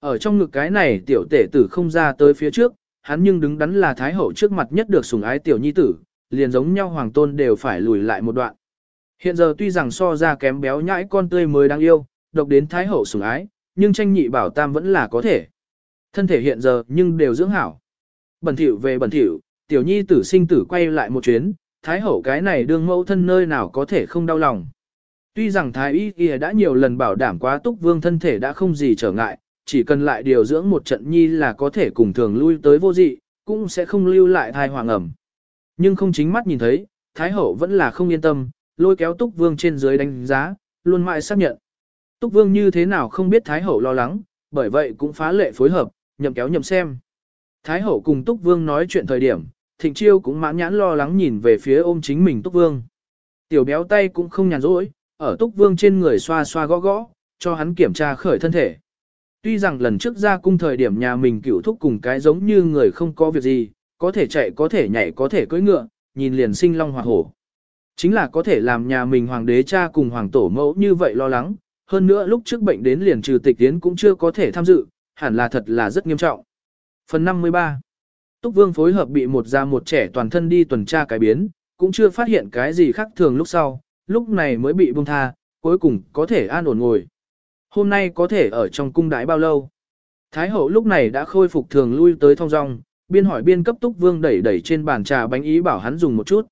Ở trong ngực cái này tiểu tể tử không ra tới phía trước, hắn nhưng đứng đắn là thái hậu trước mặt nhất được sủng ái tiểu nhi tử, liền giống nhau hoàng tôn đều phải lùi lại một đoạn. Hiện giờ tuy rằng so ra kém béo nhãi con tươi mới đáng yêu, độc đến thái hậu sủng ái, nhưng tranh nhị bảo tam vẫn là có thể. Thân thể hiện giờ nhưng đều dưỡng hảo. Bẩn thỉu về bẩn thỉu, tiểu nhi tử sinh tử quay lại một chuyến, thái hậu cái này đương mẫu thân nơi nào có thể không đau lòng. Tuy rằng thái y y đã nhiều lần bảo đảm quá túc vương thân thể đã không gì trở ngại, chỉ cần lại điều dưỡng một trận nhi là có thể cùng thường lui tới vô dị, cũng sẽ không lưu lại thai hoàng ẩm. Nhưng không chính mắt nhìn thấy, thái hậu vẫn là không yên tâm, lôi kéo túc vương trên dưới đánh giá, luôn mãi xác nhận. Túc vương như thế nào không biết thái hậu lo lắng, bởi vậy cũng phá lệ phối hợp, nhậm kéo nhậm xem. Thái hậu cùng túc vương nói chuyện thời điểm, thịnh chiêu cũng mãn nhãn lo lắng nhìn về phía ôm chính mình túc vương. Tiểu béo tay cũng không nhàn rỗi, ở túc vương trên người xoa xoa gõ gõ, cho hắn kiểm tra khởi thân thể. Tuy rằng lần trước ra cung thời điểm nhà mình cựu thúc cùng cái giống như người không có việc gì, có thể chạy có thể nhảy có thể cưỡi ngựa, nhìn liền sinh long hoa hổ. Chính là có thể làm nhà mình hoàng đế cha cùng hoàng tổ mẫu như vậy lo lắng, hơn nữa lúc trước bệnh đến liền trừ tịch tiến cũng chưa có thể tham dự, hẳn là thật là rất nghiêm trọng. Phần 53 Túc Vương phối hợp bị một già một trẻ toàn thân đi tuần tra cái biến, cũng chưa phát hiện cái gì khác thường lúc sau, lúc này mới bị buông tha, cuối cùng có thể an ổn ngồi. Hôm nay có thể ở trong cung đái bao lâu? Thái hậu lúc này đã khôi phục thường lui tới thong dong, biên hỏi biên cấp Túc Vương đẩy đẩy trên bàn trà bánh ý bảo hắn dùng một chút.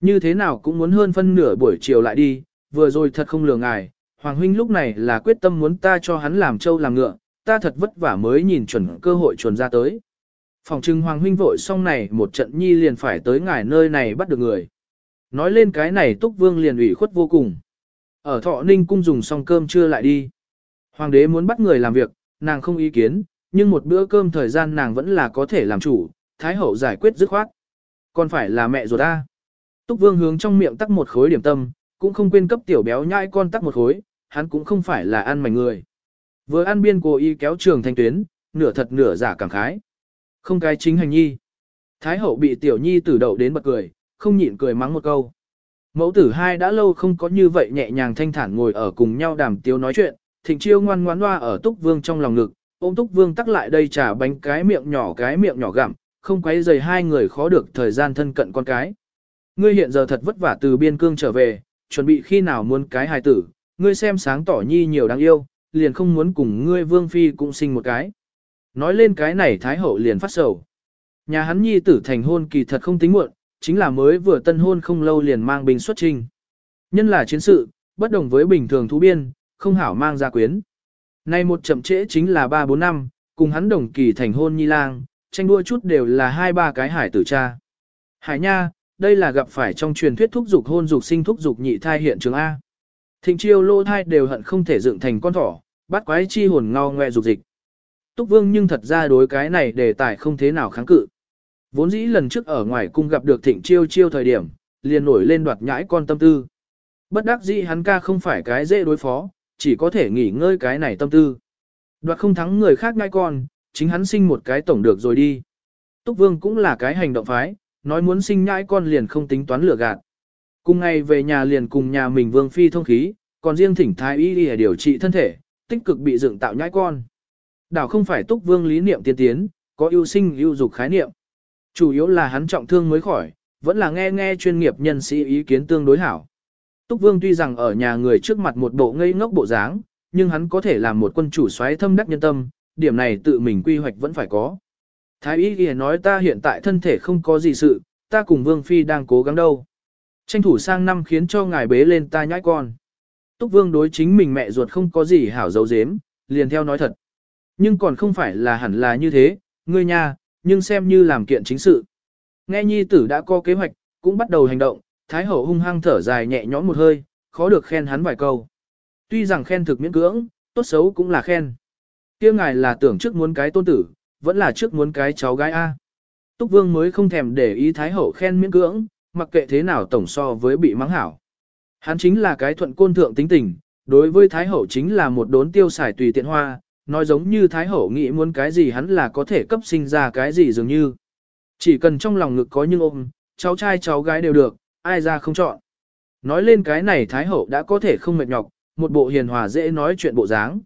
Như thế nào cũng muốn hơn phân nửa buổi chiều lại đi, vừa rồi thật không lừa ngài, Hoàng huynh lúc này là quyết tâm muốn ta cho hắn làm trâu làm ngựa, ta thật vất vả mới nhìn chuẩn cơ hội chuẩn ra tới. Phòng trưng Hoàng huynh vội xong này một trận nhi liền phải tới ngài nơi này bắt được người. Nói lên cái này Túc Vương liền ủy khuất vô cùng. Ở Thọ Ninh cung dùng xong cơm trưa lại đi. Hoàng đế muốn bắt người làm việc, nàng không ý kiến, nhưng một bữa cơm thời gian nàng vẫn là có thể làm chủ, Thái hậu giải quyết dứt khoát. Còn phải là mẹ ruột ta. Túc Vương hướng trong miệng tắc một khối điểm tâm, cũng không quên cấp tiểu béo nhai con tắc một khối, hắn cũng không phải là ăn mảnh người. Vừa ăn biên cố ý kéo trường thanh tuyến, nửa thật nửa giả cảm khái. Không cái chính hành nhi. Thái hậu bị tiểu nhi tử đậu đến bật cười, không nhịn cười mắng một câu. Mẫu tử hai đã lâu không có như vậy nhẹ nhàng thanh thản ngồi ở cùng nhau đàm tiếu nói chuyện, thịnh chiêu ngoan ngoãn loa ở túc vương trong lòng ngực, ôm túc vương tắc lại đây trả bánh cái miệng nhỏ cái miệng nhỏ gặm, không quấy dày hai người khó được thời gian thân cận con cái. Ngươi hiện giờ thật vất vả từ biên cương trở về, chuẩn bị khi nào muốn cái hài tử, ngươi xem sáng tỏ nhi nhiều đáng yêu, liền không muốn cùng ngươi vương phi cũng sinh một cái. Nói lên cái này thái hậu liền phát sầu. Nhà hắn nhi tử thành hôn kỳ thật không tính muộn, chính là mới vừa tân hôn không lâu liền mang binh xuất trình. Nhân là chiến sự, bất đồng với bình thường thú biên, không hảo mang ra quyến. Nay một chậm trễ chính là 3-4 năm, cùng hắn đồng kỳ thành hôn nhi lang, tranh đua chút đều là hai ba cái hải tử cha. Hải nha, đây là gặp phải trong truyền thuyết thúc dục hôn dục sinh thúc dục nhị thai hiện trường A. Thịnh chiêu lô thai đều hận không thể dựng thành con thỏ, bắt quái chi hồn ngao ngoe dục dịch. Túc Vương nhưng thật ra đối cái này đề tài không thế nào kháng cự. Vốn dĩ lần trước ở ngoài cung gặp được thịnh chiêu chiêu thời điểm, liền nổi lên đoạt nhãi con tâm tư. Bất đắc dĩ hắn ca không phải cái dễ đối phó, chỉ có thể nghỉ ngơi cái này tâm tư. Đoạt không thắng người khác ngai con, chính hắn sinh một cái tổng được rồi đi. Túc Vương cũng là cái hành động phái, nói muốn sinh nhãi con liền không tính toán lừa gạt. Cùng ngày về nhà liền cùng nhà mình Vương Phi thông khí, còn riêng thỉnh thái y đi điều trị thân thể, tích cực bị dựng tạo nhãi con. Đảo không phải Túc Vương lý niệm tiên tiến, có ưu sinh ưu dục khái niệm. Chủ yếu là hắn trọng thương mới khỏi, vẫn là nghe nghe chuyên nghiệp nhân sĩ ý kiến tương đối hảo. Túc Vương tuy rằng ở nhà người trước mặt một bộ ngây ngốc bộ dáng, nhưng hắn có thể làm một quân chủ xoáy thâm đắc nhân tâm, điểm này tự mình quy hoạch vẫn phải có. Thái y ghi nói ta hiện tại thân thể không có gì sự, ta cùng Vương Phi đang cố gắng đâu. Tranh thủ sang năm khiến cho ngài bế lên ta nhãi con. Túc Vương đối chính mình mẹ ruột không có gì hảo dấu dếm, liền theo nói thật. Nhưng còn không phải là hẳn là như thế, ngươi nha, nhưng xem như làm kiện chính sự. Nghe nhi tử đã có kế hoạch, cũng bắt đầu hành động, Thái hậu hung hăng thở dài nhẹ nhõm một hơi, khó được khen hắn vài câu. Tuy rằng khen thực miễn cưỡng, tốt xấu cũng là khen. kia ngài là tưởng trước muốn cái tôn tử, vẫn là trước muốn cái cháu gái A. Túc Vương mới không thèm để ý Thái hậu khen miễn cưỡng, mặc kệ thế nào tổng so với bị mắng hảo. Hắn chính là cái thuận côn thượng tính tình, đối với Thái hậu chính là một đốn tiêu xài tùy tiện hoa, nói giống như Thái hậu nghĩ muốn cái gì hắn là có thể cấp sinh ra cái gì dường như. Chỉ cần trong lòng ngực có nhưng ôm, cháu trai cháu gái đều được, ai ra không chọn. Nói lên cái này Thái hậu đã có thể không mệt nhọc, một bộ hiền hòa dễ nói chuyện bộ dáng.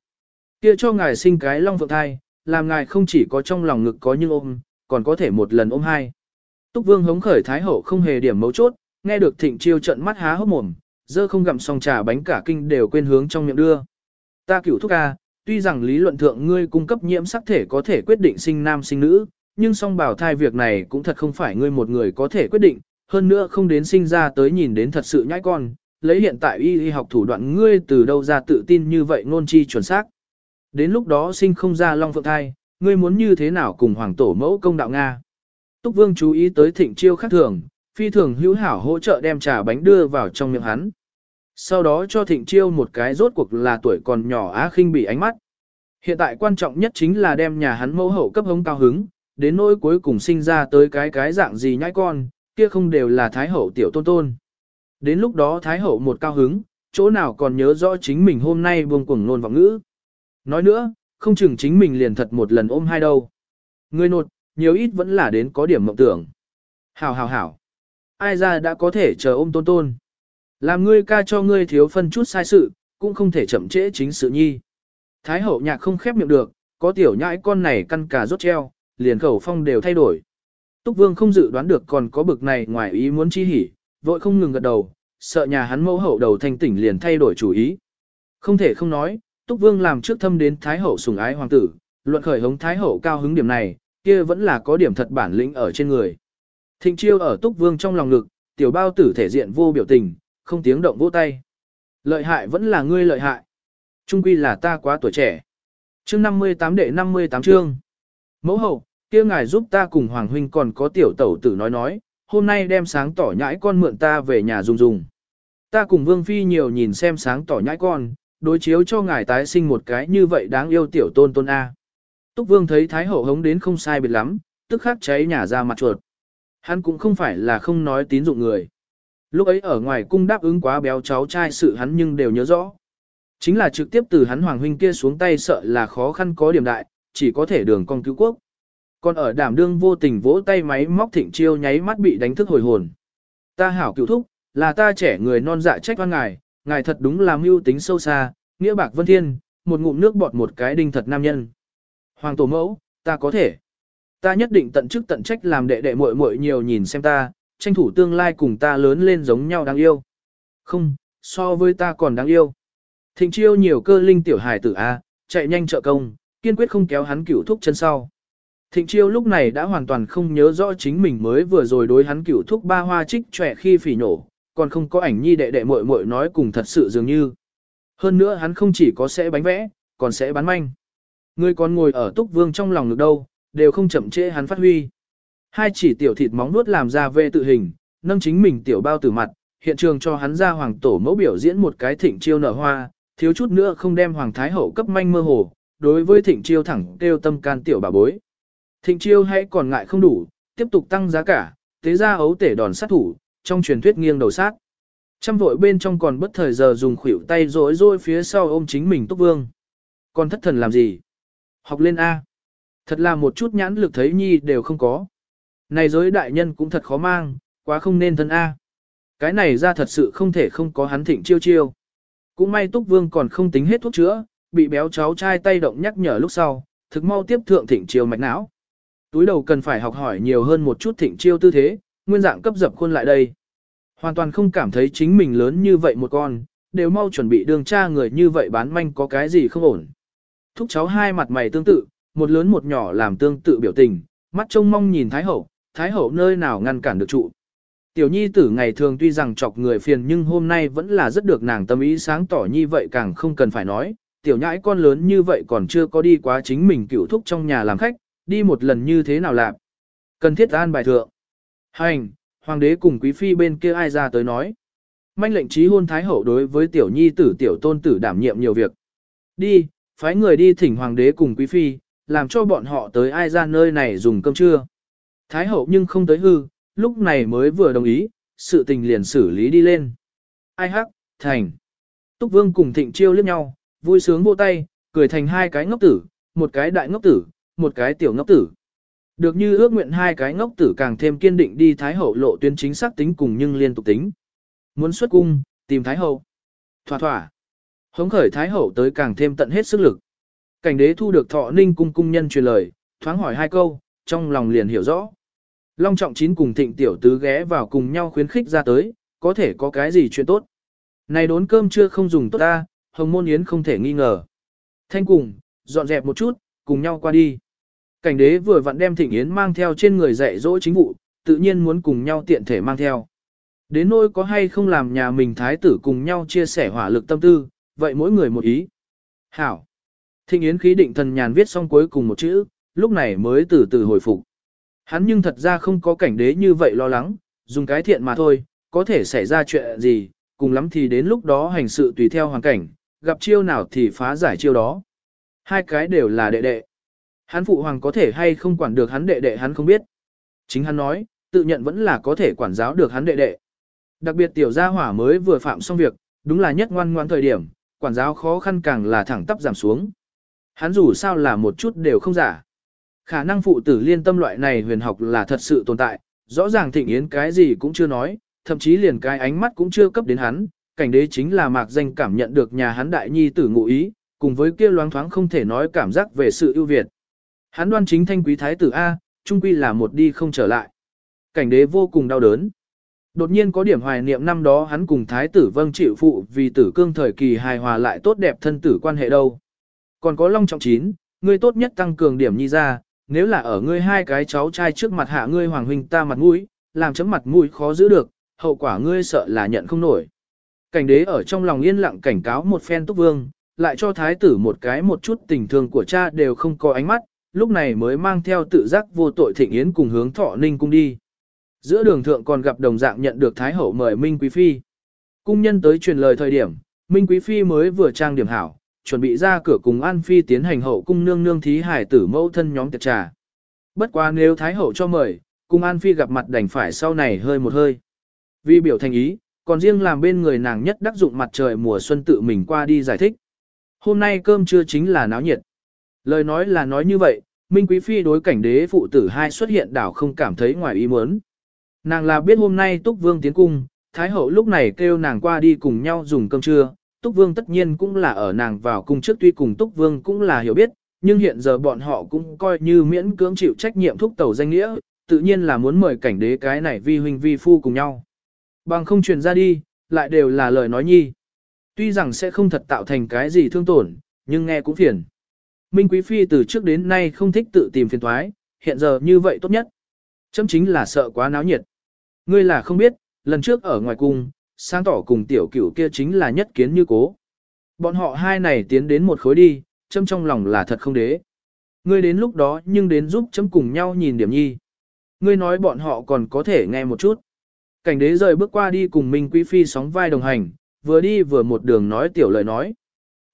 kia cho ngài sinh cái long phượng thai, làm ngài không chỉ có trong lòng ngực có nhưng ôm, còn có thể một lần ôm hai. Túc Vương hống khởi Thái Hậu không hề điểm mấu chốt, nghe được Thịnh Chiêu trận mắt há hốc mồm, dơ không gặm xong trà bánh cả kinh đều quên hướng trong miệng đưa. Ta cửu thúc ca, tuy rằng lý luận thượng ngươi cung cấp nhiễm sắc thể có thể quyết định sinh nam sinh nữ, nhưng song bảo thai việc này cũng thật không phải ngươi một người có thể quyết định, hơn nữa không đến sinh ra tới nhìn đến thật sự nhãi con, lấy hiện tại y y học thủ đoạn ngươi từ đâu ra tự tin như vậy ngôn chi chuẩn xác. Đến lúc đó sinh không ra long phượng thai, ngươi muốn như thế nào cùng hoàng tổ mẫu công đạo Nga. Túc Vương chú ý tới thịnh chiêu khác thường, phi thường hữu hảo hỗ trợ đem trà bánh đưa vào trong miệng hắn. Sau đó cho thịnh chiêu một cái rốt cuộc là tuổi còn nhỏ á khinh bị ánh mắt. Hiện tại quan trọng nhất chính là đem nhà hắn mẫu hậu cấp hống cao hứng, đến nỗi cuối cùng sinh ra tới cái cái dạng gì nhãi con, kia không đều là thái hậu tiểu tôn tôn. Đến lúc đó thái hậu một cao hứng, chỗ nào còn nhớ rõ chính mình hôm nay buông cuồng nôn vọng ngữ. Nói nữa, không chừng chính mình liền thật một lần ôm hai đâu. Người nột, nhiều ít vẫn là đến có điểm mộng tưởng. Hảo hảo hảo. Ai ra đã có thể chờ ôm tôn tôn. Làm ngươi ca cho ngươi thiếu phân chút sai sự, cũng không thể chậm trễ chính sự nhi. Thái hậu nhạc không khép miệng được, có tiểu nhãi con này căn cả rốt treo, liền khẩu phong đều thay đổi. Túc Vương không dự đoán được còn có bực này ngoài ý muốn chi hỉ, vội không ngừng gật đầu, sợ nhà hắn mẫu hậu đầu thanh tỉnh liền thay đổi chủ ý. Không thể không nói, Túc Vương làm trước thâm đến Thái hậu sủng ái hoàng tử, luận khởi hống Thái hậu cao hứng điểm này, kia vẫn là có điểm thật bản lĩnh ở trên người. Thịnh chiêu ở Túc Vương trong lòng ngực, tiểu bao tử thể diện vô biểu tình, không tiếng động vỗ tay. Lợi hại vẫn là ngươi lợi hại. Trung quy là ta quá tuổi trẻ. Chương 58 đệ 58 chương. Mẫu hậu, kia ngài giúp ta cùng Hoàng huynh còn có tiểu tẩu tử nói nói, hôm nay đem sáng tỏ nhãi con mượn ta về nhà dùng dùng. Ta cùng Vương Phi nhiều nhìn xem sáng tỏ nhãi con, đối chiếu cho ngài tái sinh một cái như vậy đáng yêu tiểu tôn tôn A. Túc Vương thấy Thái Hậu hống đến không sai biệt lắm, tức khắc cháy nhà ra mặt chuột. Hắn cũng không phải là không nói tín dụng người. Lúc ấy ở ngoài cung đáp ứng quá béo cháu trai sự hắn nhưng đều nhớ rõ. Chính là trực tiếp từ hắn hoàng huynh kia xuống tay sợ là khó khăn có điểm đại, chỉ có thể đường con cứu quốc. Còn ở đảm đương vô tình vỗ tay máy móc thịnh chiêu nháy mắt bị đánh thức hồi hồn. Ta hảo cựu thúc, là ta trẻ người non dạ trách oan ngài, ngài thật đúng là mưu tính sâu xa, nghĩa bạc vân thiên, một ngụm nước bọt một cái đinh thật nam nhân. Hoàng tổ mẫu, ta có thể. Ta nhất định tận chức tận trách làm đệ đệ muội muội nhiều nhìn xem ta, tranh thủ tương lai cùng ta lớn lên giống nhau đáng yêu. Không, so với ta còn đáng yêu. Thịnh chiêu nhiều cơ linh tiểu hài tử A, chạy nhanh trợ công, kiên quyết không kéo hắn cửu thúc chân sau. Thịnh chiêu lúc này đã hoàn toàn không nhớ rõ chính mình mới vừa rồi đối hắn cửu thúc ba hoa trích trẻ khi phỉ nổ, còn không có ảnh nhi đệ đệ muội muội nói cùng thật sự dường như. Hơn nữa hắn không chỉ có sẽ bánh vẽ, còn sẽ bán manh. Người còn ngồi ở túc vương trong lòng được đâu, đều không chậm trễ hắn phát huy. Hai chỉ tiểu thịt móng nuốt làm ra vệ tự hình, nâng chính mình tiểu bao tử mặt, hiện trường cho hắn ra hoàng tổ mẫu biểu diễn một cái thịnh chiêu nở hoa, thiếu chút nữa không đem hoàng thái hậu cấp manh mơ hồ, đối với thịnh chiêu thẳng kêu tâm can tiểu bà bối. Thịnh chiêu hãy còn ngại không đủ, tiếp tục tăng giá cả, tế ra ấu tể đòn sát thủ, trong truyền thuyết nghiêng đầu sát. Trăm vội bên trong còn bất thời giờ dùng khuỷu tay rối rối phía sau ôm chính mình túc vương. Còn thất thần làm gì? Học lên A. Thật là một chút nhãn lực thấy nhi đều không có. Này giới đại nhân cũng thật khó mang, quá không nên thân A. Cái này ra thật sự không thể không có hắn thịnh chiêu chiêu. Cũng may túc vương còn không tính hết thuốc chữa, bị béo cháu trai tay động nhắc nhở lúc sau, thực mau tiếp thượng thịnh chiêu mạch não. Túi đầu cần phải học hỏi nhiều hơn một chút thịnh chiêu tư thế, nguyên dạng cấp dập khuôn lại đây. Hoàn toàn không cảm thấy chính mình lớn như vậy một con, đều mau chuẩn bị đường cha người như vậy bán manh có cái gì không ổn. Thúc cháu hai mặt mày tương tự, một lớn một nhỏ làm tương tự biểu tình, mắt trông mong nhìn Thái Hậu, Thái Hậu nơi nào ngăn cản được trụ. Tiểu nhi tử ngày thường tuy rằng chọc người phiền nhưng hôm nay vẫn là rất được nàng tâm ý sáng tỏ như vậy càng không cần phải nói. Tiểu nhãi con lớn như vậy còn chưa có đi quá chính mình cựu thúc trong nhà làm khách, đi một lần như thế nào làm. Cần thiết an bài thượng. Hành, hoàng đế cùng quý phi bên kia ai ra tới nói. Manh lệnh trí hôn thái hậu đối với tiểu nhi tử tiểu tôn tử đảm nhiệm nhiều việc. Đi, phái người đi thỉnh hoàng đế cùng quý phi, làm cho bọn họ tới ai ra nơi này dùng cơm trưa. Thái hậu nhưng không tới hư, lúc này mới vừa đồng ý, sự tình liền xử lý đi lên. Ai hắc, thành. Túc vương cùng thịnh chiêu liếc nhau, vui sướng vô tay, cười thành hai cái ngốc tử, một cái đại ngốc tử, một cái tiểu ngốc tử. Được như ước nguyện hai cái ngốc tử càng thêm kiên định đi Thái Hậu lộ tuyến chính xác tính cùng nhưng liên tục tính. Muốn xuất cung, tìm Thái Hậu. Thỏa thỏa. Hống khởi Thái Hậu tới càng thêm tận hết sức lực. Cảnh đế thu được thọ ninh cung cung nhân truyền lời, thoáng hỏi hai câu, trong lòng liền hiểu rõ. Long trọng chín cùng thịnh tiểu tứ ghé vào cùng nhau khuyến khích ra tới, có thể có cái gì chuyện tốt. Này đốn cơm chưa không dùng tốt ta, hồng môn yến không thể nghi ngờ. Thanh cùng, dọn dẹp một chút, cùng nhau qua đi. Cảnh đế vừa vặn đem thịnh yến mang theo trên người dạy dỗ chính vụ, tự nhiên muốn cùng nhau tiện thể mang theo. Đến nỗi có hay không làm nhà mình thái tử cùng nhau chia sẻ hỏa lực tâm tư, vậy mỗi người một ý. Hảo. Thịnh yến khí định thần nhàn viết xong cuối cùng một chữ, lúc này mới từ từ hồi phục. Hắn nhưng thật ra không có cảnh đế như vậy lo lắng, dùng cái thiện mà thôi, có thể xảy ra chuyện gì, cùng lắm thì đến lúc đó hành sự tùy theo hoàn cảnh, gặp chiêu nào thì phá giải chiêu đó. Hai cái đều là đệ đệ. Hắn phụ hoàng có thể hay không quản được hắn đệ đệ hắn không biết. Chính hắn nói, tự nhận vẫn là có thể quản giáo được hắn đệ đệ. Đặc biệt tiểu gia hỏa mới vừa phạm xong việc, đúng là nhất ngoan ngoan thời điểm, quản giáo khó khăn càng là thẳng tắp giảm xuống. Hắn dù sao là một chút đều không giả. Khả năng phụ tử liên tâm loại này huyền học là thật sự tồn tại, rõ ràng thịnh yến cái gì cũng chưa nói, thậm chí liền cái ánh mắt cũng chưa cấp đến hắn, cảnh đế chính là mạc danh cảm nhận được nhà hắn đại nhi tử ngụ ý, cùng với kia loáng thoáng không thể nói cảm giác về sự ưu việt. Hắn đoan chính thanh quý thái tử A, trung quy là một đi không trở lại. Cảnh đế vô cùng đau đớn. Đột nhiên có điểm hoài niệm năm đó hắn cùng thái tử vâng chịu phụ vì tử cương thời kỳ hài hòa lại tốt đẹp thân tử quan hệ đâu. Còn có long trọng chín, ngươi tốt nhất tăng cường điểm nhi ra, nếu là ở ngươi hai cái cháu trai trước mặt hạ ngươi hoàng huynh ta mặt mũi, làm chấm mặt mũi khó giữ được, hậu quả ngươi sợ là nhận không nổi. Cảnh đế ở trong lòng yên lặng cảnh cáo một phen túc vương, lại cho thái tử một cái một chút tình thương của cha đều không có ánh mắt, lúc này mới mang theo tự giác vô tội thịnh yến cùng hướng thọ ninh cung đi. Giữa đường thượng còn gặp đồng dạng nhận được thái hậu mời Minh Quý Phi. Cung nhân tới truyền lời thời điểm, Minh Quý Phi mới vừa trang điểm hảo, chuẩn bị ra cửa cùng An Phi tiến hành hậu cung nương nương thí hải tử mẫu thân nhóm tiệc trà. Bất quá nếu thái hậu cho mời, cùng An Phi gặp mặt đành phải sau này hơi một hơi. Vì biểu thành ý, còn riêng làm bên người nàng nhất đắc dụng mặt trời mùa xuân tự mình qua đi giải thích. Hôm nay cơm trưa chính là náo nhiệt. Lời nói là nói như vậy, Minh Quý Phi đối cảnh đế phụ tử hai xuất hiện đảo không cảm thấy ngoài ý muốn. Nàng là biết hôm nay Túc Vương tiến cung, Thái Hậu lúc này kêu nàng qua đi cùng nhau dùng cơm trưa. Túc Vương tất nhiên cũng là ở nàng vào cung trước tuy cùng Túc Vương cũng là hiểu biết, nhưng hiện giờ bọn họ cũng coi như miễn cưỡng chịu trách nhiệm thúc tẩu danh nghĩa, tự nhiên là muốn mời cảnh đế cái này vi huynh vi phu cùng nhau. Bằng không truyền ra đi, lại đều là lời nói nhi. Tuy rằng sẽ không thật tạo thành cái gì thương tổn, nhưng nghe cũng phiền. Minh Quý Phi từ trước đến nay không thích tự tìm phiền thoái, hiện giờ như vậy tốt nhất. Chấm chính là sợ quá náo nhiệt. Ngươi là không biết, lần trước ở ngoài cung, sáng tỏ cùng tiểu cửu kia chính là nhất kiến như cố. Bọn họ hai này tiến đến một khối đi, chấm trong lòng là thật không đế. Ngươi đến lúc đó nhưng đến giúp chấm cùng nhau nhìn điểm nhi. Ngươi nói bọn họ còn có thể nghe một chút. Cảnh đế rời bước qua đi cùng Minh Quý Phi sóng vai đồng hành, vừa đi vừa một đường nói tiểu lời nói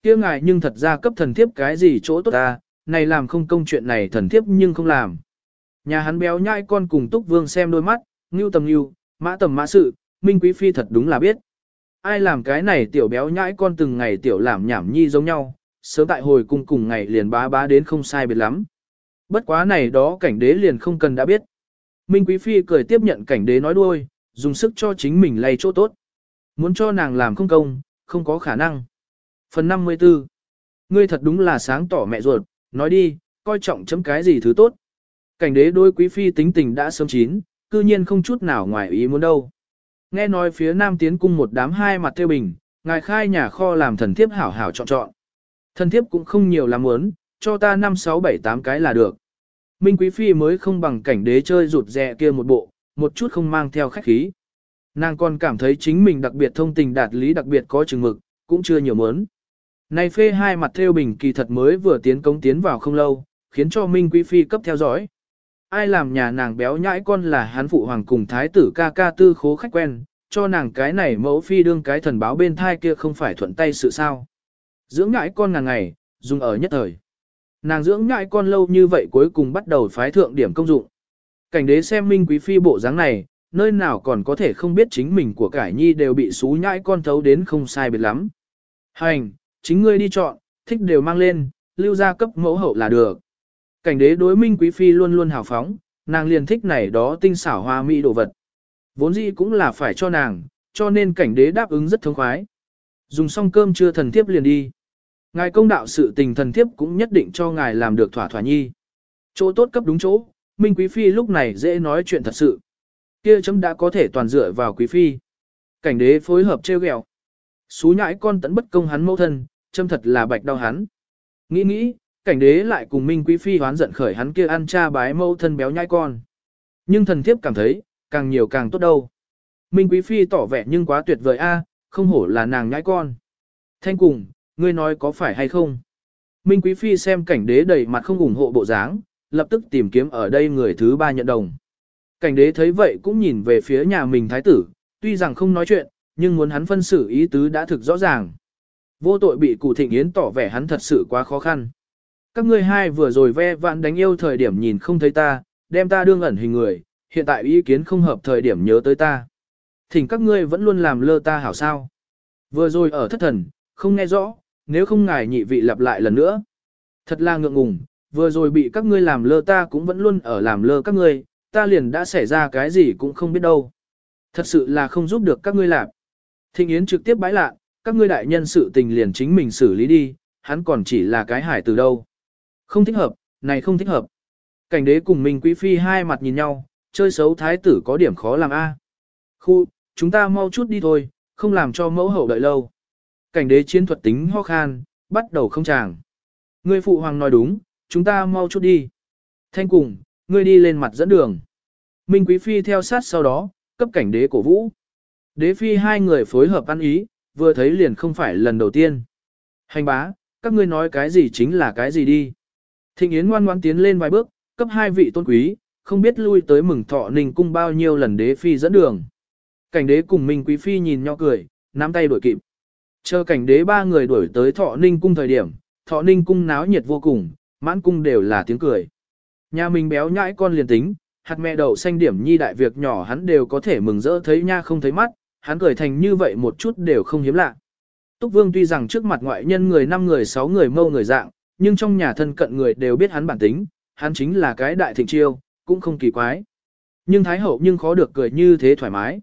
kia ngài nhưng thật ra cấp thần thiếp cái gì chỗ tốt ta, này làm không công chuyện này thần thiếp nhưng không làm. Nhà hắn béo nhai con cùng túc vương xem đôi mắt, ngưu tầm ngưu, mã tầm mã sự, Minh Quý Phi thật đúng là biết. Ai làm cái này tiểu béo nhãi con từng ngày tiểu làm nhảm nhi giống nhau, sớm tại hồi cung cùng ngày liền bá bá đến không sai biệt lắm. Bất quá này đó cảnh đế liền không cần đã biết. Minh Quý Phi cười tiếp nhận cảnh đế nói đuôi, dùng sức cho chính mình lay chỗ tốt. Muốn cho nàng làm không công, không có khả năng. Phần 54 Ngươi thật đúng là sáng tỏ mẹ ruột, nói đi, coi trọng chấm cái gì thứ tốt. Cảnh đế đôi quý phi tính tình đã sớm chín, cư nhiên không chút nào ngoài ý muốn đâu. Nghe nói phía nam tiến cung một đám hai mặt theo bình, ngài khai nhà kho làm thần thiếp hảo hảo chọn chọn. Thần thiếp cũng không nhiều làm muốn, cho ta 5 6 7 8 cái là được. Minh quý phi mới không bằng cảnh đế chơi rụt rè kia một bộ, một chút không mang theo khách khí. Nàng còn cảm thấy chính mình đặc biệt thông tình đạt lý đặc biệt có chừng mực, cũng chưa nhiều mớn. Này phê hai mặt theo bình kỳ thật mới vừa tiến công tiến vào không lâu, khiến cho Minh Quý Phi cấp theo dõi. Ai làm nhà nàng béo nhãi con là hán phụ hoàng cùng thái tử ca ca tư khố khách quen, cho nàng cái này mẫu phi đương cái thần báo bên thai kia không phải thuận tay sự sao. Dưỡng nhãi con ngàn ngày, dùng ở nhất thời. Nàng dưỡng nhãi con lâu như vậy cuối cùng bắt đầu phái thượng điểm công dụng. Cảnh đế xem Minh Quý Phi bộ dáng này, nơi nào còn có thể không biết chính mình của cải nhi đều bị xú nhãi con thấu đến không sai biệt lắm. Hành, chính ngươi đi chọn, thích đều mang lên, lưu ra cấp mẫu hậu là được. Cảnh đế đối minh quý phi luôn luôn hào phóng, nàng liền thích này đó tinh xảo hoa mỹ đồ vật. Vốn dĩ cũng là phải cho nàng, cho nên cảnh đế đáp ứng rất thông khoái. Dùng xong cơm chưa thần thiếp liền đi. Ngài công đạo sự tình thần thiếp cũng nhất định cho ngài làm được thỏa thỏa nhi. Chỗ tốt cấp đúng chỗ, Minh Quý Phi lúc này dễ nói chuyện thật sự. Kia chấm đã có thể toàn dựa vào Quý Phi. Cảnh đế phối hợp treo ghẹo. Xú nhãi con tẫn bất công hắn mẫu thân, châm thật là bạch đau hắn. Nghĩ nghĩ, cảnh đế lại cùng Minh Quý Phi hoán giận khởi hắn kia ăn cha bái mẫu thân béo nhãi con. Nhưng thần thiếp cảm thấy, càng nhiều càng tốt đâu. Minh Quý Phi tỏ vẻ nhưng quá tuyệt vời a, không hổ là nàng nhãi con. Thanh cùng, ngươi nói có phải hay không? Minh Quý Phi xem cảnh đế đầy mặt không ủng hộ bộ dáng, lập tức tìm kiếm ở đây người thứ ba nhận đồng. Cảnh đế thấy vậy cũng nhìn về phía nhà mình thái tử, tuy rằng không nói chuyện, nhưng muốn hắn phân xử ý tứ đã thực rõ ràng. Vô tội bị cụ thịnh yến tỏ vẻ hắn thật sự quá khó khăn. Các ngươi hai vừa rồi ve vạn đánh yêu thời điểm nhìn không thấy ta, đem ta đương ẩn hình người, hiện tại ý kiến không hợp thời điểm nhớ tới ta. Thỉnh các ngươi vẫn luôn làm lơ ta hảo sao. Vừa rồi ở thất thần, không nghe rõ, nếu không ngài nhị vị lặp lại lần nữa. Thật là ngượng ngùng, vừa rồi bị các ngươi làm lơ ta cũng vẫn luôn ở làm lơ các ngươi, ta liền đã xảy ra cái gì cũng không biết đâu. Thật sự là không giúp được các ngươi làm. Thịnh Yến trực tiếp bãi lạ, các ngươi đại nhân sự tình liền chính mình xử lý đi, hắn còn chỉ là cái hải từ đâu. Không thích hợp, này không thích hợp. Cảnh đế cùng mình quý phi hai mặt nhìn nhau, chơi xấu thái tử có điểm khó làm a. Khu, chúng ta mau chút đi thôi, không làm cho mẫu hậu đợi lâu. Cảnh đế chiến thuật tính ho khan, bắt đầu không chàng. Ngươi phụ hoàng nói đúng, chúng ta mau chút đi. Thanh cùng, ngươi đi lên mặt dẫn đường. Minh Quý Phi theo sát sau đó, cấp cảnh đế cổ vũ. Đế Phi hai người phối hợp ăn ý, vừa thấy liền không phải lần đầu tiên. Hành bá, các ngươi nói cái gì chính là cái gì đi. Thịnh Yến ngoan ngoãn tiến lên vài bước, cấp hai vị tôn quý, không biết lui tới mừng thọ ninh cung bao nhiêu lần đế phi dẫn đường. Cảnh đế cùng Minh Quý Phi nhìn nhau cười, nắm tay đuổi kịp. Chờ cảnh đế ba người đuổi tới thọ ninh cung thời điểm, thọ ninh cung náo nhiệt vô cùng, mãn cung đều là tiếng cười. Nhà mình béo nhãi con liền tính, hạt mẹ đậu xanh điểm nhi đại việc nhỏ hắn đều có thể mừng rỡ thấy nha không thấy mắt, hắn cười thành như vậy một chút đều không hiếm lạ. Túc Vương tuy rằng trước mặt ngoại nhân người năm người sáu người mâu người dạng, nhưng trong nhà thân cận người đều biết hắn bản tính, hắn chính là cái đại thịnh chiêu, cũng không kỳ quái. Nhưng Thái Hậu nhưng khó được cười như thế thoải mái.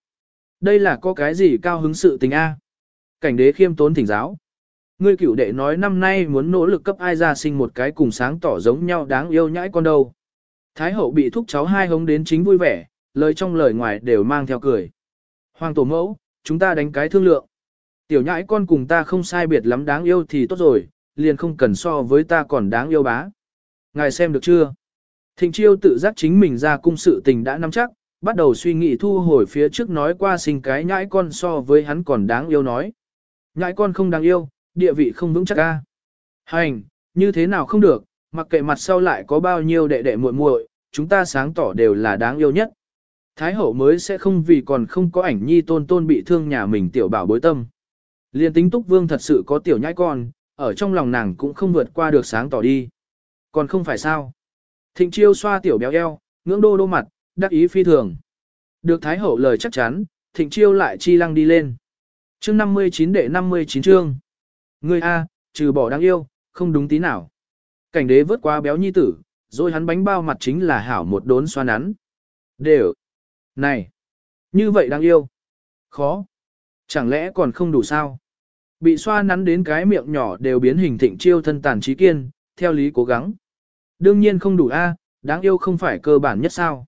Đây là có cái gì cao hứng sự tình A. Cảnh đế khiêm tốn thỉnh giáo. Ngươi cửu đệ nói năm nay muốn nỗ lực cấp ai ra sinh một cái cùng sáng tỏ giống nhau đáng yêu nhãi con đâu. Thái hậu bị thúc cháu hai hống đến chính vui vẻ, lời trong lời ngoài đều mang theo cười. Hoàng tổ mẫu, chúng ta đánh cái thương lượng. Tiểu nhãi con cùng ta không sai biệt lắm đáng yêu thì tốt rồi, liền không cần so với ta còn đáng yêu bá. Ngài xem được chưa? Thịnh chiêu tự giác chính mình ra cung sự tình đã nắm chắc, bắt đầu suy nghĩ thu hồi phía trước nói qua sinh cái nhãi con so với hắn còn đáng yêu nói. Nhãi con không đáng yêu, địa vị không vững chắc ca. Hành, như thế nào không được, mặc kệ mặt sau lại có bao nhiêu đệ đệ muội muội, chúng ta sáng tỏ đều là đáng yêu nhất. Thái hậu mới sẽ không vì còn không có ảnh nhi tôn tôn bị thương nhà mình tiểu bảo bối tâm. Liên tính túc vương thật sự có tiểu nhãi con, ở trong lòng nàng cũng không vượt qua được sáng tỏ đi. Còn không phải sao. Thịnh chiêu xoa tiểu béo eo, ngưỡng đô đô mặt, đắc ý phi thường. Được Thái hậu lời chắc chắn, thịnh chiêu lại chi lăng đi lên. Chương 59 đệ 59 chương. Ngươi A, trừ bỏ đáng yêu, không đúng tí nào. Cảnh đế vớt quá béo nhi tử, rồi hắn bánh bao mặt chính là hảo một đốn xoa nắn. Đều. Này. Như vậy đáng yêu. Khó. Chẳng lẽ còn không đủ sao? Bị xoa nắn đến cái miệng nhỏ đều biến hình thịnh chiêu thân tàn trí kiên, theo lý cố gắng. Đương nhiên không đủ A, đáng yêu không phải cơ bản nhất sao.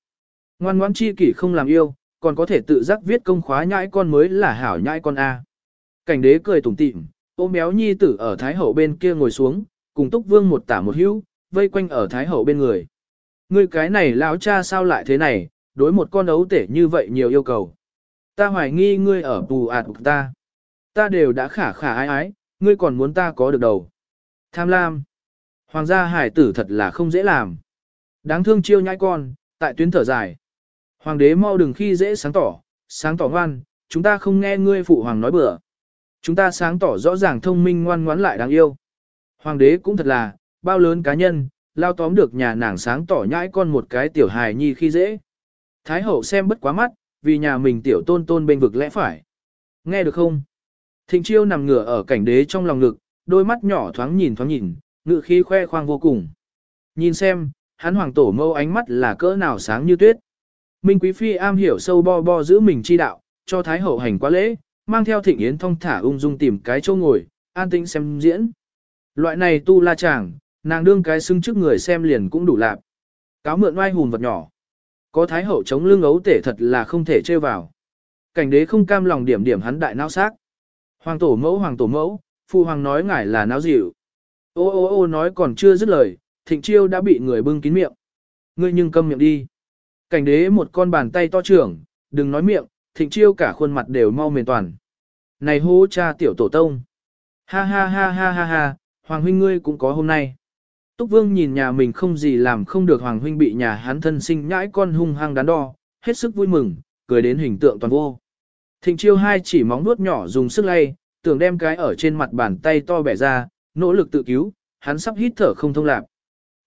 Ngoan ngoãn chi kỷ không làm yêu, còn có thể tự giác viết công khóa nhãi con mới là hảo nhãi con A. Cảnh đế cười tủm tỉm, ôm béo nhi tử ở Thái Hậu bên kia ngồi xuống, cùng Túc Vương một tả một hữu, vây quanh ở Thái Hậu bên người. Ngươi cái này lão cha sao lại thế này, đối một con ấu tể như vậy nhiều yêu cầu. Ta hoài nghi ngươi ở tù ạt ta. Ta đều đã khả khả ái ái, ngươi còn muốn ta có được đầu. Tham lam. Hoàng gia hải tử thật là không dễ làm. Đáng thương chiêu nhãi con, tại tuyến thở dài. Hoàng đế mau đừng khi dễ sáng tỏ, sáng tỏ ngoan, chúng ta không nghe ngươi phụ hoàng nói bừa. Chúng ta sáng tỏ rõ ràng thông minh ngoan ngoãn lại đáng yêu. Hoàng đế cũng thật là, bao lớn cá nhân, lao tóm được nhà nàng sáng tỏ nhãi con một cái tiểu hài nhi khi dễ. Thái hậu xem bất quá mắt, vì nhà mình tiểu tôn tôn bên vực lẽ phải. Nghe được không? Thịnh chiêu nằm ngửa ở cảnh đế trong lòng ngực, đôi mắt nhỏ thoáng nhìn thoáng nhìn, ngự khí khoe khoang vô cùng. Nhìn xem, hắn hoàng tổ mâu ánh mắt là cỡ nào sáng như tuyết. Minh Quý Phi am hiểu sâu bo bo giữ mình chi đạo, cho Thái Hậu hành quá lễ, mang theo thịnh yến thông thả ung dung tìm cái chỗ ngồi, an tĩnh xem diễn. Loại này tu la chàng, nàng đương cái xưng trước người xem liền cũng đủ lạp. Cáo mượn oai hùn vật nhỏ. Có thái hậu chống lưng ấu tể thật là không thể trêu vào. Cảnh đế không cam lòng điểm điểm hắn đại nao xác. Hoàng tổ mẫu hoàng tổ mẫu, phụ hoàng nói ngài là não dịu. Ô ô ô nói còn chưa dứt lời, thịnh chiêu đã bị người bưng kín miệng. Ngươi nhưng câm miệng đi. Cảnh đế một con bàn tay to trưởng, đừng nói miệng, thịnh chiêu cả khuôn mặt đều mau mềm toàn. Này hô cha tiểu tổ tông. Ha ha ha ha ha ha, hoàng huynh ngươi cũng có hôm nay. Túc Vương nhìn nhà mình không gì làm không được Hoàng Huynh bị nhà hắn thân sinh nhãi con hung hăng đắn đo, hết sức vui mừng, cười đến hình tượng toàn vô. Thịnh chiêu hai chỉ móng nuốt nhỏ dùng sức lay, tưởng đem cái ở trên mặt bàn tay to bẻ ra, nỗ lực tự cứu, hắn sắp hít thở không thông lạc.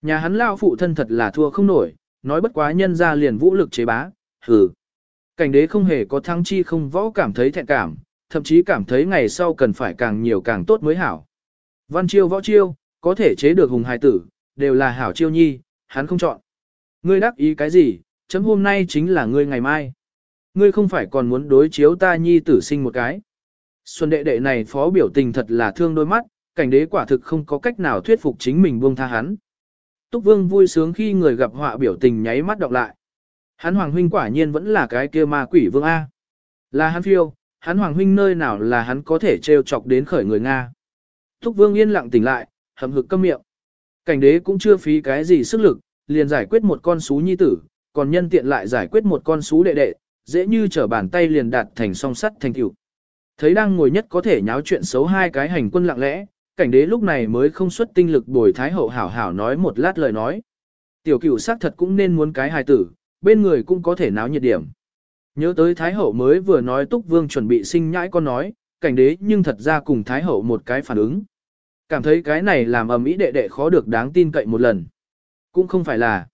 Nhà hắn lao phụ thân thật là thua không nổi, nói bất quá nhân ra liền vũ lực chế bá, hừ. Cảnh đế không hề có thăng chi không võ cảm thấy thẹn cảm, thậm chí cảm thấy ngày sau cần phải càng nhiều càng tốt mới hảo. Văn chiêu võ chiêu, có thể chế được hùng hài tử, đều là hảo chiêu nhi, hắn không chọn. Ngươi đắc ý cái gì, chấm hôm nay chính là ngươi ngày mai. Ngươi không phải còn muốn đối chiếu ta nhi tử sinh một cái. Xuân đệ đệ này phó biểu tình thật là thương đôi mắt, cảnh đế quả thực không có cách nào thuyết phục chính mình buông tha hắn. Túc Vương vui sướng khi người gặp họa biểu tình nháy mắt đọc lại. Hắn Hoàng Huynh quả nhiên vẫn là cái kia ma quỷ vương A. Là hắn phiêu, hắn Hoàng Huynh nơi nào là hắn có thể trêu chọc đến khởi người Nga. Túc Vương yên lặng tỉnh lại, hầm hực câm miệng. Cảnh đế cũng chưa phí cái gì sức lực, liền giải quyết một con sú nhi tử, còn nhân tiện lại giải quyết một con sú đệ đệ, dễ như trở bàn tay liền đạt thành song sắt thành tựu. Thấy đang ngồi nhất có thể nháo chuyện xấu hai cái hành quân lặng lẽ, cảnh đế lúc này mới không xuất tinh lực bồi thái hậu hảo hảo nói một lát lời nói. Tiểu cửu xác thật cũng nên muốn cái hài tử, bên người cũng có thể náo nhiệt điểm. Nhớ tới thái hậu mới vừa nói túc vương chuẩn bị sinh nhãi con nói, cảnh đế nhưng thật ra cùng thái hậu một cái phản ứng. Cảm thấy cái này làm ầm ĩ đệ đệ khó được đáng tin cậy một lần. Cũng không phải là.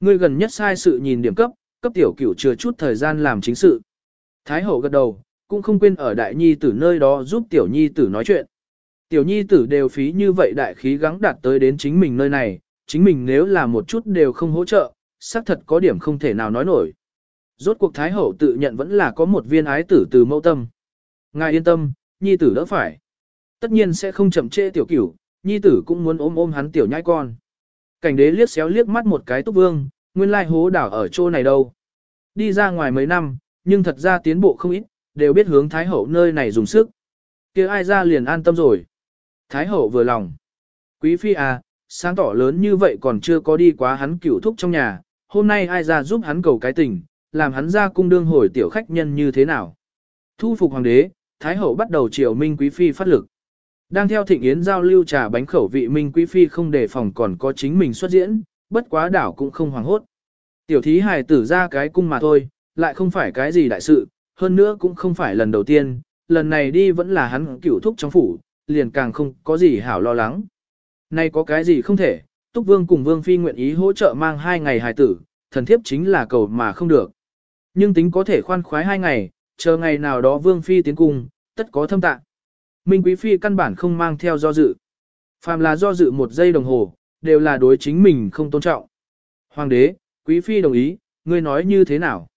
Ngươi gần nhất sai sự nhìn điểm cấp, cấp tiểu cửu chưa chút thời gian làm chính sự. Thái hậu gật đầu, cũng không quên ở đại nhi tử nơi đó giúp tiểu nhi tử nói chuyện. Tiểu nhi tử đều phí như vậy đại khí gắng đạt tới đến chính mình nơi này, chính mình nếu là một chút đều không hỗ trợ, xác thật có điểm không thể nào nói nổi. Rốt cuộc Thái Hậu tự nhận vẫn là có một viên ái tử từ mẫu tâm. Ngài yên tâm, nhi tử đỡ phải. Tất nhiên sẽ không chậm trễ tiểu cửu, nhi tử cũng muốn ôm ôm hắn tiểu nhai con. Cảnh đế liếc xéo liếc mắt một cái túc vương, nguyên lai hố đảo ở chỗ này đâu. Đi ra ngoài mấy năm, nhưng thật ra tiến bộ không ít, đều biết hướng Thái Hậu nơi này dùng sức. kia ai ra liền an tâm rồi. Thái Hậu vừa lòng. Quý phi à, sáng tỏ lớn như vậy còn chưa có đi quá hắn cửu thúc trong nhà, hôm nay ai ra giúp hắn cầu cái tình, làm hắn ra cung đương hồi tiểu khách nhân như thế nào. Thu phục hoàng đế, Thái Hậu bắt đầu triều Minh Quý Phi phát lực. Đang theo thịnh yến giao lưu trà bánh khẩu vị Minh Quý Phi không đề phòng còn có chính mình xuất diễn, bất quá đảo cũng không hoảng hốt. Tiểu thí hài tử ra cái cung mà thôi, lại không phải cái gì đại sự, hơn nữa cũng không phải lần đầu tiên, lần này đi vẫn là hắn cửu thúc trong phủ, liền càng không có gì hảo lo lắng. Nay có cái gì không thể, Túc Vương cùng Vương Phi nguyện ý hỗ trợ mang hai ngày hài tử, thần thiếp chính là cầu mà không được. Nhưng tính có thể khoan khoái hai ngày, chờ ngày nào đó Vương Phi tiến cung, tất có thâm tạng. Minh Quý Phi căn bản không mang theo do dự. Phàm là do dự một giây đồng hồ, đều là đối chính mình không tôn trọng. Hoàng đế, Quý Phi đồng ý, ngươi nói như thế nào?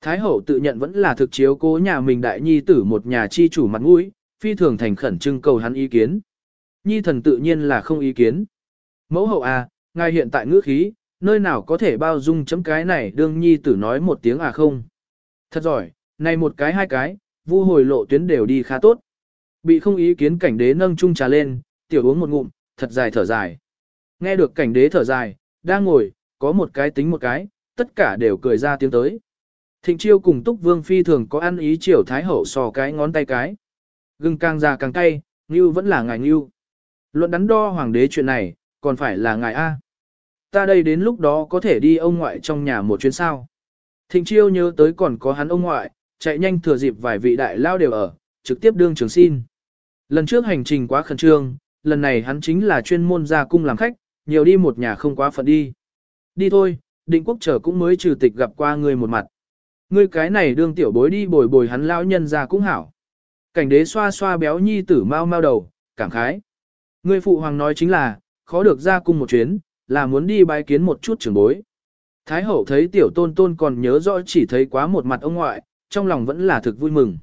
Thái hậu tự nhận vẫn là thực chiếu cố nhà mình đại nhi tử một nhà chi chủ mặt mũi, phi thường thành khẩn trưng cầu hắn ý kiến. Nhi thần tự nhiên là không ý kiến. Mẫu hậu à, ngài hiện tại ngữ khí, nơi nào có thể bao dung chấm cái này đương nhi tử nói một tiếng à không. Thật giỏi, này một cái hai cái, vu hồi lộ tuyến đều đi khá tốt. Bị không ý kiến cảnh đế nâng chung trà lên, tiểu uống một ngụm, thật dài thở dài. Nghe được cảnh đế thở dài, đang ngồi, có một cái tính một cái, tất cả đều cười ra tiếng tới. Thịnh chiêu cùng túc vương phi thường có ăn ý triều thái hậu sò cái ngón tay cái. Gừng càng già càng cay, như vẫn là ngài như. Luận đắn đo hoàng đế chuyện này, còn phải là ngài A. Ta đây đến lúc đó có thể đi ông ngoại trong nhà một chuyến sao. Thịnh chiêu nhớ tới còn có hắn ông ngoại, chạy nhanh thừa dịp vài vị đại lao đều ở, trực tiếp đương trường xin. Lần trước hành trình quá khẩn trương, lần này hắn chính là chuyên môn ra cung làm khách, nhiều đi một nhà không quá phận đi. Đi thôi, định quốc trở cũng mới trừ tịch gặp qua người một mặt. Ngươi cái này đương tiểu bối đi bồi bồi hắn lão nhân ra cũng hảo. Cảnh đế xoa xoa béo nhi tử mau mau đầu, cảm khái. Ngươi phụ hoàng nói chính là, khó được ra cung một chuyến, là muốn đi bái kiến một chút trưởng bối. Thái hậu thấy tiểu tôn tôn còn nhớ rõ chỉ thấy quá một mặt ông ngoại, trong lòng vẫn là thực vui mừng.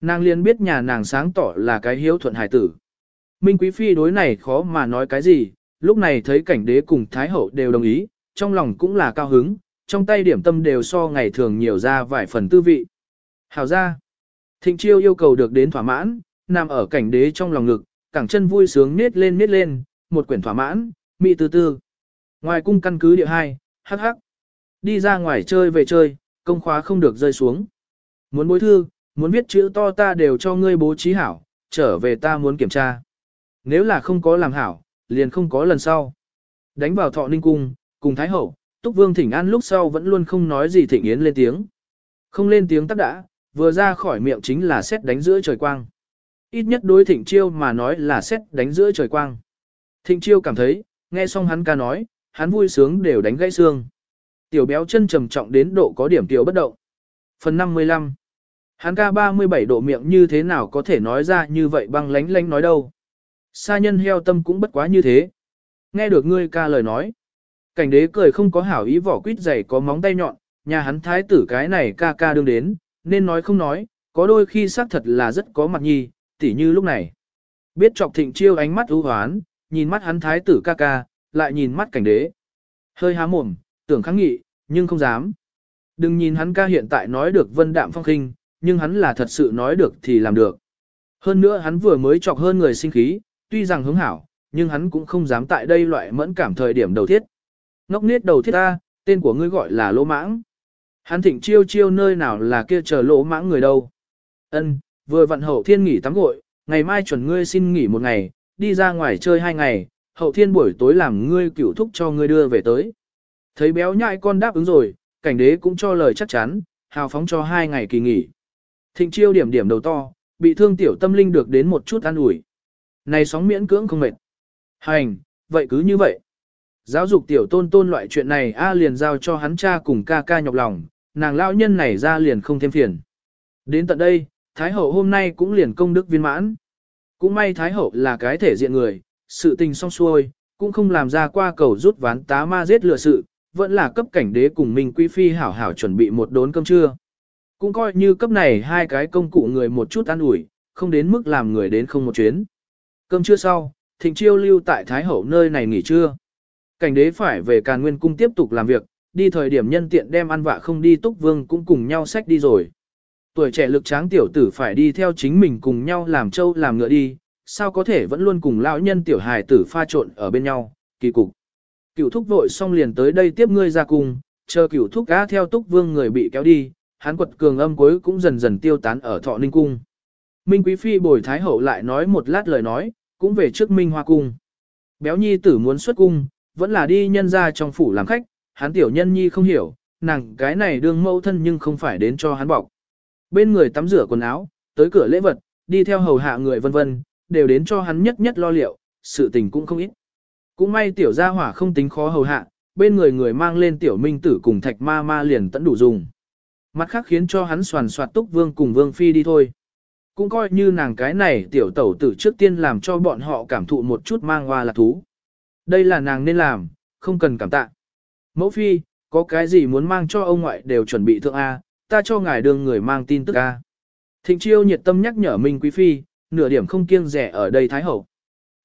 Nàng liền biết nhà nàng sáng tỏ là cái hiếu thuận hải tử. Minh Quý Phi đối này khó mà nói cái gì, lúc này thấy cảnh đế cùng Thái Hậu đều đồng ý, trong lòng cũng là cao hứng, trong tay điểm tâm đều so ngày thường nhiều ra vài phần tư vị. Hào ra, thịnh chiêu yêu cầu được đến thỏa mãn, nằm ở cảnh đế trong lòng ngực, cẳng chân vui sướng nết lên nết lên, một quyển thỏa mãn, mị tư tư. Ngoài cung căn cứ địa hai, hắc hắc. Đi ra ngoài chơi về chơi, công khóa không được rơi xuống. Muốn bối thư, muốn viết chữ to ta đều cho ngươi bố trí hảo, trở về ta muốn kiểm tra. Nếu là không có làm hảo, liền không có lần sau. Đánh vào thọ ninh cung, cùng Thái Hậu, Túc Vương thỉnh an lúc sau vẫn luôn không nói gì thỉnh yến lên tiếng. Không lên tiếng tắt đã, vừa ra khỏi miệng chính là xét đánh giữa trời quang. Ít nhất đối thịnh chiêu mà nói là xét đánh giữa trời quang. Thịnh chiêu cảm thấy, nghe xong hắn ca nói, hắn vui sướng đều đánh gãy xương. Tiểu béo chân trầm trọng đến độ có điểm tiểu bất động. Phần 55 Hắn ca 37 độ miệng như thế nào có thể nói ra như vậy băng lánh lánh nói đâu. Sa nhân heo tâm cũng bất quá như thế. Nghe được ngươi ca lời nói. Cảnh đế cười không có hảo ý vỏ quýt dày có móng tay nhọn, nhà hắn thái tử cái này ca ca đương đến, nên nói không nói, có đôi khi xác thật là rất có mặt nhi, tỉ như lúc này. Biết trọc thịnh chiêu ánh mắt ưu hoán, nhìn mắt hắn thái tử ca ca, lại nhìn mắt cảnh đế. Hơi há mồm, tưởng kháng nghị, nhưng không dám. Đừng nhìn hắn ca hiện tại nói được vân đạm phong khinh, nhưng hắn là thật sự nói được thì làm được. Hơn nữa hắn vừa mới chọc hơn người sinh khí, tuy rằng hứng hảo, nhưng hắn cũng không dám tại đây loại mẫn cảm thời điểm đầu thiết. Ngốc niết đầu thiết ta, tên của ngươi gọi là lỗ mãng. Hắn thịnh chiêu chiêu nơi nào là kia chờ lỗ mãng người đâu. Ân, vừa vận hậu thiên nghỉ tắm gội, ngày mai chuẩn ngươi xin nghỉ một ngày, đi ra ngoài chơi hai ngày, hậu thiên buổi tối làm ngươi cửu thúc cho ngươi đưa về tới. Thấy béo nhại con đáp ứng rồi, cảnh đế cũng cho lời chắc chắn, hào phóng cho hai ngày kỳ nghỉ. Thịnh chiêu điểm điểm đầu to, bị thương tiểu tâm linh được đến một chút an ủi. Này sóng miễn cưỡng không mệt. Hành, vậy cứ như vậy. Giáo dục tiểu tôn tôn loại chuyện này A liền giao cho hắn cha cùng ca ca nhọc lòng, nàng lão nhân này ra liền không thêm phiền. Đến tận đây, Thái Hậu hôm nay cũng liền công đức viên mãn. Cũng may Thái Hậu là cái thể diện người, sự tình xong xuôi, cũng không làm ra qua cầu rút ván tá ma giết lừa sự, vẫn là cấp cảnh đế cùng mình quý phi hảo hảo chuẩn bị một đốn cơm trưa. Cũng coi như cấp này hai cái công cụ người một chút ăn ủi, không đến mức làm người đến không một chuyến. Cơm trưa sau, thịnh chiêu lưu tại Thái Hậu nơi này nghỉ trưa. Cảnh đế phải về Càn Nguyên Cung tiếp tục làm việc, đi thời điểm nhân tiện đem ăn vạ không đi túc vương cũng cùng nhau sách đi rồi. Tuổi trẻ lực tráng tiểu tử phải đi theo chính mình cùng nhau làm trâu làm ngựa đi, sao có thể vẫn luôn cùng lão nhân tiểu hài tử pha trộn ở bên nhau, kỳ cục. Cựu thúc vội xong liền tới đây tiếp ngươi ra cùng, chờ cựu thúc cá theo túc vương người bị kéo đi, hắn quật cường âm cuối cũng dần dần tiêu tán ở thọ ninh cung. Minh Quý Phi bồi Thái Hậu lại nói một lát lời nói, cũng về trước Minh Hoa Cung. Béo Nhi tử muốn xuất cung, vẫn là đi nhân ra trong phủ làm khách, hắn tiểu nhân Nhi không hiểu, nàng cái này đương mẫu thân nhưng không phải đến cho hắn bọc. Bên người tắm rửa quần áo, tới cửa lễ vật, đi theo hầu hạ người vân vân, đều đến cho hắn nhất nhất lo liệu, sự tình cũng không ít. Cũng may tiểu gia hỏa không tính khó hầu hạ, bên người người mang lên tiểu minh tử cùng thạch ma ma liền tận đủ dùng. Mặt khác khiến cho hắn soàn soạt túc vương cùng vương phi đi thôi. Cũng coi như nàng cái này tiểu tẩu tử trước tiên làm cho bọn họ cảm thụ một chút mang hoa lạc thú. Đây là nàng nên làm, không cần cảm tạ. Mẫu phi, có cái gì muốn mang cho ông ngoại đều chuẩn bị thượng A, ta cho ngài đường người mang tin tức A. Thịnh chiêu nhiệt tâm nhắc nhở Minh Quý Phi, nửa điểm không kiêng rẻ ở đây Thái Hậu.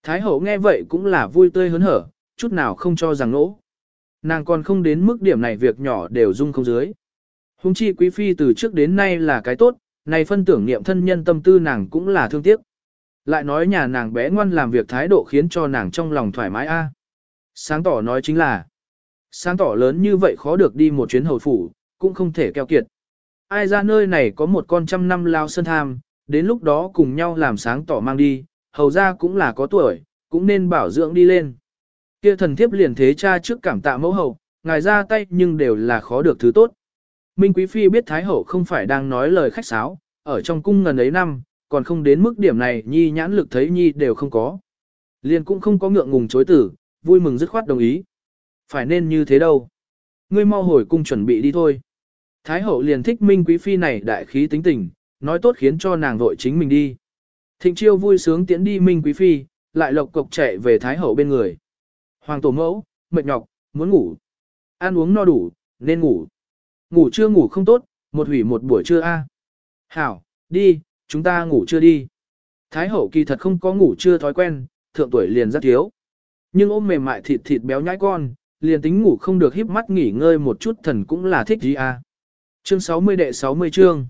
Thái Hậu nghe vậy cũng là vui tươi hớn hở, chút nào không cho rằng nỗ. Nàng còn không đến mức điểm này việc nhỏ đều dung không dưới. Hùng chi Quý Phi từ trước đến nay là cái tốt, này phân tưởng niệm thân nhân tâm tư nàng cũng là thương tiếc. Lại nói nhà nàng bé ngoan làm việc thái độ khiến cho nàng trong lòng thoải mái a. Sáng tỏ nói chính là, sáng tỏ lớn như vậy khó được đi một chuyến hầu phủ, cũng không thể keo kiệt. Ai ra nơi này có một con trăm năm lao sơn tham, đến lúc đó cùng nhau làm sáng tỏ mang đi, hầu ra cũng là có tuổi, cũng nên bảo dưỡng đi lên. Kia thần thiếp liền thế cha trước cảm tạ mẫu hậu, ngài ra tay nhưng đều là khó được thứ tốt. Minh Quý Phi biết Thái Hậu không phải đang nói lời khách sáo, ở trong cung ngần ấy năm, còn không đến mức điểm này nhi nhãn lực thấy nhi đều không có. Liền cũng không có ngượng ngùng chối tử, vui mừng dứt khoát đồng ý. Phải nên như thế đâu. Ngươi mau hồi cung chuẩn bị đi thôi. Thái hậu liền thích Minh Quý Phi này đại khí tính tình, nói tốt khiến cho nàng vội chính mình đi. Thịnh chiêu vui sướng tiễn đi Minh Quý Phi, lại lộc cộc chạy về Thái hậu bên người. Hoàng tổ mẫu, mệt nhọc, muốn ngủ. Ăn uống no đủ, nên ngủ. Ngủ chưa ngủ không tốt, một hủy một buổi trưa a. Hảo, đi, chúng ta ngủ chưa đi. Thái hậu kỳ thật không có ngủ chưa thói quen, thượng tuổi liền rất thiếu. Nhưng ôm mềm mại thịt thịt béo nhãi con, liền tính ngủ không được híp mắt nghỉ ngơi một chút thần cũng là thích gì à. Chương 60 đệ 60 chương.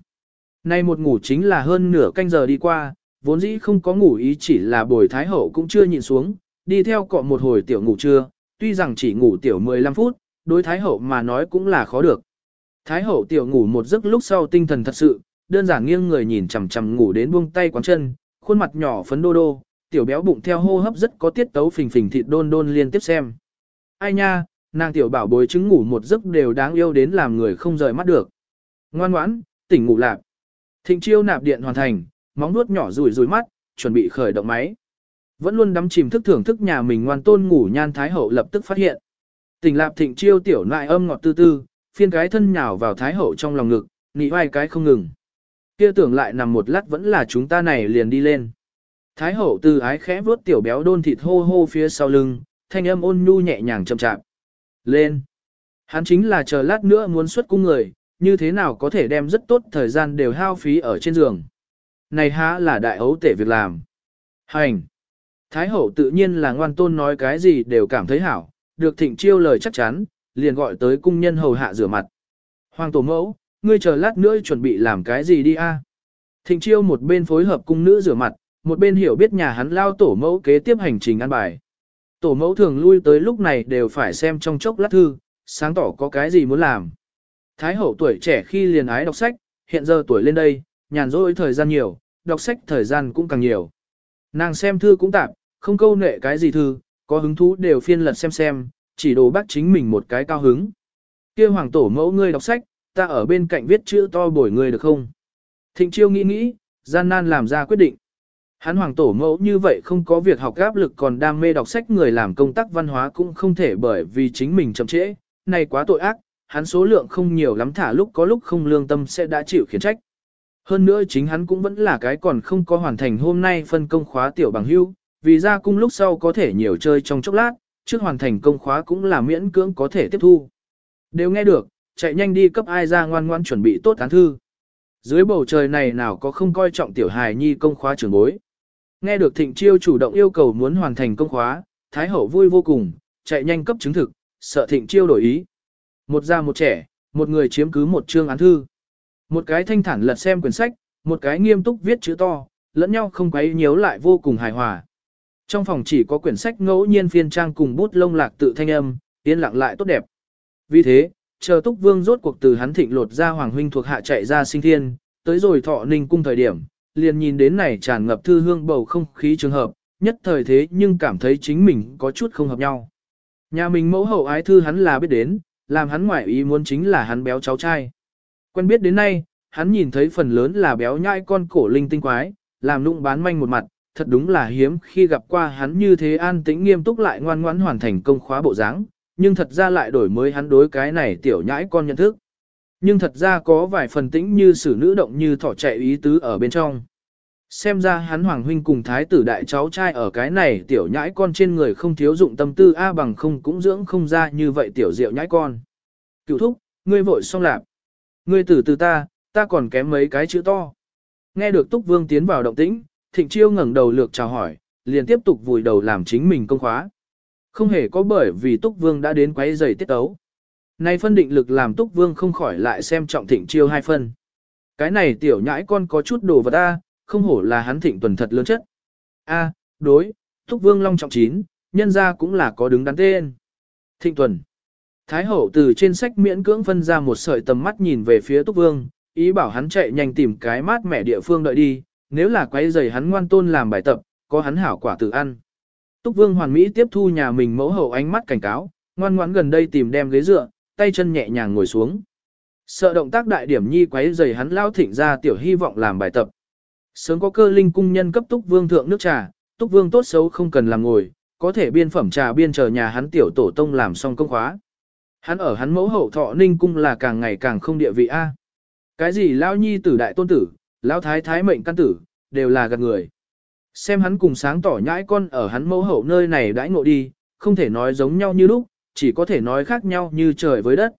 Nay một ngủ chính là hơn nửa canh giờ đi qua, vốn dĩ không có ngủ ý chỉ là bồi thái hậu cũng chưa nhìn xuống, đi theo cọ một hồi tiểu ngủ trưa, tuy rằng chỉ ngủ tiểu 15 phút, đối thái hậu mà nói cũng là khó được. Thái hậu tiểu ngủ một giấc lúc sau tinh thần thật sự, đơn giản nghiêng người nhìn chằm chằm ngủ đến buông tay quán chân, khuôn mặt nhỏ phấn đô đô, tiểu béo bụng theo hô hấp rất có tiết tấu phình phình thịt đôn đôn liên tiếp xem. Ai nha, nàng tiểu bảo bối chứng ngủ một giấc đều đáng yêu đến làm người không rời mắt được. Ngoan ngoãn, tỉnh ngủ lạc. Thịnh chiêu nạp điện hoàn thành, móng nuốt nhỏ rủi rủi mắt, chuẩn bị khởi động máy. Vẫn luôn đắm chìm thức thưởng thức nhà mình ngoan tôn ngủ nhan thái hậu lập tức phát hiện. Tỉnh lạp thịnh chiêu tiểu nại âm ngọt tư tư, phiên cái thân nhào vào thái hậu trong lòng ngực, nị vai cái không ngừng. Kia tưởng lại nằm một lát vẫn là chúng ta này liền đi lên. Thái hậu từ ái khẽ vuốt tiểu béo đôn thịt hô hô phía sau lưng, thanh âm ôn nhu nhẹ nhàng chậm chạp. Lên. Hắn chính là chờ lát nữa muốn xuất cung người, như thế nào có thể đem rất tốt thời gian đều hao phí ở trên giường. Này há là đại ấu tể việc làm. Hành. Thái hậu tự nhiên là ngoan tôn nói cái gì đều cảm thấy hảo, được thịnh chiêu lời chắc chắn, liền gọi tới cung nhân hầu hạ rửa mặt. Hoàng tổ mẫu, ngươi chờ lát nữa chuẩn bị làm cái gì đi a? Thịnh chiêu một bên phối hợp cung nữ rửa mặt, một bên hiểu biết nhà hắn lao tổ mẫu kế tiếp hành trình ăn bài. Tổ mẫu thường lui tới lúc này đều phải xem trong chốc lát thư, sáng tỏ có cái gì muốn làm. Thái hậu tuổi trẻ khi liền ái đọc sách, hiện giờ tuổi lên đây, nhàn rỗi thời gian nhiều, đọc sách thời gian cũng càng nhiều. Nàng xem thư cũng tạm, không câu nệ cái gì thư, có hứng thú đều phiên lật xem xem, chỉ đồ bác chính mình một cái cao hứng. kia hoàng tổ mẫu ngươi đọc sách, ta ở bên cạnh viết chữ to bổi ngươi được không? Thịnh chiêu nghĩ nghĩ, gian nan làm ra quyết định. Hắn hoàng tổ mẫu như vậy không có việc học áp lực còn đam mê đọc sách người làm công tác văn hóa cũng không thể bởi vì chính mình chậm trễ, này quá tội ác, hắn số lượng không nhiều lắm thả lúc có lúc không lương tâm sẽ đã chịu khiển trách. Hơn nữa chính hắn cũng vẫn là cái còn không có hoàn thành hôm nay phân công khóa tiểu bằng hưu, vì ra cung lúc sau có thể nhiều chơi trong chốc lát, trước hoàn thành công khóa cũng là miễn cưỡng có thể tiếp thu. Đều nghe được, chạy nhanh đi cấp ai ra ngoan ngoan chuẩn bị tốt án thư. Dưới bầu trời này nào có không coi trọng tiểu hài nhi công khóa trưởng bối. Nghe được thịnh chiêu chủ động yêu cầu muốn hoàn thành công khóa, Thái hậu vui vô cùng, chạy nhanh cấp chứng thực, sợ thịnh chiêu đổi ý. Một già một trẻ, một người chiếm cứ một chương án thư. Một cái thanh thản lật xem quyển sách, một cái nghiêm túc viết chữ to, lẫn nhau không quấy nhiễu lại vô cùng hài hòa. Trong phòng chỉ có quyển sách ngẫu nhiên phiên trang cùng bút lông lạc tự thanh âm, yên lặng lại tốt đẹp. Vì thế, chờ Túc Vương rốt cuộc từ hắn thịnh lột ra hoàng huynh thuộc hạ chạy ra sinh thiên, tới rồi thọ ninh cung thời điểm, liền nhìn đến này tràn ngập thư hương bầu không khí trường hợp, nhất thời thế nhưng cảm thấy chính mình có chút không hợp nhau. Nhà mình mẫu hậu ái thư hắn là biết đến, làm hắn ngoại ý muốn chính là hắn béo cháu trai. Quen biết đến nay, hắn nhìn thấy phần lớn là béo nhai con cổ linh tinh quái, làm nụng bán manh một mặt, thật đúng là hiếm khi gặp qua hắn như thế an tĩnh nghiêm túc lại ngoan ngoãn hoàn thành công khóa bộ dáng, nhưng thật ra lại đổi mới hắn đối cái này tiểu nhãi con nhận thức. Nhưng thật ra có vài phần tĩnh như sử nữ động như thỏ chạy ý tứ ở bên trong. Xem ra hắn hoàng huynh cùng thái tử đại cháu trai ở cái này tiểu nhãi con trên người không thiếu dụng tâm tư A bằng không cũng dưỡng không ra như vậy tiểu diệu nhãi con. Cựu thúc, ngươi vội xong lạp. Ngươi tử từ ta, ta còn kém mấy cái chữ to. Nghe được túc vương tiến vào động tĩnh, thịnh chiêu ngẩng đầu lược chào hỏi, liền tiếp tục vùi đầu làm chính mình công khóa. Không hề có bởi vì túc vương đã đến quấy giày tiết tấu. Nay phân định lực làm túc vương không khỏi lại xem trọng thịnh chiêu hai phân. Cái này tiểu nhãi con có chút đồ vật ta, không hổ là hắn thịnh tuần thật lớn chất. A, đối, Túc Vương Long trọng chín, nhân ra cũng là có đứng đắn tên. Thịnh tuần. Thái hậu từ trên sách miễn cưỡng phân ra một sợi tầm mắt nhìn về phía Túc Vương, ý bảo hắn chạy nhanh tìm cái mát mẻ địa phương đợi đi, nếu là quấy giày hắn ngoan tôn làm bài tập, có hắn hảo quả tự ăn. Túc Vương hoàn mỹ tiếp thu nhà mình mẫu hậu ánh mắt cảnh cáo, ngoan ngoãn gần đây tìm đem ghế dựa, tay chân nhẹ nhàng ngồi xuống. Sợ động tác đại điểm nhi quấy giày hắn lao thịnh ra tiểu hy vọng làm bài tập. Sớm có cơ linh cung nhân cấp túc vương thượng nước trà, túc vương tốt xấu không cần làm ngồi, có thể biên phẩm trà biên chờ nhà hắn tiểu tổ tông làm xong công khóa. Hắn ở hắn mẫu hậu thọ ninh cung là càng ngày càng không địa vị A. Cái gì lao nhi tử đại tôn tử, Lão thái thái mệnh căn tử, đều là gạt người. Xem hắn cùng sáng tỏ nhãi con ở hắn mẫu hậu nơi này đãi ngộ đi, không thể nói giống nhau như lúc, chỉ có thể nói khác nhau như trời với đất.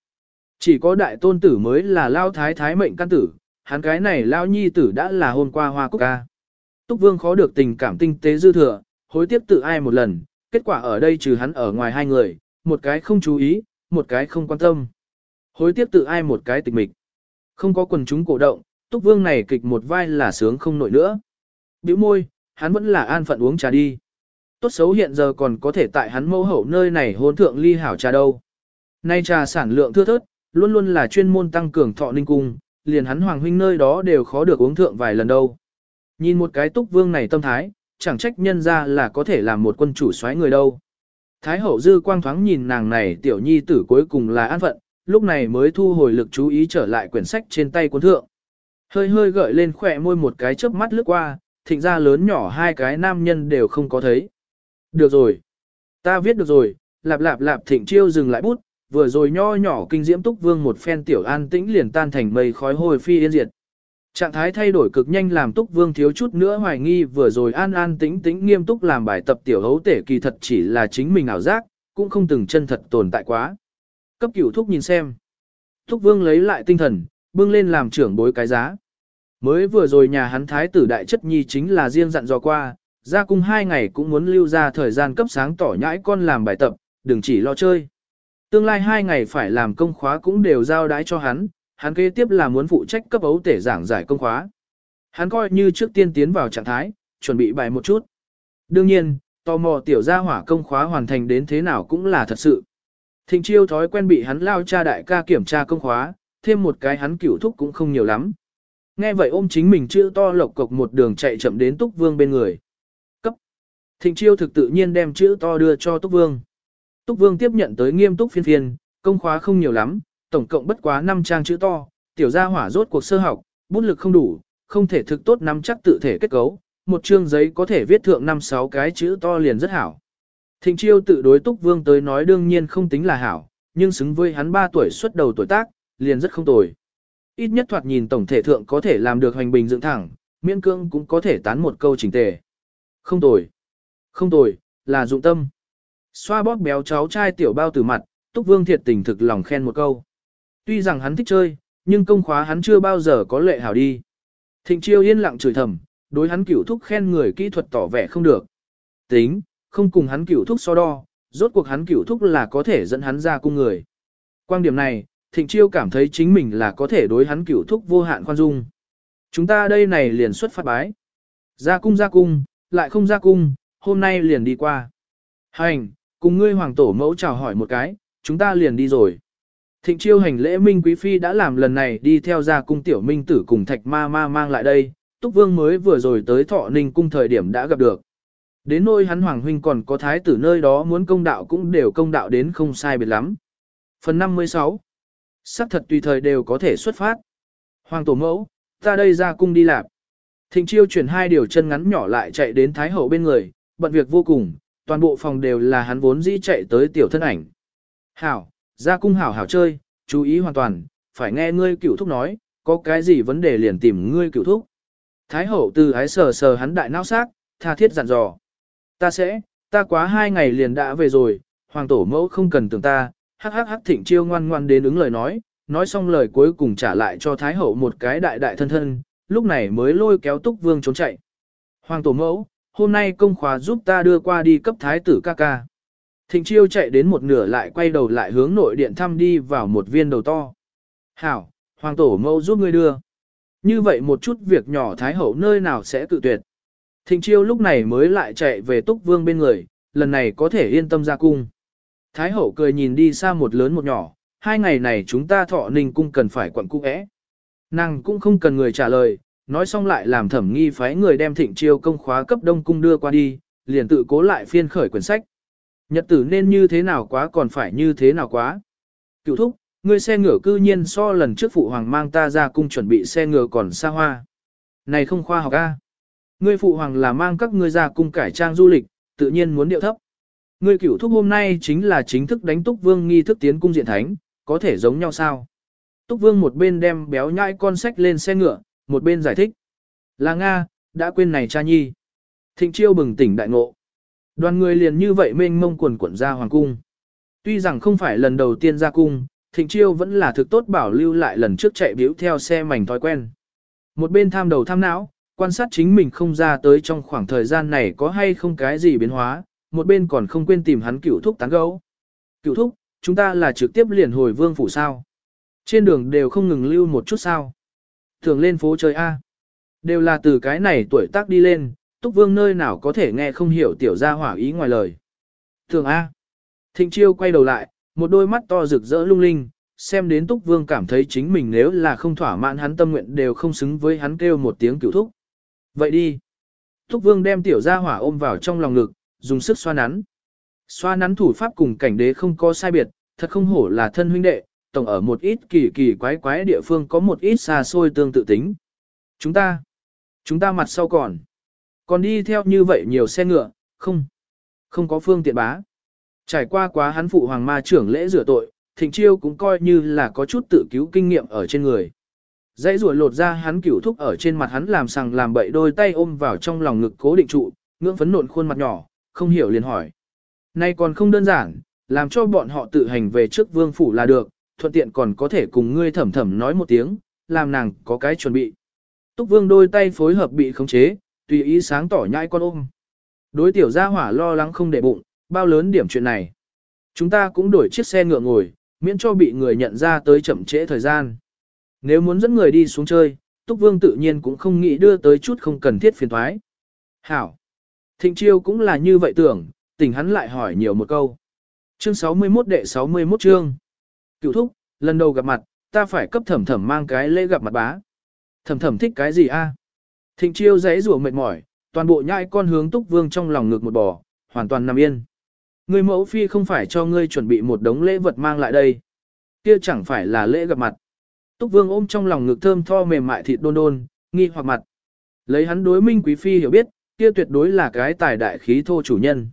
Chỉ có đại tôn tử mới là lao thái thái mệnh căn tử, hắn cái này lao nhi tử đã là hôm qua hoa quốc ca. Túc Vương khó được tình cảm tinh tế dư thừa, hối tiếc tự ai một lần, kết quả ở đây trừ hắn ở ngoài hai người, một cái không chú ý, một cái không quan tâm. Hối tiếc tự ai một cái tịch mịch. Không có quần chúng cổ động, Túc Vương này kịch một vai là sướng không nổi nữa. Biểu môi, hắn vẫn là an phận uống trà đi. Tốt xấu hiện giờ còn có thể tại hắn mẫu hậu nơi này hôn thượng ly hảo trà đâu. Nay trà sản lượng thưa thớt, luôn luôn là chuyên môn tăng cường thọ ninh cung, liền hắn hoàng huynh nơi đó đều khó được uống thượng vài lần đâu. Nhìn một cái túc vương này tâm thái, chẳng trách nhân ra là có thể làm một quân chủ soái người đâu. Thái hậu dư quang thoáng nhìn nàng này tiểu nhi tử cuối cùng là an phận, lúc này mới thu hồi lực chú ý trở lại quyển sách trên tay cuốn thượng. Hơi hơi gợi lên khỏe môi một cái chớp mắt lướt qua, thịnh ra lớn nhỏ hai cái nam nhân đều không có thấy. Được rồi. Ta viết được rồi, lạp lạp lạp thịnh chiêu dừng lại bút, vừa rồi nho nhỏ kinh diễm túc vương một phen tiểu an tĩnh liền tan thành mây khói hồi phi yên diệt. Trạng thái thay đổi cực nhanh làm túc vương thiếu chút nữa hoài nghi vừa rồi an an tĩnh tĩnh nghiêm túc làm bài tập tiểu hấu tể kỳ thật chỉ là chính mình ảo giác, cũng không từng chân thật tồn tại quá. Cấp cửu thúc nhìn xem. Túc vương lấy lại tinh thần, bưng lên làm trưởng bối cái giá. Mới vừa rồi nhà hắn thái tử đại chất nhi chính là riêng dặn dò qua, ra cung hai ngày cũng muốn lưu ra thời gian cấp sáng tỏ nhãi con làm bài tập, đừng chỉ lo chơi. Tương lai hai ngày phải làm công khóa cũng đều giao đái cho hắn, hắn kế tiếp là muốn phụ trách cấp ấu tể giảng giải công khóa. Hắn coi như trước tiên tiến vào trạng thái, chuẩn bị bài một chút. Đương nhiên, tò mò tiểu gia hỏa công khóa hoàn thành đến thế nào cũng là thật sự. Thịnh chiêu thói quen bị hắn lao cha đại ca kiểm tra công khóa, thêm một cái hắn cửu thúc cũng không nhiều lắm. Nghe vậy ôm chính mình chữ to lộc cộc một đường chạy chậm đến Túc Vương bên người. Cấp. Thịnh chiêu thực tự nhiên đem chữ to đưa cho Túc Vương. Túc Vương tiếp nhận tới nghiêm túc phiên phiên, công khóa không nhiều lắm, tổng cộng bất quá 5 trang chữ to, tiểu gia hỏa rốt cuộc sơ học, bút lực không đủ, không thể thực tốt nắm chắc tự thể kết cấu, một chương giấy có thể viết thượng 5-6 cái chữ to liền rất hảo. Thịnh chiêu tự đối Túc Vương tới nói đương nhiên không tính là hảo, nhưng xứng với hắn 3 tuổi xuất đầu tuổi tác, liền rất không tồi. Ít nhất thoạt nhìn tổng thể thượng có thể làm được hoành bình dựng thẳng, miễn cương cũng có thể tán một câu chỉnh tề. Không tồi. Không tồi, là dụng tâm. Xoa bóp béo cháu trai tiểu bao từ mặt, Túc Vương thiệt tình thực lòng khen một câu. Tuy rằng hắn thích chơi, nhưng công khóa hắn chưa bao giờ có lệ hảo đi. Thịnh chiêu yên lặng chửi thầm, đối hắn cửu thúc khen người kỹ thuật tỏ vẻ không được. Tính, không cùng hắn cửu thúc so đo, rốt cuộc hắn cửu thúc là có thể dẫn hắn ra cung người. Quan điểm này, thịnh chiêu cảm thấy chính mình là có thể đối hắn cửu thúc vô hạn khoan dung. Chúng ta đây này liền xuất phát bái. Ra cung ra cung, lại không ra cung, hôm nay liền đi qua. Hành, cùng ngươi hoàng tổ mẫu chào hỏi một cái, chúng ta liền đi rồi. Thịnh chiêu hành lễ Minh Quý Phi đã làm lần này đi theo ra cung tiểu minh tử cùng thạch ma ma mang lại đây, Túc Vương mới vừa rồi tới thọ ninh cung thời điểm đã gặp được. Đến nôi hắn hoàng huynh còn có thái tử nơi đó muốn công đạo cũng đều công đạo đến không sai biệt lắm. Phần 56 Sắc thật tùy thời đều có thể xuất phát. Hoàng tổ mẫu, ta đây ra cung đi lạp. Thịnh chiêu chuyển hai điều chân ngắn nhỏ lại chạy đến thái hậu bên người, bận việc vô cùng, toàn bộ phòng đều là hắn vốn dĩ chạy tới tiểu thân ảnh. Hảo, ra cung hảo hảo chơi, chú ý hoàn toàn, phải nghe ngươi cửu thúc nói, có cái gì vấn đề liền tìm ngươi cửu thúc. Thái hậu từ ái sờ sờ hắn đại não xác, tha thiết dặn dò. Ta sẽ, ta quá hai ngày liền đã về rồi, hoàng tổ mẫu không cần tưởng ta, hắc hắc hắc thịnh chiêu ngoan ngoan đến ứng lời nói, nói xong lời cuối cùng trả lại cho Thái hậu một cái đại đại thân thân, lúc này mới lôi kéo túc vương trốn chạy. Hoàng tổ mẫu, hôm nay công khóa giúp ta đưa qua đi cấp Thái tử ca ca. Thịnh chiêu chạy đến một nửa lại quay đầu lại hướng nội điện thăm đi vào một viên đầu to. Hảo, hoàng tổ mẫu giúp ngươi đưa. Như vậy một chút việc nhỏ Thái hậu nơi nào sẽ tự tuyệt. Thịnh chiêu lúc này mới lại chạy về túc vương bên người, lần này có thể yên tâm ra cung. Thái hậu cười nhìn đi xa một lớn một nhỏ, hai ngày này chúng ta thọ ninh cung cần phải quận cung ẽ. Nàng cũng không cần người trả lời, nói xong lại làm thẩm nghi phái người đem thịnh chiêu công khóa cấp đông cung đưa qua đi, liền tự cố lại phiên khởi quyển sách. Nhật tử nên như thế nào quá còn phải như thế nào quá. Cựu thúc, ngươi xe ngựa cư nhiên so lần trước phụ hoàng mang ta ra cung chuẩn bị xe ngựa còn xa hoa. Này không khoa học a. Ngươi phụ hoàng là mang các ngươi ra cung cải trang du lịch, tự nhiên muốn điệu thấp. Ngươi cửu thúc hôm nay chính là chính thức đánh Túc Vương nghi thức tiến cung diện thánh, có thể giống nhau sao? Túc Vương một bên đem béo nhãi con sách lên xe ngựa, một bên giải thích. Là Nga, đã quên này cha nhi. Thịnh chiêu bừng tỉnh đại ngộ. Đoàn người liền như vậy mênh mông quần quẩn ra hoàng cung. Tuy rằng không phải lần đầu tiên ra cung, thịnh chiêu vẫn là thực tốt bảo lưu lại lần trước chạy biếu theo xe mảnh thói quen. Một bên tham đầu tham não, quan sát chính mình không ra tới trong khoảng thời gian này có hay không cái gì biến hóa, một bên còn không quên tìm hắn cửu thúc tán gấu. Cửu thúc, chúng ta là trực tiếp liền hồi vương phủ sao. Trên đường đều không ngừng lưu một chút sao. Thường lên phố chơi A. Đều là từ cái này tuổi tác đi lên, túc vương nơi nào có thể nghe không hiểu tiểu gia hỏa ý ngoài lời. Thường A. Thịnh chiêu quay đầu lại, một đôi mắt to rực rỡ lung linh, xem đến túc vương cảm thấy chính mình nếu là không thỏa mãn hắn tâm nguyện đều không xứng với hắn kêu một tiếng cửu thúc. Vậy đi. Túc vương đem tiểu gia hỏa ôm vào trong lòng ngực, dùng sức xoa nắn. Xoa nắn thủ pháp cùng cảnh đế không có sai biệt, thật không hổ là thân huynh đệ, tổng ở một ít kỳ kỳ quái quái địa phương có một ít xa xôi tương tự tính. Chúng ta, chúng ta mặt sau còn, còn đi theo như vậy nhiều xe ngựa, không, không có phương tiện bá. Trải qua quá hắn phụ hoàng ma trưởng lễ rửa tội, thịnh chiêu cũng coi như là có chút tự cứu kinh nghiệm ở trên người. Dãy rùa lột ra hắn cửu thúc ở trên mặt hắn làm sằng làm bậy đôi tay ôm vào trong lòng ngực cố định trụ, ngưỡng phấn nộn khuôn mặt nhỏ, không hiểu liền hỏi. Nay còn không đơn giản, làm cho bọn họ tự hành về trước vương phủ là được, thuận tiện còn có thể cùng ngươi thẩm thẩm nói một tiếng, làm nàng có cái chuẩn bị. Túc vương đôi tay phối hợp bị khống chế, tùy ý sáng tỏ nhai con ôm. Đối tiểu gia hỏa lo lắng không để bụng, bao lớn điểm chuyện này. Chúng ta cũng đổi chiếc xe ngựa ngồi, miễn cho bị người nhận ra tới chậm trễ thời gian. Nếu muốn dẫn người đi xuống chơi, Túc Vương tự nhiên cũng không nghĩ đưa tới chút không cần thiết phiền thoái. Hảo. Thịnh Chiêu cũng là như vậy tưởng, tỉnh hắn lại hỏi nhiều một câu. Chương 61 đệ 61 chương. Cựu thúc, lần đầu gặp mặt, ta phải cấp thẩm thẩm mang cái lễ gặp mặt bá. Thẩm thẩm thích cái gì a? Thịnh Chiêu giấy rủa mệt mỏi, toàn bộ nhai con hướng Túc Vương trong lòng ngực một bò, hoàn toàn nằm yên. Người mẫu phi không phải cho ngươi chuẩn bị một đống lễ vật mang lại đây. Kia chẳng phải là lễ gặp mặt. Túc Vương ôm trong lòng ngực thơm tho mềm mại thịt đôn đôn, nghi hoặc mặt. Lấy hắn đối minh quý phi hiểu biết, kia tuyệt đối là cái tài đại khí thô chủ nhân.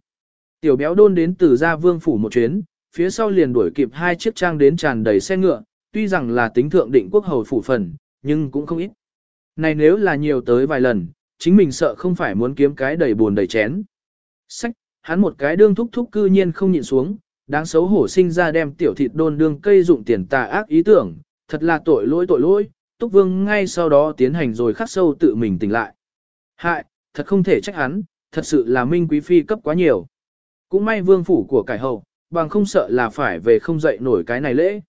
Tiểu béo đôn đến từ gia vương phủ một chuyến, phía sau liền đuổi kịp hai chiếc trang đến tràn đầy xe ngựa, tuy rằng là tính thượng định quốc hầu phủ phần, nhưng cũng không ít. Này nếu là nhiều tới vài lần, chính mình sợ không phải muốn kiếm cái đầy buồn đầy chén. Sách, hắn một cái đương thúc thúc cư nhiên không nhịn xuống, đáng xấu hổ sinh ra đem tiểu thịt đôn đương cây dụng tiền tà ác ý tưởng, thật là tội lỗi tội lỗi, Túc Vương ngay sau đó tiến hành rồi khắc sâu tự mình tỉnh lại. Hại, thật không thể trách hắn, thật sự là Minh Quý Phi cấp quá nhiều. Cũng may vương phủ của cải hậu, bằng không sợ là phải về không dậy nổi cái này lễ.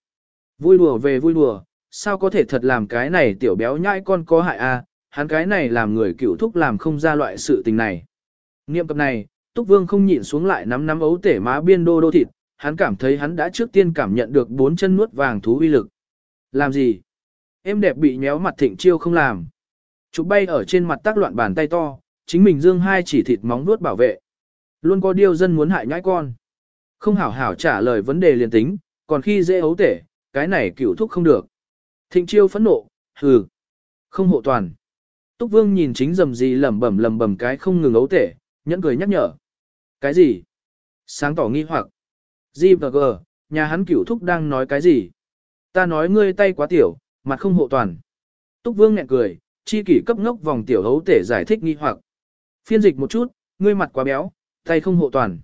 Vui đùa về vui đùa, sao có thể thật làm cái này tiểu béo nhãi con có hại a? À? hắn cái này làm người cựu thúc làm không ra loại sự tình này. Niệm cập này, Túc Vương không nhịn xuống lại nắm nắm ấu tể má biên đô đô thịt, hắn cảm thấy hắn đã trước tiên cảm nhận được bốn chân nuốt vàng thú uy lực. Làm gì? Em đẹp bị nhéo mặt thịnh chiêu không làm. Chụp bay ở trên mặt tác loạn bàn tay to, chính mình dương hai chỉ thịt móng vuốt bảo vệ. Luôn có điều dân muốn hại nhãi con. Không hảo hảo trả lời vấn đề liền tính, còn khi dễ ấu tể, cái này cựu thúc không được. Thịnh chiêu phẫn nộ, hừ, không hộ toàn. Túc vương nhìn chính dầm gì lẩm bẩm lẩm bẩm cái không ngừng ấu tể, nhẫn cười nhắc nhở. Cái gì? Sáng tỏ nghi hoặc. Di và G, nhà hắn cửu thúc đang nói cái gì? Ta nói ngươi tay quá tiểu, mặt không hộ toàn. Túc Vương nhẹ cười, chi kỷ cấp ngốc vòng tiểu hấu tể giải thích nghi hoặc. Phiên dịch một chút, ngươi mặt quá béo, tay không hộ toàn.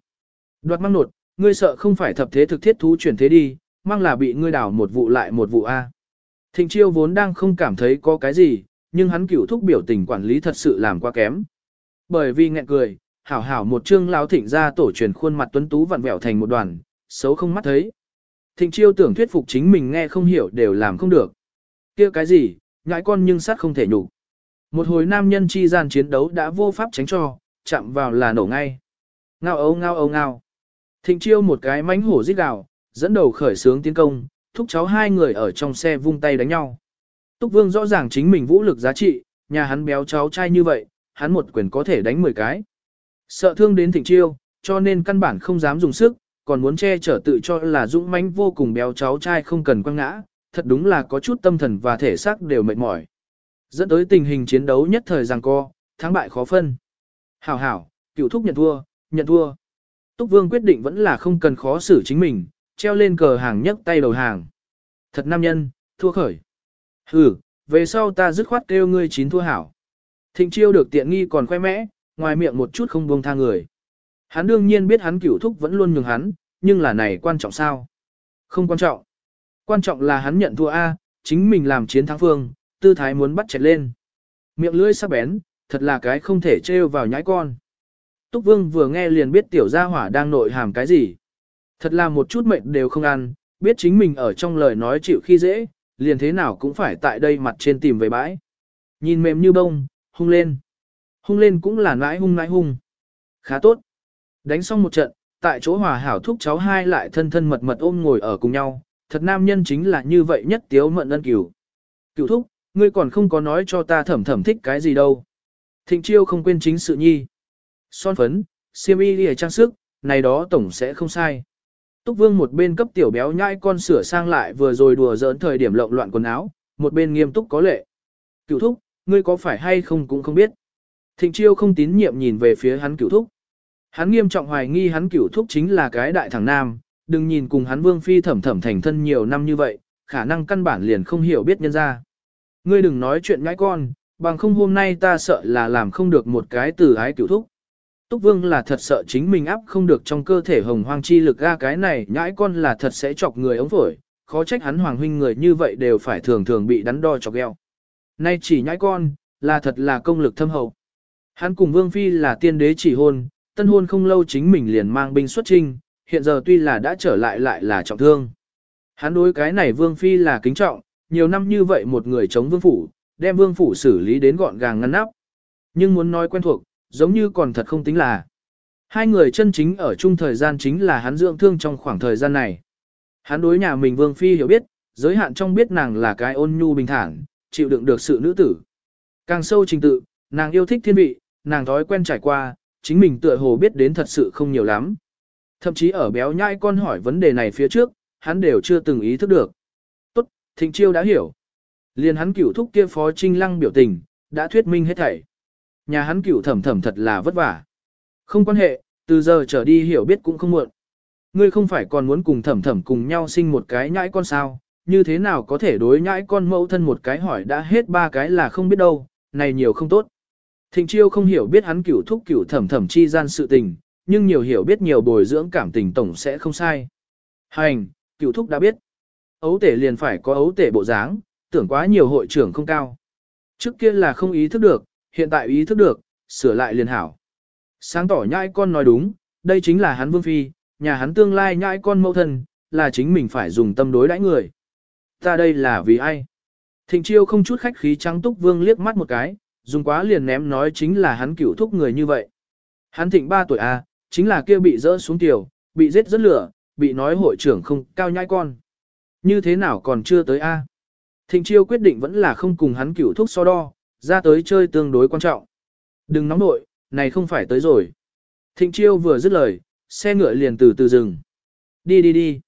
Đoạt mang nột, ngươi sợ không phải thập thế thực thiết thú chuyển thế đi, mang là bị ngươi đảo một vụ lại một vụ A. Thịnh chiêu vốn đang không cảm thấy có cái gì, nhưng hắn cửu thúc biểu tình quản lý thật sự làm quá kém. Bởi vì nghẹn cười, hảo hảo một chương lão thịnh ra tổ truyền khuôn mặt tuấn tú vặn vẹo thành một đoàn, xấu không mắt thấy. Thịnh chiêu tưởng thuyết phục chính mình nghe không hiểu đều làm không được. kia cái gì, ngãi con nhưng sát không thể nhục. Một hồi nam nhân chi gian chiến đấu đã vô pháp tránh cho, chạm vào là nổ ngay. Ngao ấu ngao ấu ngao. Thịnh chiêu một cái mánh hổ giết gào, dẫn đầu khởi sướng tiến công, thúc cháu hai người ở trong xe vung tay đánh nhau. Túc Vương rõ ràng chính mình vũ lực giá trị, nhà hắn béo cháu trai như vậy, hắn một quyền có thể đánh 10 cái. Sợ thương đến thịnh chiêu, cho nên căn bản không dám dùng sức, còn muốn che chở tự cho là dũng mãnh vô cùng béo cháu trai không cần quăng ngã, thật đúng là có chút tâm thần và thể xác đều mệt mỏi. Dẫn tới tình hình chiến đấu nhất thời giằng co, thắng bại khó phân. Hảo hảo, cựu thúc nhận thua, nhận thua. Túc Vương quyết định vẫn là không cần khó xử chính mình, treo lên cờ hàng nhấc tay đầu hàng. Thật nam nhân, thua khởi. Hừ, về sau ta dứt khoát kêu ngươi chín thua hảo. Thịnh chiêu được tiện nghi còn khoe mẽ, ngoài miệng một chút không buông tha người. Hắn đương nhiên biết hắn cửu thúc vẫn luôn nhường hắn, nhưng là này quan trọng sao? Không quan trọng. Quan trọng là hắn nhận thua A, chính mình làm chiến thắng phương, tư thái muốn bắt chẹt lên. Miệng lưỡi sắc bén, thật là cái không thể trêu vào nhãi con. Túc Vương vừa nghe liền biết tiểu gia hỏa đang nội hàm cái gì. Thật là một chút mệnh đều không ăn, biết chính mình ở trong lời nói chịu khi dễ, liền thế nào cũng phải tại đây mặt trên tìm về bãi. Nhìn mềm như bông, hung lên. Hung lên cũng là nãi hung nãi hung. Khá tốt. Đánh xong một trận, tại chỗ hòa hảo thúc cháu hai lại thân thân mật mật ôm ngồi ở cùng nhau, thật nam nhân chính là như vậy nhất tiếu mận ân cửu. Cửu thúc, ngươi còn không có nói cho ta thẩm thẩm thích cái gì đâu. Thịnh chiêu không quên chính sự nhi. Son phấn, siêm y đi trang sức, này đó tổng sẽ không sai. Túc Vương một bên cấp tiểu béo nhai con sửa sang lại vừa rồi đùa giỡn thời điểm lộn loạn quần áo, một bên nghiêm túc có lệ. Cửu thúc, ngươi có phải hay không cũng không biết. Thịnh chiêu không tín nhiệm nhìn về phía hắn cửu thúc. Hắn nghiêm trọng hoài nghi hắn cửu thúc chính là cái đại thằng nam, đừng nhìn cùng hắn vương phi thẩm thẩm thành thân nhiều năm như vậy, khả năng căn bản liền không hiểu biết nhân ra. Ngươi đừng nói chuyện nhãi con, bằng không hôm nay ta sợ là làm không được một cái từ ái cửu thúc. Túc Vương là thật sợ chính mình áp không được trong cơ thể hồng hoang chi lực ra cái này nhãi con là thật sẽ chọc người ống phổi, khó trách hắn hoàng huynh người như vậy đều phải thường thường bị đắn đo chọc gheo. Nay chỉ nhãi con, là thật là công lực thâm hậu. Hắn cùng Vương Phi là tiên đế chỉ hôn, tân hôn không lâu chính mình liền mang binh xuất trinh, hiện giờ tuy là đã trở lại lại là trọng thương. Hắn đối cái này Vương Phi là kính trọng, nhiều năm như vậy một người chống Vương Phủ, đem Vương Phủ xử lý đến gọn gàng ngăn nắp. Nhưng muốn nói quen thuộc, giống như còn thật không tính là. Hai người chân chính ở chung thời gian chính là hắn dưỡng thương trong khoảng thời gian này. Hắn đối nhà mình Vương Phi hiểu biết, giới hạn trong biết nàng là cái ôn nhu bình thản, chịu đựng được sự nữ tử. Càng sâu trình tự, nàng yêu thích thiên vị, nàng thói quen trải qua, chính mình tựa hồ biết đến thật sự không nhiều lắm. Thậm chí ở béo nhai con hỏi vấn đề này phía trước, hắn đều chưa từng ý thức được. Thịnh Chiêu đã hiểu. Liền hắn cửu thúc kia phó trinh lăng biểu tình, đã thuyết minh hết thảy. Nhà hắn cửu thẩm thẩm thật là vất vả. Không quan hệ, từ giờ trở đi hiểu biết cũng không muộn. Ngươi không phải còn muốn cùng thẩm thẩm cùng nhau sinh một cái nhãi con sao, như thế nào có thể đối nhãi con mẫu thân một cái hỏi đã hết ba cái là không biết đâu, này nhiều không tốt. Thịnh chiêu không hiểu biết hắn cửu thúc cửu thẩm thẩm chi gian sự tình, nhưng nhiều hiểu biết nhiều bồi dưỡng cảm tình tổng sẽ không sai. Hành, cửu thúc đã biết. Ấu tể liền phải có ấu tể bộ dáng, tưởng quá nhiều hội trưởng không cao. Trước kia là không ý thức được, hiện tại ý thức được, sửa lại liền hảo. Sáng tỏ nhãi con nói đúng, đây chính là hắn vương phi, nhà hắn tương lai nhãi con mẫu thân, là chính mình phải dùng tâm đối đãi người. Ta đây là vì ai? Thịnh chiêu không chút khách khí trắng túc vương liếc mắt một cái, dùng quá liền ném nói chính là hắn cửu thúc người như vậy. Hắn thịnh 3 tuổi A, à, chính là kia bị rỡ xuống tiểu, bị giết rất lửa, bị nói hội trưởng không cao nhãi con. Như thế nào còn chưa tới A? Thịnh chiêu quyết định vẫn là không cùng hắn cửu thúc so đo, ra tới chơi tương đối quan trọng. Đừng nóng nội, này không phải tới rồi. Thịnh chiêu vừa dứt lời, xe ngựa liền từ từ dừng. Đi đi đi.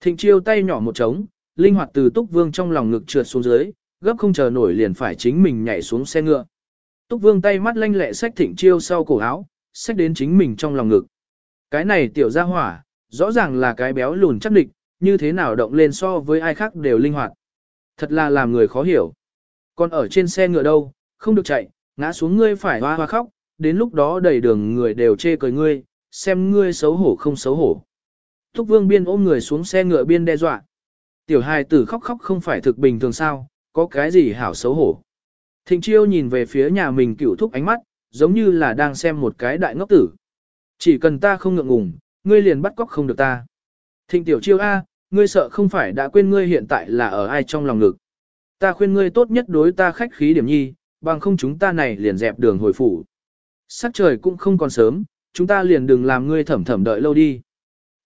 Thịnh chiêu tay nhỏ một trống, linh hoạt từ túc vương trong lòng ngực trượt xuống dưới, gấp không chờ nổi liền phải chính mình nhảy xuống xe ngựa. Túc vương tay mắt lanh lẹ xách thịnh chiêu sau cổ áo, xách đến chính mình trong lòng ngực. Cái này tiểu ra hỏa, rõ ràng là cái béo lùn chắc địch, như thế nào động lên so với ai khác đều linh hoạt. Thật là làm người khó hiểu. Còn ở trên xe ngựa đâu, không được chạy, ngã xuống ngươi phải hoa hoa khóc, đến lúc đó đầy đường người đều chê cười ngươi, xem ngươi xấu hổ không xấu hổ. Thúc vương biên ôm người xuống xe ngựa biên đe dọa. Tiểu hài tử khóc khóc không phải thực bình thường sao, có cái gì hảo xấu hổ. Thịnh chiêu nhìn về phía nhà mình cựu thúc ánh mắt, giống như là đang xem một cái đại ngốc tử. Chỉ cần ta không ngượng ngùng, ngươi liền bắt cóc không được ta. Thịnh tiểu chiêu A, ngươi sợ không phải đã quên ngươi hiện tại là ở ai trong lòng ngực. Ta khuyên ngươi tốt nhất đối ta khách khí điểm nhi, bằng không chúng ta này liền dẹp đường hồi phủ. Sắc trời cũng không còn sớm, chúng ta liền đừng làm ngươi thẩm thẩm đợi lâu đi.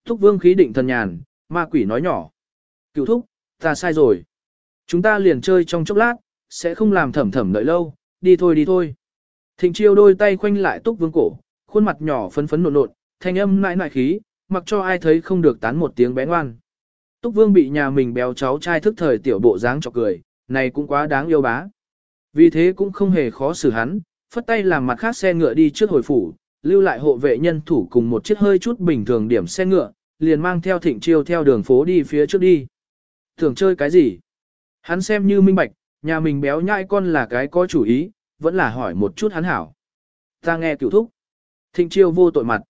Thúc vương khí định thần nhàn, ma quỷ nói nhỏ. Cựu thúc, ta sai rồi. Chúng ta liền chơi trong chốc lát, sẽ không làm thẩm thẩm đợi lâu, đi thôi đi thôi. Thịnh chiêu đôi tay khoanh lại túc vương cổ, khuôn mặt nhỏ phấn phấn nộn nộn, thanh âm nại nại khí, mặc cho ai thấy không được tán một tiếng bé ngoan. Túc vương bị nhà mình béo cháu trai thức thời tiểu bộ dáng cho cười, này cũng quá đáng yêu bá. Vì thế cũng không hề khó xử hắn, phất tay làm mặt khác xe ngựa đi trước hồi phủ, lưu lại hộ vệ nhân thủ cùng một chiếc hơi chút bình thường điểm xe ngựa, liền mang theo thịnh chiêu theo đường phố đi phía trước đi. Thường chơi cái gì? Hắn xem như minh bạch, nhà mình béo nhãi con là cái có chủ ý, vẫn là hỏi một chút hắn hảo. Ta nghe cựu thúc. Thịnh chiêu vô tội mặt.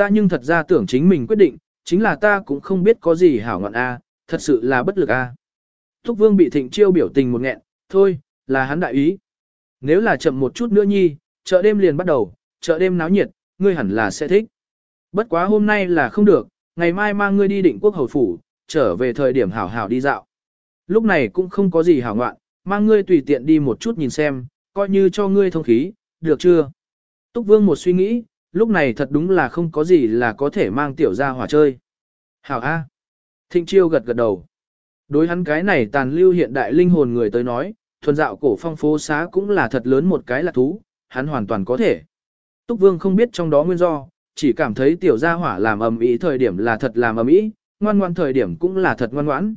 Ta nhưng thật ra tưởng chính mình quyết định, chính là ta cũng không biết có gì hảo ngọn A, thật sự là bất lực A. Thúc vương bị thịnh chiêu biểu tình một nghẹn, thôi, là hắn đại ý. Nếu là chậm một chút nữa nhi, chợ đêm liền bắt đầu, chợ đêm náo nhiệt, ngươi hẳn là sẽ thích. Bất quá hôm nay là không được, ngày mai mang ngươi đi định quốc hầu phủ, trở về thời điểm hảo hảo đi dạo. Lúc này cũng không có gì hảo ngoạn, mang ngươi tùy tiện đi một chút nhìn xem, coi như cho ngươi thông khí, được chưa? Túc Vương một suy nghĩ, lúc này thật đúng là không có gì là có thể mang tiểu ra hỏa chơi. Hảo A. Thịnh Chiêu gật gật đầu. Đối hắn cái này tàn lưu hiện đại linh hồn người tới nói, thuần dạo cổ phong phố xá cũng là thật lớn một cái là thú, hắn hoàn toàn có thể. Túc Vương không biết trong đó nguyên do, chỉ cảm thấy tiểu gia hỏa làm ầm ĩ thời điểm là thật làm ầm ĩ, ngoan ngoan thời điểm cũng là thật ngoan ngoãn.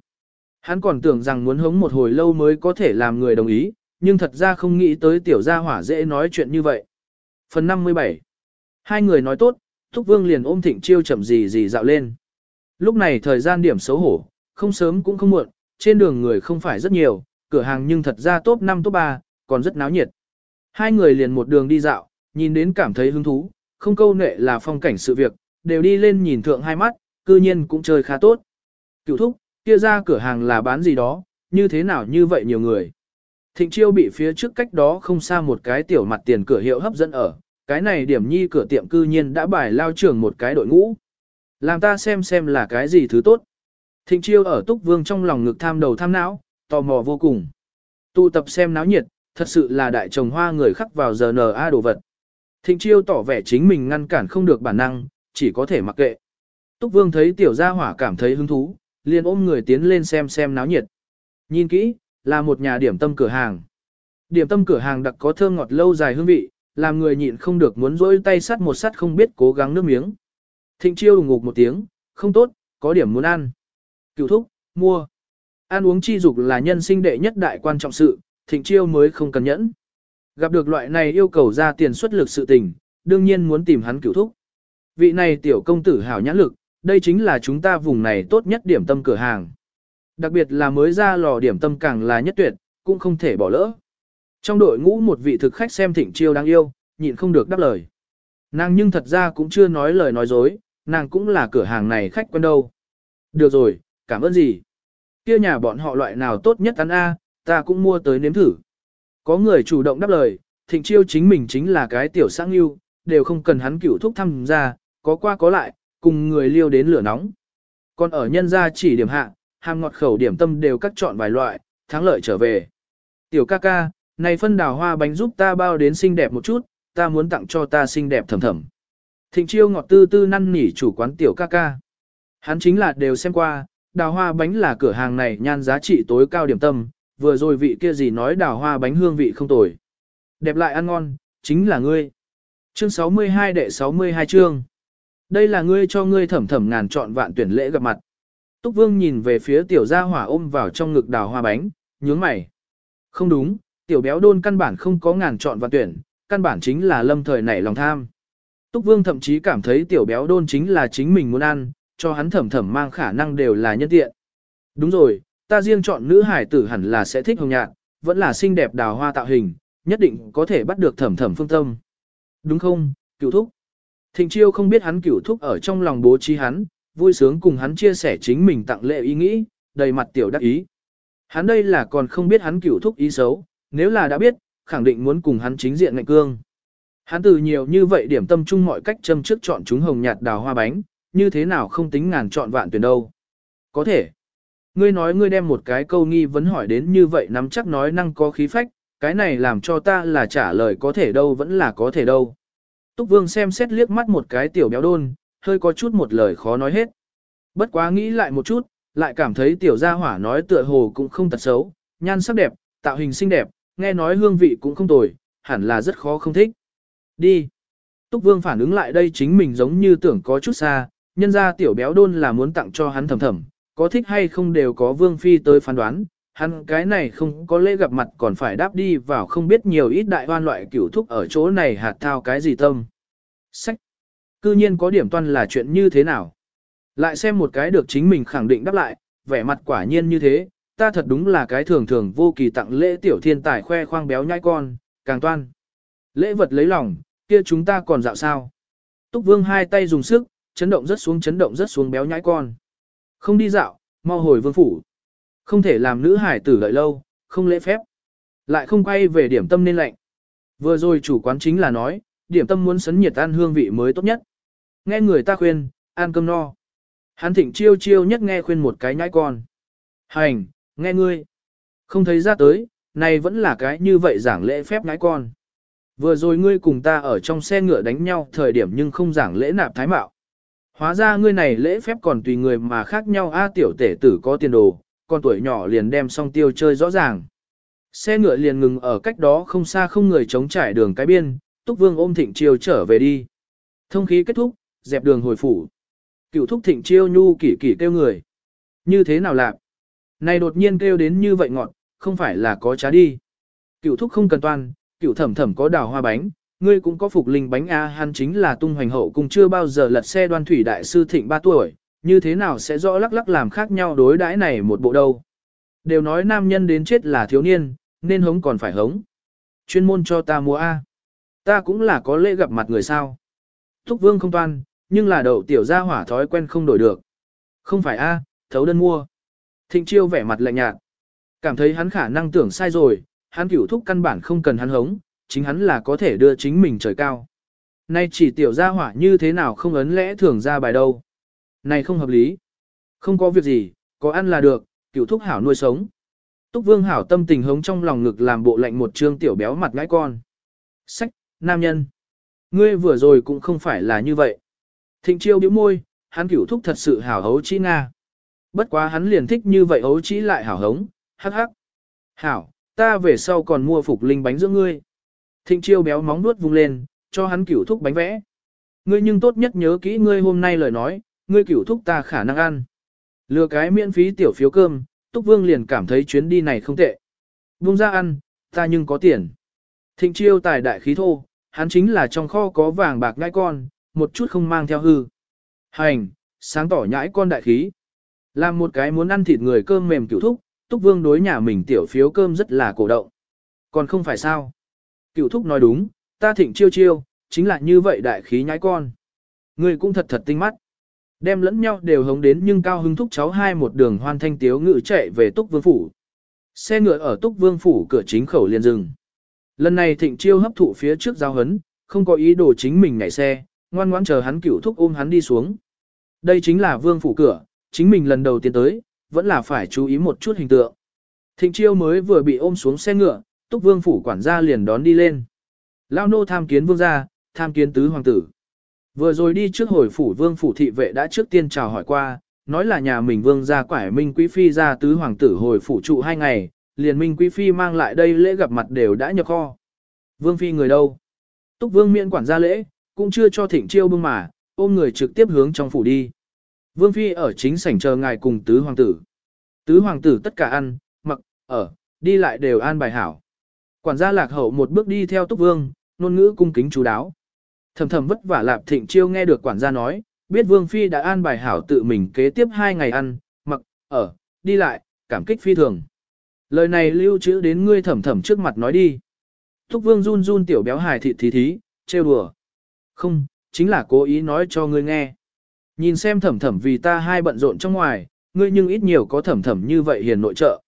Hắn còn tưởng rằng muốn hống một hồi lâu mới có thể làm người đồng ý, nhưng thật ra không nghĩ tới tiểu gia hỏa dễ nói chuyện như vậy. Phần 57 Hai người nói tốt, thúc Vương liền ôm Thịnh Chiêu chậm gì gì dạo lên. Lúc này thời gian điểm xấu hổ, không sớm cũng không muộn, trên đường người không phải rất nhiều, cửa hàng nhưng thật ra top 5 top 3, còn rất náo nhiệt. Hai người liền một đường đi dạo, nhìn đến cảm thấy hứng thú, không câu nệ là phong cảnh sự việc, đều đi lên nhìn thượng hai mắt, cư nhiên cũng chơi khá tốt. Cựu thúc, kia ra cửa hàng là bán gì đó, như thế nào như vậy nhiều người. Thịnh chiêu bị phía trước cách đó không xa một cái tiểu mặt tiền cửa hiệu hấp dẫn ở, cái này điểm nhi cửa tiệm cư nhiên đã bài lao trưởng một cái đội ngũ. Làm ta xem xem là cái gì thứ tốt. Thịnh chiêu ở túc vương trong lòng ngực tham đầu tham não, tò mò vô cùng. Tụ tập xem náo nhiệt, thật sự là đại trồng hoa người khắc vào giờ NA đồ vật. Thịnh chiêu tỏ vẻ chính mình ngăn cản không được bản năng, chỉ có thể mặc kệ. Túc vương thấy tiểu gia hỏa cảm thấy hứng thú, liền ôm người tiến lên xem xem náo nhiệt. Nhìn kỹ, là một nhà điểm tâm cửa hàng. Điểm tâm cửa hàng đặc có thơm ngọt lâu dài hương vị, làm người nhịn không được muốn rỗi tay sắt một sắt không biết cố gắng nước miếng. Thịnh chiêu ngục một tiếng, không tốt, có điểm muốn ăn. Cựu thúc, mua. Ăn uống chi dục là nhân sinh đệ nhất đại quan trọng sự, thịnh chiêu mới không cần nhẫn. Gặp được loại này yêu cầu ra tiền xuất lực sự tình, đương nhiên muốn tìm hắn cựu thúc. Vị này tiểu công tử hảo nhãn lực, đây chính là chúng ta vùng này tốt nhất điểm tâm cửa hàng. Đặc biệt là mới ra lò điểm tâm càng là nhất tuyệt, cũng không thể bỏ lỡ. Trong đội ngũ một vị thực khách xem thịnh chiêu đáng yêu, nhịn không được đáp lời. Nàng nhưng thật ra cũng chưa nói lời nói dối, nàng cũng là cửa hàng này khách quen đâu. Được rồi, cảm ơn gì. Kia nhà bọn họ loại nào tốt nhất ăn A, ta cũng mua tới nếm thử. Có người chủ động đáp lời, thịnh chiêu chính mình chính là cái tiểu sang yêu, đều không cần hắn cửu thúc thăm ra, có qua có lại, cùng người liêu đến lửa nóng. Còn ở nhân gia chỉ điểm hạ, hàm ngọt khẩu điểm tâm đều cắt chọn vài loại, thắng lợi trở về. Tiểu ca ca, này phân đào hoa bánh giúp ta bao đến xinh đẹp một chút, ta muốn tặng cho ta xinh đẹp thầm thầm. Thịnh chiêu ngọt tư tư năn nỉ chủ quán tiểu ca ca. Hắn chính là đều xem qua, đào hoa bánh là cửa hàng này nhan giá trị tối cao điểm tâm, vừa rồi vị kia gì nói đào hoa bánh hương vị không tồi. Đẹp lại ăn ngon, chính là ngươi. Chương 62 đệ 62 chương. Đây là ngươi cho ngươi thẩm thẩm ngàn chọn vạn tuyển lễ gặp mặt. Túc Vương nhìn về phía tiểu gia hỏa ôm vào trong ngực đào hoa bánh, nhướng mày. Không đúng, tiểu béo đôn căn bản không có ngàn chọn và tuyển, căn bản chính là lâm thời nảy lòng tham. Túc Vương thậm chí cảm thấy tiểu béo đôn chính là chính mình muốn ăn, cho hắn thẩm thẩm mang khả năng đều là nhân tiện. Đúng rồi, ta riêng chọn nữ hải tử hẳn là sẽ thích hồng nhạt, vẫn là xinh đẹp đào hoa tạo hình, nhất định có thể bắt được thẩm thẩm phương tâm. Đúng không, cửu thúc? Thịnh chiêu không biết hắn cửu thúc ở trong lòng bố trí hắn, vui sướng cùng hắn chia sẻ chính mình tặng lệ ý nghĩ, đầy mặt tiểu đắc ý. Hắn đây là còn không biết hắn cửu thúc ý xấu, nếu là đã biết, khẳng định muốn cùng hắn chính diện ngạnh cương. Hắn từ nhiều như vậy điểm tâm chung mọi cách châm trước chọn chúng hồng nhạt đào hoa bánh, như thế nào không tính ngàn chọn vạn tuyển đâu. Có thể. Ngươi nói ngươi đem một cái câu nghi vấn hỏi đến như vậy nắm chắc nói năng có khí phách, cái này làm cho ta là trả lời có thể đâu vẫn là có thể đâu. Túc Vương xem xét liếc mắt một cái tiểu béo đôn, hơi có chút một lời khó nói hết. Bất quá nghĩ lại một chút, lại cảm thấy tiểu gia hỏa nói tựa hồ cũng không tật xấu, nhan sắc đẹp, tạo hình xinh đẹp, nghe nói hương vị cũng không tồi, hẳn là rất khó không thích. Đi. Túc Vương phản ứng lại đây chính mình giống như tưởng có chút xa, nhân ra tiểu béo đôn là muốn tặng cho hắn thầm thầm, có thích hay không đều có Vương Phi tới phán đoán, hắn cái này không có lễ gặp mặt còn phải đáp đi vào không biết nhiều ít đại hoan loại cửu thúc ở chỗ này hạt thao cái gì tâm. Sách! Cư nhiên có điểm toan là chuyện như thế nào? Lại xem một cái được chính mình khẳng định đáp lại, vẻ mặt quả nhiên như thế, ta thật đúng là cái thường thường vô kỳ tặng lễ tiểu thiên tài khoe khoang béo nhai con, càng toan. Lễ vật lấy lòng, kia chúng ta còn dạo sao? Túc Vương hai tay dùng sức, chấn động rất xuống chấn động rất xuống béo nhãi con. Không đi dạo, mau hồi vương phủ. Không thể làm nữ hải tử đợi lâu, không lễ phép. Lại không quay về điểm tâm nên lạnh. Vừa rồi chủ quán chính là nói, điểm tâm muốn sấn nhiệt ăn hương vị mới tốt nhất. Nghe người ta khuyên, ăn cơm no. Hắn thịnh chiêu chiêu nhất nghe khuyên một cái nhãi con. Hành, nghe ngươi. Không thấy ra tới, này vẫn là cái như vậy giảng lễ phép nhãi con. Vừa rồi ngươi cùng ta ở trong xe ngựa đánh nhau thời điểm nhưng không giảng lễ nạp thái mạo. Hóa ra ngươi này lễ phép còn tùy người mà khác nhau a tiểu tể tử có tiền đồ, con tuổi nhỏ liền đem xong tiêu chơi rõ ràng. Xe ngựa liền ngừng ở cách đó không xa không người chống trải đường cái biên, Túc Vương ôm Thịnh Chiêu trở về đi. Thông khí kết thúc, dẹp đường hồi phủ. Cựu thúc Thịnh Chiêu nhu kỷ kỷ kêu người. Như thế nào lạc? Này đột nhiên kêu đến như vậy ngọn, không phải là có trá đi. Cựu thúc không cần toan, cựu thẩm thẩm có đào hoa bánh, ngươi cũng có phục linh bánh a hắn chính là tung hoành hậu cùng chưa bao giờ lật xe đoan thủy đại sư thịnh 3 tuổi, như thế nào sẽ rõ lắc lắc làm khác nhau đối đãi này một bộ đâu. Đều nói nam nhân đến chết là thiếu niên, nên hống còn phải hống. Chuyên môn cho ta mua A. Ta cũng là có lễ gặp mặt người sao. Thúc vương không toan, nhưng là đậu tiểu gia hỏa thói quen không đổi được. Không phải A, thấu đơn mua. Thịnh chiêu vẻ mặt lạnh nhạt. Cảm thấy hắn khả năng tưởng sai rồi, hắn cửu thúc căn bản không cần hắn hống, chính hắn là có thể đưa chính mình trời cao. Nay chỉ tiểu gia hỏa như thế nào không ấn lẽ thường ra bài đâu. Này không hợp lý. Không có việc gì, có ăn là được, cửu thúc hảo nuôi sống. Túc vương hảo tâm tình hống trong lòng ngực làm bộ lạnh một trương tiểu béo mặt ngãi con. Sách, nam nhân. Ngươi vừa rồi cũng không phải là như vậy. Thịnh chiêu bĩu môi, hắn cửu thúc thật sự hảo hấu chi nga. Bất quá hắn liền thích như vậy ấu chỉ lại hảo hống, hắc hắc. Hảo, ta về sau còn mua phục linh bánh dưỡng ngươi. Thịnh chiêu béo móng nuốt vung lên, cho hắn cửu thúc bánh vẽ. Ngươi nhưng tốt nhất nhớ kỹ ngươi hôm nay lời nói, ngươi cửu thúc ta khả năng ăn. Lừa cái miễn phí tiểu phiếu cơm, Túc Vương liền cảm thấy chuyến đi này không tệ. Vung ra ăn, ta nhưng có tiền. Thịnh chiêu tài đại khí thô, hắn chính là trong kho có vàng bạc ngai con, một chút không mang theo hư. Hành, sáng tỏ nhãi con đại khí. Làm một cái muốn ăn thịt người cơm mềm cửu thúc, Túc Vương đối nhà mình tiểu phiếu cơm rất là cổ động. Còn không phải sao? Cửu thúc nói đúng, ta thịnh chiêu chiêu, chính là như vậy đại khí nhái con. Người cũng thật thật tinh mắt. Đem lẫn nhau đều hống đến nhưng cao hứng thúc cháu hai một đường hoan thanh tiếu ngự chạy về Túc Vương Phủ. Xe ngựa ở Túc Vương Phủ cửa chính khẩu liền dừng. Lần này thịnh chiêu hấp thụ phía trước giao hấn, không có ý đồ chính mình nhảy xe, ngoan ngoãn chờ hắn cửu thúc ôm hắn đi xuống. Đây chính là Vương Phủ cửa, chính mình lần đầu tiên tới, vẫn là phải chú ý một chút hình tượng. Thịnh chiêu mới vừa bị ôm xuống xe ngựa, Túc Vương Phủ quản gia liền đón đi lên. Lao nô tham kiến vương gia, tham kiến tứ hoàng tử. Vừa rồi đi trước hồi phủ vương phủ thị vệ đã trước tiên chào hỏi qua, nói là nhà mình vương gia quải minh quý phi ra tứ hoàng tử hồi phủ trụ hai ngày, liền minh quý phi mang lại đây lễ gặp mặt đều đã nhập kho. Vương phi người đâu? Túc vương miễn quản gia lễ, cũng chưa cho thịnh chiêu bưng mà, ôm người trực tiếp hướng trong phủ đi. Vương phi ở chính sảnh chờ ngài cùng tứ hoàng tử. Tứ hoàng tử tất cả ăn, mặc, ở, đi lại đều an bài hảo. Quản gia lạc hậu một bước đi theo túc vương, ngôn ngữ cung kính chú đáo. Thầm thầm vất vả lạp thịnh chiêu nghe được quản gia nói, biết Vương Phi đã an bài hảo tự mình kế tiếp hai ngày ăn, mặc, ở, đi lại, cảm kích phi thường. Lời này lưu trữ đến ngươi thầm thầm trước mặt nói đi. Thúc Vương run run tiểu béo hài thịt thí thí, trêu đùa. Không, chính là cố ý nói cho ngươi nghe. Nhìn xem thầm thầm vì ta hai bận rộn trong ngoài, ngươi nhưng ít nhiều có thầm thầm như vậy hiền nội trợ.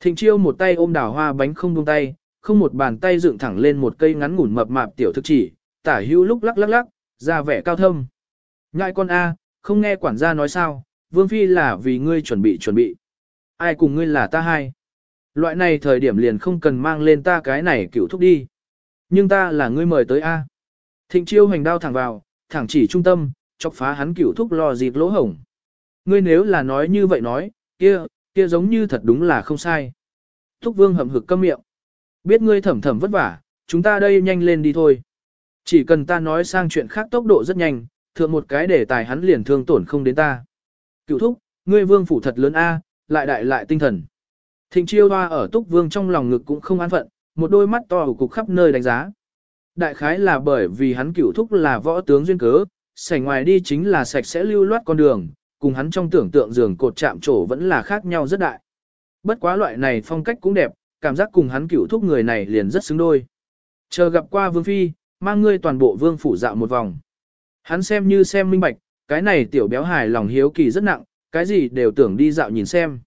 Thịnh chiêu một tay ôm đào hoa bánh không buông tay, không một bàn tay dựng thẳng lên một cây ngắn ngủn mập mạp tiểu thực chỉ, tả hữu lúc lắc lắc lắc, ra vẻ cao thâm. Ngại con A, không nghe quản gia nói sao, vương phi là vì ngươi chuẩn bị chuẩn bị. Ai cùng ngươi là ta hai. Loại này thời điểm liền không cần mang lên ta cái này cựu thúc đi. Nhưng ta là ngươi mời tới A. Thịnh chiêu hành đao thẳng vào, thẳng chỉ trung tâm, chọc phá hắn cựu thúc lò dịp lỗ hổng. Ngươi nếu là nói như vậy nói, kia, kia giống như thật đúng là không sai. Thúc vương hậm hực câm miệng. Biết ngươi thẩm thẩm vất vả, chúng ta đây nhanh lên đi thôi. Chỉ cần ta nói sang chuyện khác tốc độ rất nhanh, thượng một cái để tài hắn liền thương tổn không đến ta. Cựu thúc, ngươi vương phủ thật lớn A, lại đại lại tinh thần. Thịnh chiêu hoa ở túc vương trong lòng ngực cũng không an phận, một đôi mắt to ở cục khắp nơi đánh giá. Đại khái là bởi vì hắn cựu thúc là võ tướng duyên cớ, sảnh ngoài đi chính là sạch sẽ lưu loát con đường, cùng hắn trong tưởng tượng giường cột chạm trổ vẫn là khác nhau rất đại. Bất quá loại này phong cách cũng đẹp, cảm giác cùng hắn cựu thúc người này liền rất xứng đôi. Chờ gặp qua vương phi, mang ngươi toàn bộ vương phủ dạo một vòng. Hắn xem như xem minh bạch, cái này tiểu béo hài lòng hiếu kỳ rất nặng, cái gì đều tưởng đi dạo nhìn xem.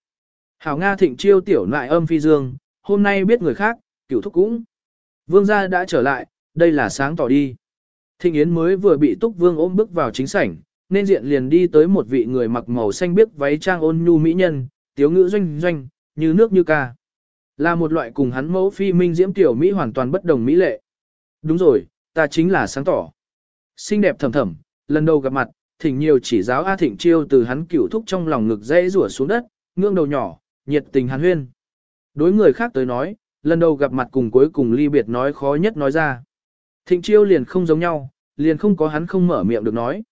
Hảo Nga thịnh chiêu tiểu lại âm phi dương, hôm nay biết người khác, cửu thúc cũng. Vương gia đã trở lại, đây là sáng tỏ đi. Thịnh Yến mới vừa bị Túc Vương ôm bước vào chính sảnh, nên diện liền đi tới một vị người mặc màu xanh biếc váy trang ôn nhu mỹ nhân, tiếu ngữ doanh doanh, như nước như ca. Là một loại cùng hắn mẫu phi minh diễm tiểu Mỹ hoàn toàn bất đồng mỹ lệ. Đúng rồi, ta chính là sáng tỏ. Xinh đẹp thầm thầm, lần đầu gặp mặt, thỉnh nhiều chỉ giáo A Thịnh Chiêu từ hắn cửu thúc trong lòng ngực dễ rủa xuống đất, ngương đầu nhỏ, nhiệt tình hàn huyên. Đối người khác tới nói, lần đầu gặp mặt cùng cuối cùng ly biệt nói khó nhất nói ra. Thịnh Chiêu liền không giống nhau, liền không có hắn không mở miệng được nói.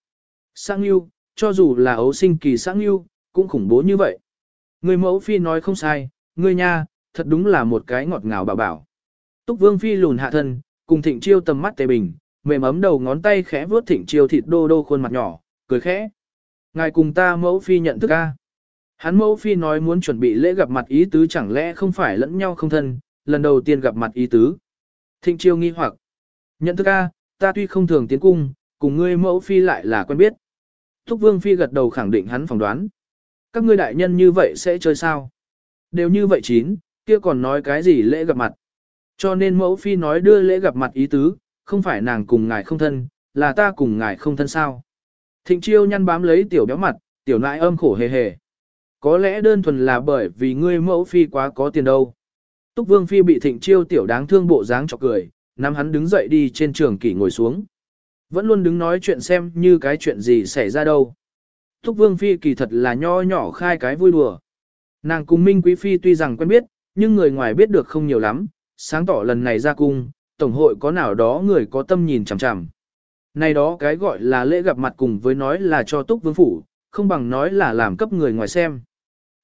Sang yêu, cho dù là ấu sinh kỳ sang yêu, cũng khủng bố như vậy. Người mẫu phi nói không sai, người nha, thật đúng là một cái ngọt ngào bảo bảo. Túc Vương phi lùn hạ thân, cùng Thịnh Chiêu tầm mắt tề bình, mềm ấm đầu ngón tay khẽ vuốt Thịnh Chiêu thịt đô đô khuôn mặt nhỏ, cười khẽ. Ngài cùng ta mẫu phi nhận thức a. Hắn mẫu phi nói muốn chuẩn bị lễ gặp mặt ý tứ chẳng lẽ không phải lẫn nhau không thân, lần đầu tiên gặp mặt ý tứ. Thịnh Chiêu nghi hoặc. Nhận thức a, ta tuy không thường tiến cung, cùng ngươi mẫu phi lại là quen biết. Thúc Vương phi gật đầu khẳng định hắn phỏng đoán. Các ngươi đại nhân như vậy sẽ chơi sao? Đều như vậy chín, kia còn nói cái gì lễ gặp mặt. Cho nên mẫu phi nói đưa lễ gặp mặt ý tứ, không phải nàng cùng ngài không thân, là ta cùng ngài không thân sao. Thịnh chiêu nhăn bám lấy tiểu béo mặt, tiểu nại âm khổ hề hề. Có lẽ đơn thuần là bởi vì ngươi mẫu phi quá có tiền đâu. Túc vương phi bị thịnh chiêu tiểu đáng thương bộ dáng chọc cười, nắm hắn đứng dậy đi trên trường kỷ ngồi xuống. Vẫn luôn đứng nói chuyện xem như cái chuyện gì xảy ra đâu. Túc vương phi kỳ thật là nho nhỏ khai cái vui đùa. Nàng cùng Minh Quý Phi tuy rằng quen biết, nhưng người ngoài biết được không nhiều lắm, sáng tỏ lần này ra cung, Tổng hội có nào đó người có tâm nhìn chằm chằm. Này đó cái gọi là lễ gặp mặt cùng với nói là cho túc vương phủ, không bằng nói là làm cấp người ngoài xem.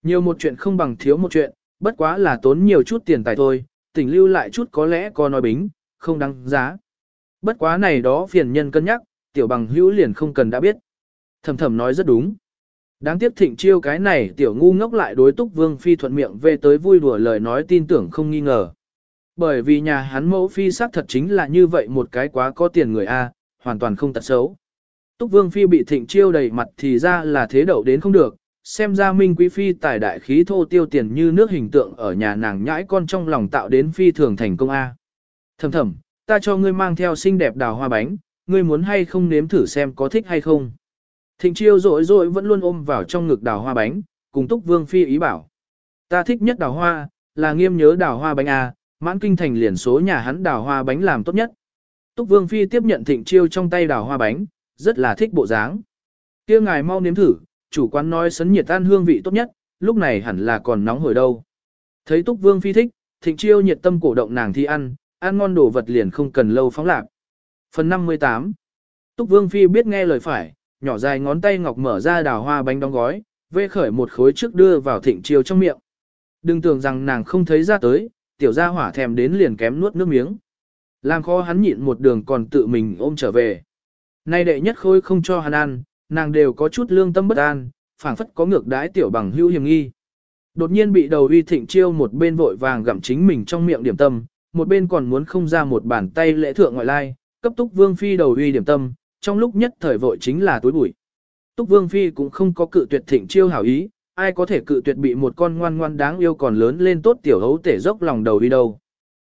Nhiều một chuyện không bằng thiếu một chuyện, bất quá là tốn nhiều chút tiền tài thôi, tỉnh lưu lại chút có lẽ có nói bính, không đáng giá. Bất quá này đó phiền nhân cân nhắc, tiểu bằng hữu liền không cần đã biết. Thầm thầm nói rất đúng. Đáng tiếc thịnh chiêu cái này tiểu ngu ngốc lại đối túc vương phi thuận miệng về tới vui đùa lời nói tin tưởng không nghi ngờ. Bởi vì nhà hắn mẫu phi xác thật chính là như vậy một cái quá có tiền người A, hoàn toàn không tật xấu. Túc vương phi bị thịnh chiêu đầy mặt thì ra là thế đậu đến không được, xem ra minh quý phi tài đại khí thô tiêu tiền như nước hình tượng ở nhà nàng nhãi con trong lòng tạo đến phi thường thành công A. Thầm thầm, ta cho ngươi mang theo xinh đẹp đào hoa bánh, ngươi muốn hay không nếm thử xem có thích hay không. Thịnh chiêu rỗi rỗi vẫn luôn ôm vào trong ngực đào hoa bánh, cùng túc vương phi ý bảo. Ta thích nhất đào hoa, là nghiêm nhớ đào hoa bánh A, mãn kinh thành liền số nhà hắn đào hoa bánh làm tốt nhất. Túc vương phi tiếp nhận thịnh chiêu trong tay đào hoa bánh, rất là thích bộ dáng. kia ngài mau nếm thử, chủ quán nói sấn nhiệt tan hương vị tốt nhất, lúc này hẳn là còn nóng hổi đâu. Thấy túc vương phi thích, thịnh chiêu nhiệt tâm cổ động nàng thi ăn, ăn ngon đồ vật liền không cần lâu phóng lạc. Phần 58 Túc vương phi biết nghe lời phải, nhỏ dài ngón tay ngọc mở ra đào hoa bánh đóng gói, vê khởi một khối trước đưa vào thịnh chiêu trong miệng. Đừng tưởng rằng nàng không thấy ra tới, tiểu gia hỏa thèm đến liền kém nuốt nước miếng. Làm khó hắn nhịn một đường còn tự mình ôm trở về. Nay đệ nhất khôi không cho hắn ăn, nàng đều có chút lương tâm bất an, phảng phất có ngược đái tiểu bằng hữu hiểm nghi. Đột nhiên bị đầu uy thịnh chiêu một bên vội vàng gặm chính mình trong miệng điểm tâm, một bên còn muốn không ra một bàn tay lễ thượng ngoại lai, cấp túc vương phi đầu uy điểm tâm, trong lúc nhất thời vội chính là túi bụi. Túc Vương Phi cũng không có cự tuyệt thịnh chiêu hảo ý, ai có thể cự tuyệt bị một con ngoan ngoan đáng yêu còn lớn lên tốt tiểu hấu tể dốc lòng đầu đi đâu.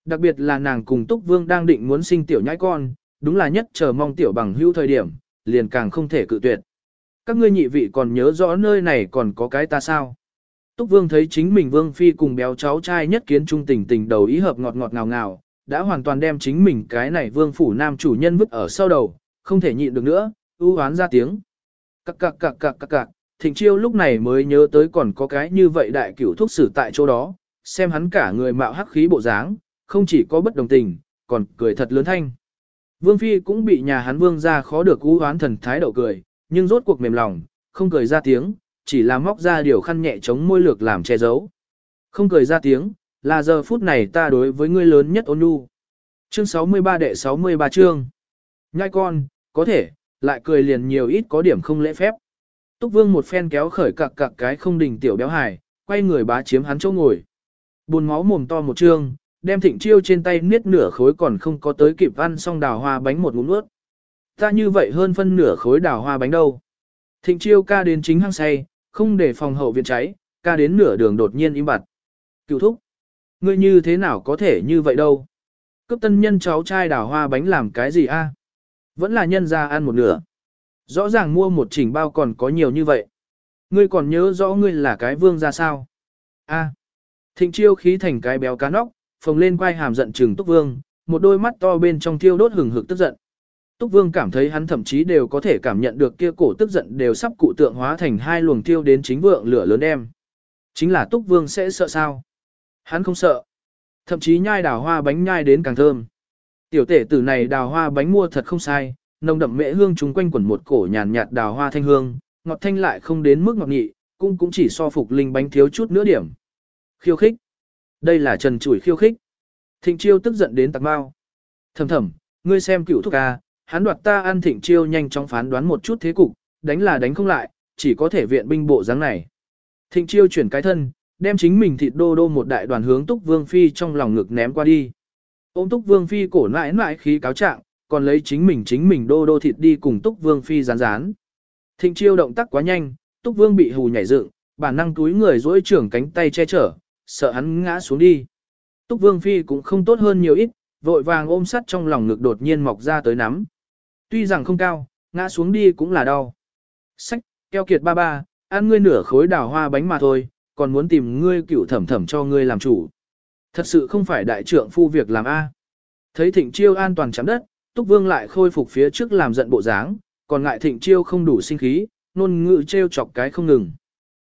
Đặc biệt là nàng cùng Túc Vương đang định muốn sinh tiểu nhãi con, đúng là nhất chờ mong tiểu bằng hưu thời điểm, liền càng không thể cự tuyệt. Các ngươi nhị vị còn nhớ rõ nơi này còn có cái ta sao? Túc Vương thấy chính mình Vương Phi cùng béo cháu trai nhất kiến trung tình tình đầu ý hợp ngọt ngọt ngào ngào, đã hoàn toàn đem chính mình cái này Vương Phủ Nam chủ nhân vứt ở sau đầu, không thể nhịn được nữa, ưu hoán ra tiếng. Cạc cạc cạc cạc cạc cạc, thịnh chiêu lúc này mới nhớ tới còn có cái như vậy đại cửu thuốc sử tại chỗ đó, xem hắn cả người mạo hắc khí bộ dáng, không chỉ có bất đồng tình, còn cười thật lớn thanh. Vương Phi cũng bị nhà hắn vương ra khó được ưu hoán thần thái đậu cười, nhưng rốt cuộc mềm lòng, không cười ra tiếng, chỉ là móc ra điều khăn nhẹ chống môi lược làm che giấu. Không cười ra tiếng, là giờ phút này ta đối với ngươi lớn nhất ôn nhu. Chương 63 đệ 63 chương. Nhai con, có thể, lại cười liền nhiều ít có điểm không lễ phép. Túc Vương một phen kéo khởi cặc cặc cái không đình tiểu béo hài, quay người bá chiếm hắn chỗ ngồi. Buồn máu mồm to một trương, đem thịnh chiêu trên tay niết nửa khối còn không có tới kịp ăn xong đào hoa bánh một ngụm nuốt. Ta như vậy hơn phân nửa khối đào hoa bánh đâu. Thịnh chiêu ca đến chính hang say, không để phòng hậu viện cháy, ca đến nửa đường đột nhiên im bặt. Cựu thúc, ngươi như thế nào có thể như vậy đâu. Cấp tân nhân cháu trai đào hoa bánh làm cái gì a? Vẫn là nhân ra ăn một nửa. Rõ ràng mua một chỉnh bao còn có nhiều như vậy. Ngươi còn nhớ rõ ngươi là cái vương ra sao? A. Thịnh chiêu khí thành cái béo cá nóc, phồng lên quay hàm giận trừng Túc Vương, một đôi mắt to bên trong thiêu đốt hừng hực tức giận. Túc Vương cảm thấy hắn thậm chí đều có thể cảm nhận được kia cổ tức giận đều sắp cụ tượng hóa thành hai luồng tiêu đến chính vượng lửa lớn đem. Chính là Túc Vương sẽ sợ sao? Hắn không sợ. Thậm chí nhai đào hoa bánh nhai đến càng thơm. Tiểu tể tử này đào hoa bánh mua thật không sai, nồng đậm mễ hương chúng quanh quẩn một cổ nhàn nhạt đào hoa thanh hương, ngọt thanh lại không đến mức ngọt nghị, cũng cũng chỉ so phục linh bánh thiếu chút nữa điểm. Khiêu khích. Đây là trần chủi khiêu khích. Thịnh chiêu tức giận đến tạc mau. Thầm thầm, ngươi xem cựu thúc ca, hắn đoạt ta ăn thịnh chiêu nhanh chóng phán đoán một chút thế cục, đánh là đánh không lại, chỉ có thể viện binh bộ dáng này. Thịnh chiêu chuyển cái thân, đem chính mình thịt đô đô một đại đoàn hướng túc vương phi trong lòng ngực ném qua đi. Ôm túc vương phi cổ nãi nãi khí cáo trạng, còn lấy chính mình chính mình đô đô thịt đi cùng túc vương phi rán rán. Thịnh chiêu động tác quá nhanh, túc vương bị hù nhảy dựng, bản năng túi người dỗi trưởng cánh tay che chở, sợ hắn ngã xuống đi. Túc vương phi cũng không tốt hơn nhiều ít, vội vàng ôm sắt trong lòng ngực đột nhiên mọc ra tới nắm. Tuy rằng không cao, ngã xuống đi cũng là đau. Sách, keo kiệt ba ba, ăn ngươi nửa khối đào hoa bánh mà thôi, còn muốn tìm ngươi cựu thẩm thẩm cho ngươi làm chủ. Thật sự không phải đại trưởng phu việc làm A. Thấy thịnh chiêu an toàn chạm đất, Túc Vương lại khôi phục phía trước làm giận bộ dáng, còn ngại thịnh chiêu không đủ sinh khí, nôn ngự trêu chọc cái không ngừng.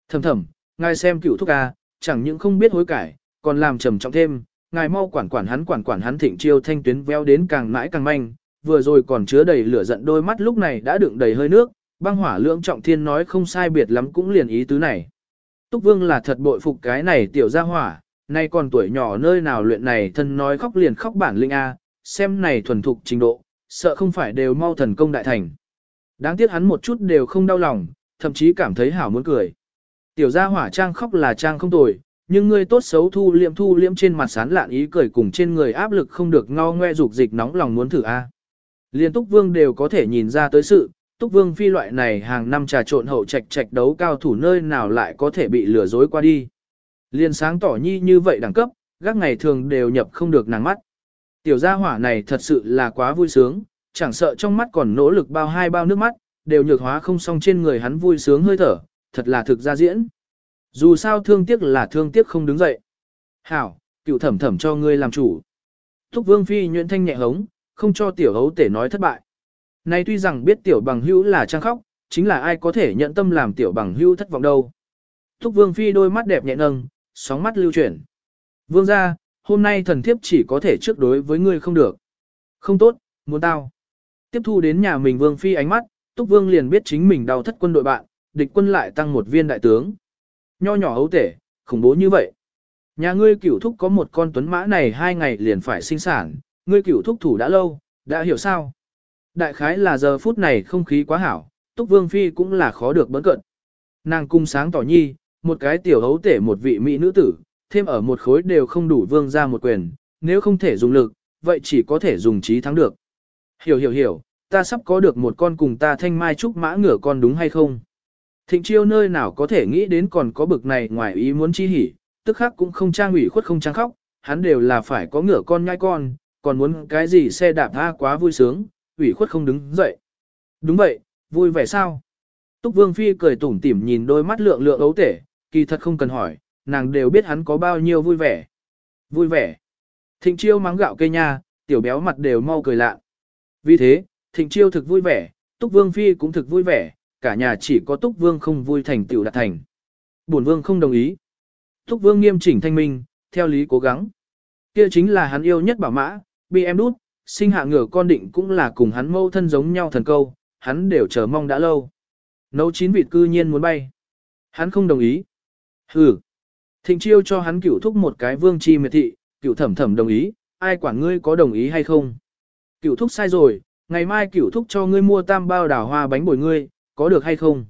Thầm thầm, ngài xem cựu thúc A, chẳng những không biết hối cải, còn làm trầm trọng thêm, ngài mau quản quản hắn quản quản hắn thịnh chiêu thanh tuyến veo đến càng mãi càng manh, vừa rồi còn chứa đầy lửa giận đôi mắt lúc này đã đựng đầy hơi nước, băng hỏa lưỡng trọng thiên nói không sai biệt lắm cũng liền ý tứ này. Túc Vương là thật bội phục cái này tiểu gia hỏa, nay còn tuổi nhỏ nơi nào luyện này thân nói khóc liền khóc bản linh A, xem này thuần thục trình độ, sợ không phải đều mau thần công đại thành. Đáng tiếc hắn một chút đều không đau lòng, thậm chí cảm thấy hảo muốn cười. Tiểu gia hỏa trang khóc là trang không tồi, nhưng ngươi tốt xấu thu liệm thu liệm trên mặt sán lạn ý cười cùng trên người áp lực không được ngao ngoe dục dịch nóng lòng muốn thử A. Liên Túc Vương đều có thể nhìn ra tới sự, Túc Vương phi loại này hàng năm trà trộn hậu trạch trạch đấu cao thủ nơi nào lại có thể bị lừa dối qua đi. Liên sáng tỏ nhi như vậy đẳng cấp, gác ngày thường đều nhập không được nàng mắt. Tiểu gia hỏa này thật sự là quá vui sướng, chẳng sợ trong mắt còn nỗ lực bao hai bao nước mắt, đều nhược hóa không xong trên người hắn vui sướng hơi thở, thật là thực ra diễn. Dù sao thương tiếc là thương tiếc không đứng dậy. Hảo, cựu thẩm thẩm cho ngươi làm chủ. Thúc vương phi nhuyễn thanh nhẹ hống, không cho tiểu hấu tể nói thất bại. Nay tuy rằng biết tiểu bằng hữu là trang khóc, chính là ai có thể nhận tâm làm tiểu bằng hữu thất vọng đâu. Thúc vương phi đôi mắt đẹp nhẹ nâng, sóng mắt lưu chuyển. Vương ra, hôm nay thần thiếp chỉ có thể trước đối với ngươi không được. Không tốt, muốn tao. Tiếp thu đến nhà mình vương phi ánh mắt, túc vương liền biết chính mình đau thất quân đội bạn, địch quân lại tăng một viên đại tướng. Nho nhỏ hấu tể, khủng bố như vậy. Nhà ngươi cửu thúc có một con tuấn mã này hai ngày liền phải sinh sản, ngươi cửu thúc thủ đã lâu, đã hiểu sao? Đại khái là giờ phút này không khí quá hảo, Túc Vương Phi cũng là khó được bấn cận. Nàng cung sáng tỏ nhi, một cái tiểu hấu tể một vị mỹ nữ tử, thêm ở một khối đều không đủ vương ra một quyền, nếu không thể dùng lực, vậy chỉ có thể dùng trí thắng được. Hiểu hiểu hiểu, ta sắp có được một con cùng ta thanh mai trúc mã ngửa con đúng hay không? Thịnh chiêu nơi nào có thể nghĩ đến còn có bực này ngoài ý muốn chi hỉ, tức khắc cũng không trang ủy khuất không trang khóc, hắn đều là phải có ngửa con nhai con, còn muốn cái gì xe đạp tha quá vui sướng, ủy khuất không đứng dậy. Đúng vậy, vui vẻ sao? Túc Vương Phi cười tủm tỉm nhìn đôi mắt lượng lượng ấu tể, kỳ thật không cần hỏi, nàng đều biết hắn có bao nhiêu vui vẻ. Vui vẻ. Thịnh chiêu mắng gạo cây nha, tiểu béo mặt đều mau cười lạ. Vì thế, thịnh chiêu thực vui vẻ, Túc Vương Phi cũng thực vui vẻ, cả nhà chỉ có Túc Vương không vui thành tiểu đạt thành. Bổn Vương không đồng ý. Túc Vương nghiêm chỉnh thanh minh, theo lý cố gắng. Kia chính là hắn yêu nhất bảo mã, bị em đút, sinh hạ ngửa con định cũng là cùng hắn mâu thân giống nhau thần câu, hắn đều chờ mong đã lâu. Nấu chín vịt cư nhiên muốn bay. Hắn không đồng ý. Hừ. Thịnh chiêu cho hắn cửu thúc một cái vương chi miệt thị, cửu thẩm thẩm đồng ý, ai quản ngươi có đồng ý hay không. Cửu thúc sai rồi, ngày mai cửu thúc cho ngươi mua tam bao đào hoa bánh bồi ngươi, có được hay không?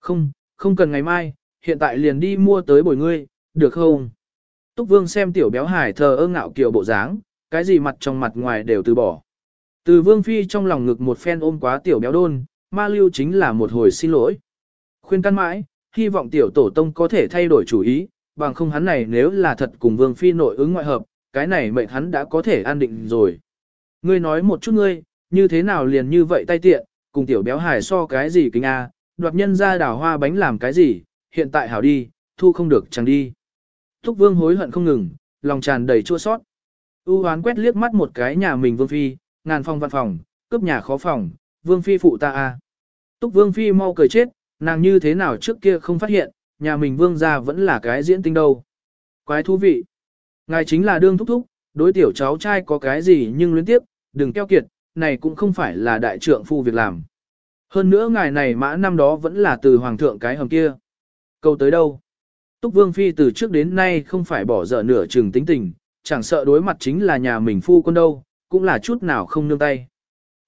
Không, không cần ngày mai, hiện tại liền đi mua tới bồi ngươi, được không? Túc vương xem tiểu béo hải thờ ơ ngạo kiều bộ dáng, cái gì mặt trong mặt ngoài đều từ bỏ. Từ vương phi trong lòng ngực một phen ôm quá tiểu béo đôn, ma lưu chính là một hồi xin lỗi. Khuyên căn mãi, hy vọng tiểu tổ tông có thể thay đổi chủ ý, bằng không hắn này nếu là thật cùng vương phi nội ứng ngoại hợp, cái này mệnh hắn đã có thể an định rồi. Ngươi nói một chút ngươi, như thế nào liền như vậy tay tiện, cùng tiểu béo hải so cái gì kính a, đoạt nhân ra đảo hoa bánh làm cái gì, hiện tại hảo đi, thu không được chẳng đi. Thúc vương hối hận không ngừng, lòng tràn đầy chua sót. U hoán quét liếc mắt một cái nhà mình vương phi, ngàn phòng văn phòng, cướp nhà khó phòng, vương phi phụ ta a. Túc vương phi mau cười chết, nàng như thế nào trước kia không phát hiện, nhà mình vương gia vẫn là cái diễn tinh đâu. Quái thú vị. Ngài chính là đương thúc thúc, đối tiểu cháu trai có cái gì nhưng luyến tiếp, đừng keo kiệt, này cũng không phải là đại trượng phu việc làm. Hơn nữa ngài này mã năm đó vẫn là từ hoàng thượng cái hầm kia. Câu tới đâu? Túc Vương Phi từ trước đến nay không phải bỏ dở nửa chừng tính tình, chẳng sợ đối mặt chính là nhà mình phu quân đâu, cũng là chút nào không nương tay.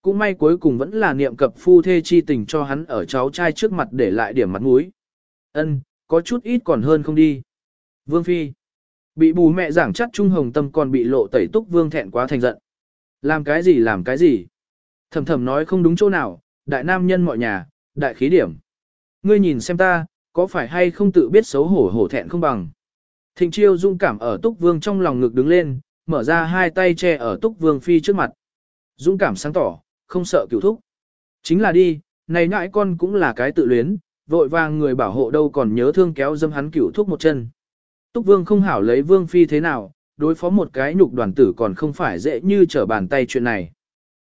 Cũng may cuối cùng vẫn là niệm cập phu thê chi tình cho hắn ở cháu trai trước mặt để lại điểm mặt mũi. Ân, có chút ít còn hơn không đi. Vương Phi. Bị bù mẹ giảng chắc Trung Hồng Tâm còn bị lộ tẩy túc Vương thẹn quá thành giận. Làm cái gì làm cái gì? Thầm thầm nói không đúng chỗ nào, đại nam nhân mọi nhà, đại khí điểm. Ngươi nhìn xem ta, có phải hay không tự biết xấu hổ hổ thẹn không bằng. Thịnh chiêu dung cảm ở túc vương trong lòng ngực đứng lên, mở ra hai tay che ở túc vương phi trước mặt. Dũng cảm sáng tỏ, không sợ cửu thúc. Chính là đi, này nhãi con cũng là cái tự luyến, vội vàng người bảo hộ đâu còn nhớ thương kéo dâm hắn cửu thúc một chân. Túc vương không hảo lấy vương phi thế nào, đối phó một cái nhục đoàn tử còn không phải dễ như trở bàn tay chuyện này.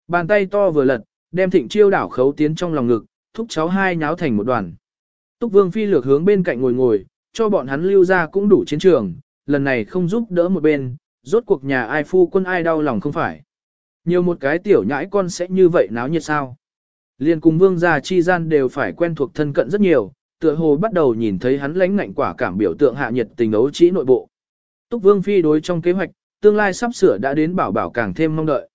Bàn tay to vừa lật, đem thịnh chiêu đảo khấu tiến trong lòng ngực, thúc cháu hai nháo thành một đoàn. Túc vương phi lược hướng bên cạnh ngồi ngồi, cho bọn hắn lưu ra cũng đủ chiến trường, lần này không giúp đỡ một bên, rốt cuộc nhà ai phu quân ai đau lòng không phải. Nhiều một cái tiểu nhãi con sẽ như vậy náo nhiệt sao. Liên cùng vương gia chi gian đều phải quen thuộc thân cận rất nhiều, tựa hồ bắt đầu nhìn thấy hắn lãnh ngạnh quả cảm biểu tượng hạ nhiệt tình ấu trĩ nội bộ. Túc Vương phi đối trong kế hoạch, tương lai sắp sửa đã đến bảo bảo càng thêm mong đợi.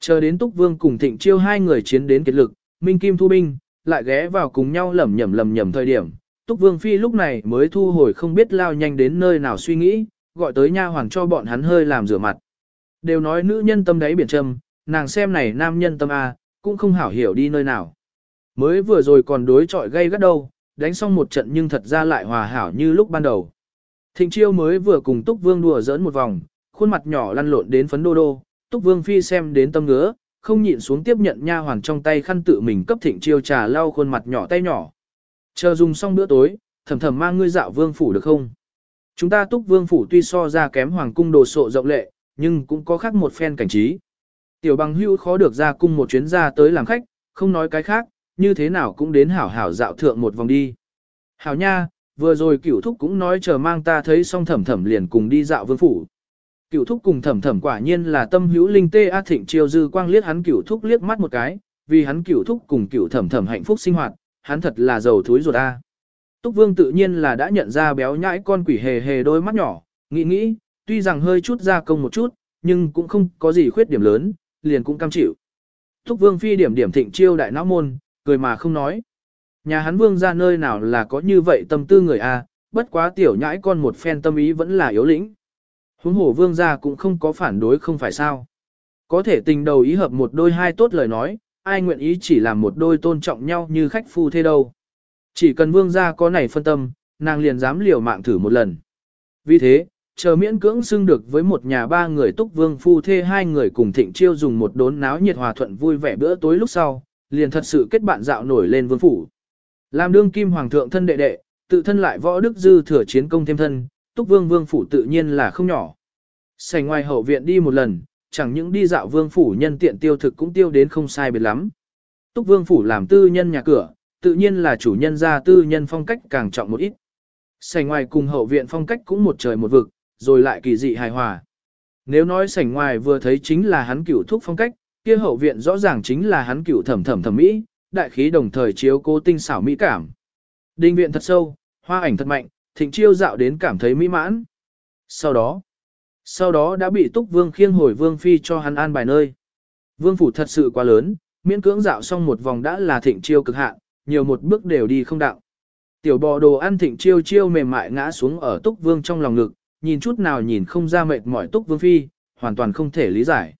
Chờ đến Túc Vương cùng Thịnh Chiêu hai người chiến đến kết lực, Minh Kim thu binh, lại ghé vào cùng nhau lẩm nhẩm lẩm nhẩm thời điểm, Túc Vương phi lúc này mới thu hồi không biết lao nhanh đến nơi nào suy nghĩ, gọi tới nha hoàng cho bọn hắn hơi làm rửa mặt. Đều nói nữ nhân tâm đáy biển trầm, nàng xem này nam nhân tâm a, cũng không hảo hiểu đi nơi nào. Mới vừa rồi còn đối chọi gây gắt đâu, đánh xong một trận nhưng thật ra lại hòa hảo như lúc ban đầu. Thịnh chiêu mới vừa cùng Túc Vương đùa giỡn một vòng, khuôn mặt nhỏ lăn lộn đến phấn đô đô, Túc Vương phi xem đến tâm ngứa, không nhịn xuống tiếp nhận nha hoàn trong tay khăn tự mình cấp Thịnh chiêu trà lau khuôn mặt nhỏ tay nhỏ. Chờ dùng xong bữa tối, thầm thầm mang ngươi dạo vương phủ được không? Chúng ta Túc Vương phủ tuy so ra kém hoàng cung đồ sộ rộng lệ, nhưng cũng có khác một phen cảnh trí. Tiểu bằng hưu khó được ra cung một chuyến ra tới làm khách, không nói cái khác, như thế nào cũng đến hảo hảo dạo thượng một vòng đi. Hảo nha, vừa rồi cửu thúc cũng nói chờ mang ta thấy xong thẩm thẩm liền cùng đi dạo vương phủ. Cửu thúc cùng thẩm thẩm quả nhiên là tâm hữu linh tê a thịnh chiêu dư quang liếc hắn cửu thúc liếc mắt một cái, vì hắn cửu thúc cùng cửu thẩm thẩm hạnh phúc sinh hoạt, hắn thật là giàu thúi ruột a. Túc vương tự nhiên là đã nhận ra béo nhãi con quỷ hề hề đôi mắt nhỏ, nghĩ nghĩ, tuy rằng hơi chút ra công một chút, nhưng cũng không có gì khuyết điểm lớn, liền cũng cam chịu. Túc vương phi điểm điểm thịnh chiêu đại não môn, cười mà không nói. Nhà hắn vương ra nơi nào là có như vậy tâm tư người a, bất quá tiểu nhãi con một phen tâm ý vẫn là yếu lĩnh. Huống hổ vương gia cũng không có phản đối không phải sao. Có thể tình đầu ý hợp một đôi hai tốt lời nói, ai nguyện ý chỉ làm một đôi tôn trọng nhau như khách phu thế đâu. Chỉ cần vương gia có này phân tâm, nàng liền dám liều mạng thử một lần. Vì thế, chờ miễn cưỡng xưng được với một nhà ba người túc vương phu thê hai người cùng thịnh chiêu dùng một đốn náo nhiệt hòa thuận vui vẻ bữa tối lúc sau, liền thật sự kết bạn dạo nổi lên vương phủ. Làm đương kim hoàng thượng thân đệ đệ, tự thân lại võ đức dư thừa chiến công thêm thân, túc vương vương phủ tự nhiên là không nhỏ. Sành ngoài hậu viện đi một lần, chẳng những đi dạo vương phủ nhân tiện tiêu thực cũng tiêu đến không sai biệt lắm. Túc vương phủ làm tư nhân nhà cửa, tự nhiên là chủ nhân ra tư nhân phong cách càng trọng một ít. sảnh ngoài cùng hậu viện phong cách cũng một trời một vực, rồi lại kỳ dị hài hòa. Nếu nói sảnh ngoài vừa thấy chính là hắn cửu thúc phong cách, kia hậu viện rõ ràng chính là hắn cửu thẩm thẩm thẩm mỹ, đại khí đồng thời chiếu cố tinh xảo mỹ cảm. Đình viện thật sâu, hoa ảnh thật mạnh, thịnh chiêu dạo đến cảm thấy mỹ mãn. Sau đó, sau đó đã bị túc vương khiêng hồi vương phi cho hắn an bài nơi. Vương phủ thật sự quá lớn, miễn cưỡng dạo xong một vòng đã là thịnh chiêu cực hạn, nhiều một bước đều đi không đạo. Tiểu bò đồ ăn thịnh chiêu chiêu mềm mại ngã xuống ở túc vương trong lòng ngực, nhìn chút nào nhìn không ra mệt mỏi túc vương phi, hoàn toàn không thể lý giải.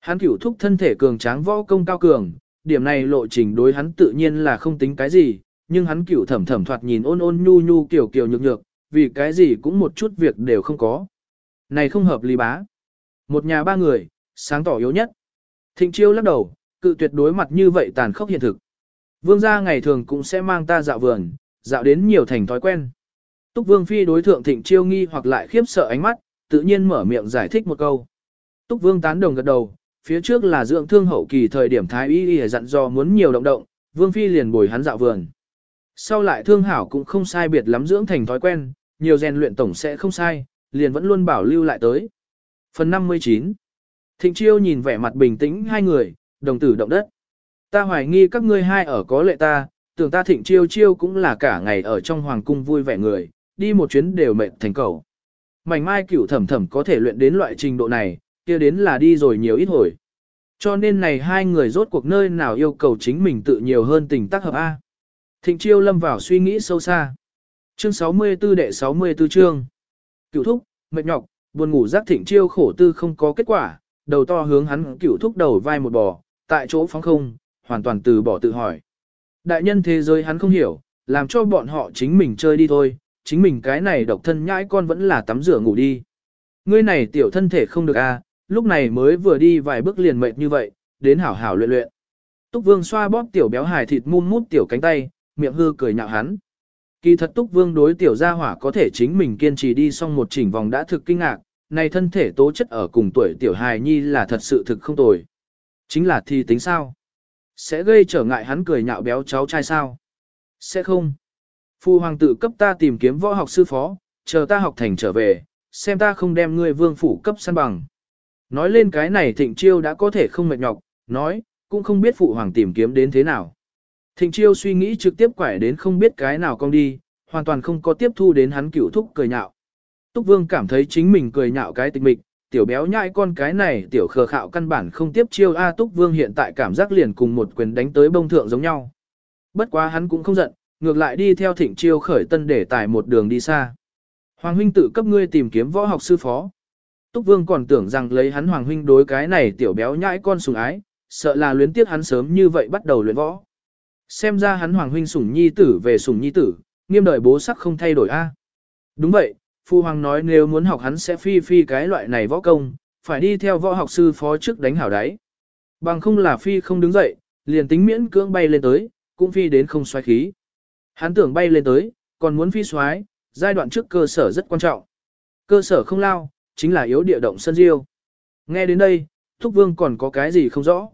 Hắn cửu thúc thân thể cường tráng võ công cao cường, điểm này lộ trình đối hắn tự nhiên là không tính cái gì, nhưng hắn cửu thẩm thẩm thoạt nhìn ôn ôn nhu nhu kiểu kiểu nhược nhược, vì cái gì cũng một chút việc đều không có. Này không hợp lý bá. một nhà ba người, sáng tỏ yếu nhất. Thịnh chiêu lắc đầu, cự tuyệt đối mặt như vậy tàn khốc hiện thực. Vương gia ngày thường cũng sẽ mang ta dạo vườn, dạo đến nhiều thành thói quen. Túc Vương Phi đối thượng thịnh chiêu nghi hoặc lại khiếp sợ ánh mắt, tự nhiên mở miệng giải thích một câu. Túc Vương tán đồng gật đầu, phía trước là dưỡng thương hậu kỳ thời điểm thái y y dặn dò muốn nhiều động động, Vương Phi liền bồi hắn dạo vườn. Sau lại thương hảo cũng không sai biệt lắm dưỡng thành thói quen, nhiều rèn luyện tổng sẽ không sai, liền vẫn luôn bảo lưu lại tới. Phần 59 Thịnh Chiêu nhìn vẻ mặt bình tĩnh hai người, đồng tử động đất. Ta hoài nghi các ngươi hai ở có lệ ta, tưởng ta Thịnh Chiêu Chiêu cũng là cả ngày ở trong hoàng cung vui vẻ người, đi một chuyến đều mệt thành cầu. Mảnh mai cửu thẩm thẩm có thể luyện đến loại trình độ này, kia đến là đi rồi nhiều ít hồi. Cho nên này hai người rốt cuộc nơi nào yêu cầu chính mình tự nhiều hơn tình tác hợp A. Thịnh chiêu lâm vào suy nghĩ sâu xa. Chương 64 đệ 64 chương cựu thúc, mệt nhọc, buồn ngủ giác thịnh chiêu khổ tư không có kết quả, đầu to hướng hắn cựu thúc đầu vai một bò, tại chỗ phóng không, hoàn toàn từ bỏ tự hỏi. Đại nhân thế giới hắn không hiểu, làm cho bọn họ chính mình chơi đi thôi, chính mình cái này độc thân nhãi con vẫn là tắm rửa ngủ đi. Ngươi này tiểu thân thể không được a, à, lúc này mới vừa đi vài bước liền mệt như vậy, đến hảo hảo luyện luyện. Túc Vương xoa bóp tiểu béo hài thịt muôn mút tiểu cánh tay, miệng hư cười nhạo hắn. Kỳ thật Túc Vương đối tiểu gia hỏa có thể chính mình kiên trì đi xong một chỉnh vòng đã thực kinh ngạc, này thân thể tố chất ở cùng tuổi tiểu hài nhi là thật sự thực không tồi. Chính là thì tính sao? Sẽ gây trở ngại hắn cười nhạo béo cháu trai sao? Sẽ không. Phu hoàng tử cấp ta tìm kiếm võ học sư phó, chờ ta học thành trở về, xem ta không đem ngươi vương phủ cấp săn bằng. Nói lên cái này thịnh chiêu đã có thể không mệt nhọc, nói, cũng không biết phụ hoàng tìm kiếm đến thế nào. Thịnh chiêu suy nghĩ trực tiếp quải đến không biết cái nào con đi, hoàn toàn không có tiếp thu đến hắn cửu thúc cười nhạo. Túc Vương cảm thấy chính mình cười nhạo cái tịch mịch, tiểu béo nhãi con cái này tiểu khờ khạo căn bản không tiếp chiêu A Túc Vương hiện tại cảm giác liền cùng một quyền đánh tới bông thượng giống nhau. Bất quá hắn cũng không giận, ngược lại đi theo thịnh chiêu khởi tân để tải một đường đi xa. Hoàng huynh tự cấp ngươi tìm kiếm võ học sư phó. Túc Vương còn tưởng rằng lấy hắn Hoàng huynh đối cái này tiểu béo nhãi con sùng ái, sợ là luyến tiếc hắn sớm như vậy bắt đầu luyện võ. Xem ra hắn Hoàng huynh sủng nhi tử về sủng nhi tử, nghiêm đời bố sắc không thay đổi a. Đúng vậy, Phu Hoàng nói nếu muốn học hắn sẽ phi phi cái loại này võ công, phải đi theo võ học sư phó trước đánh hảo đáy. Bằng không là phi không đứng dậy, liền tính miễn cưỡng bay lên tới, cũng phi đến không xoáy khí. Hắn tưởng bay lên tới, còn muốn phi xoáy giai đoạn trước cơ sở rất quan trọng. Cơ sở không lao, chính là yếu địa động sân diêu. Nghe đến đây, Thúc Vương còn có cái gì không rõ.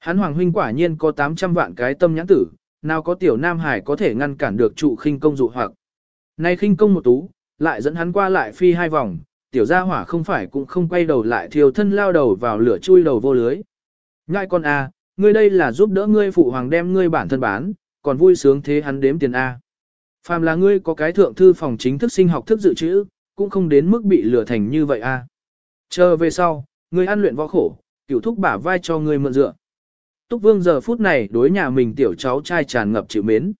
Hắn Hoàng Huynh quả nhiên có 800 vạn cái tâm nhãn tử, nào có tiểu Nam Hải có thể ngăn cản được trụ khinh công dụ hoặc. Nay khinh công một tú, lại dẫn hắn qua lại phi hai vòng, tiểu gia hỏa không phải cũng không quay đầu lại thiêu thân lao đầu vào lửa chui đầu vô lưới. Ngại con a, à, ngươi đây là giúp đỡ ngươi phụ hoàng đem ngươi bản thân bán, còn vui sướng thế hắn đếm tiền A. Phàm là ngươi có cái thượng thư phòng chính thức sinh học thức dự trữ, cũng không đến mức bị lửa thành như vậy A. Chờ về sau, ngươi ăn luyện võ khổ, cửu thúc bả vai cho ngươi mượn dựa. Túc Vương giờ phút này đối nhà mình tiểu cháu trai tràn ngập chịu mến.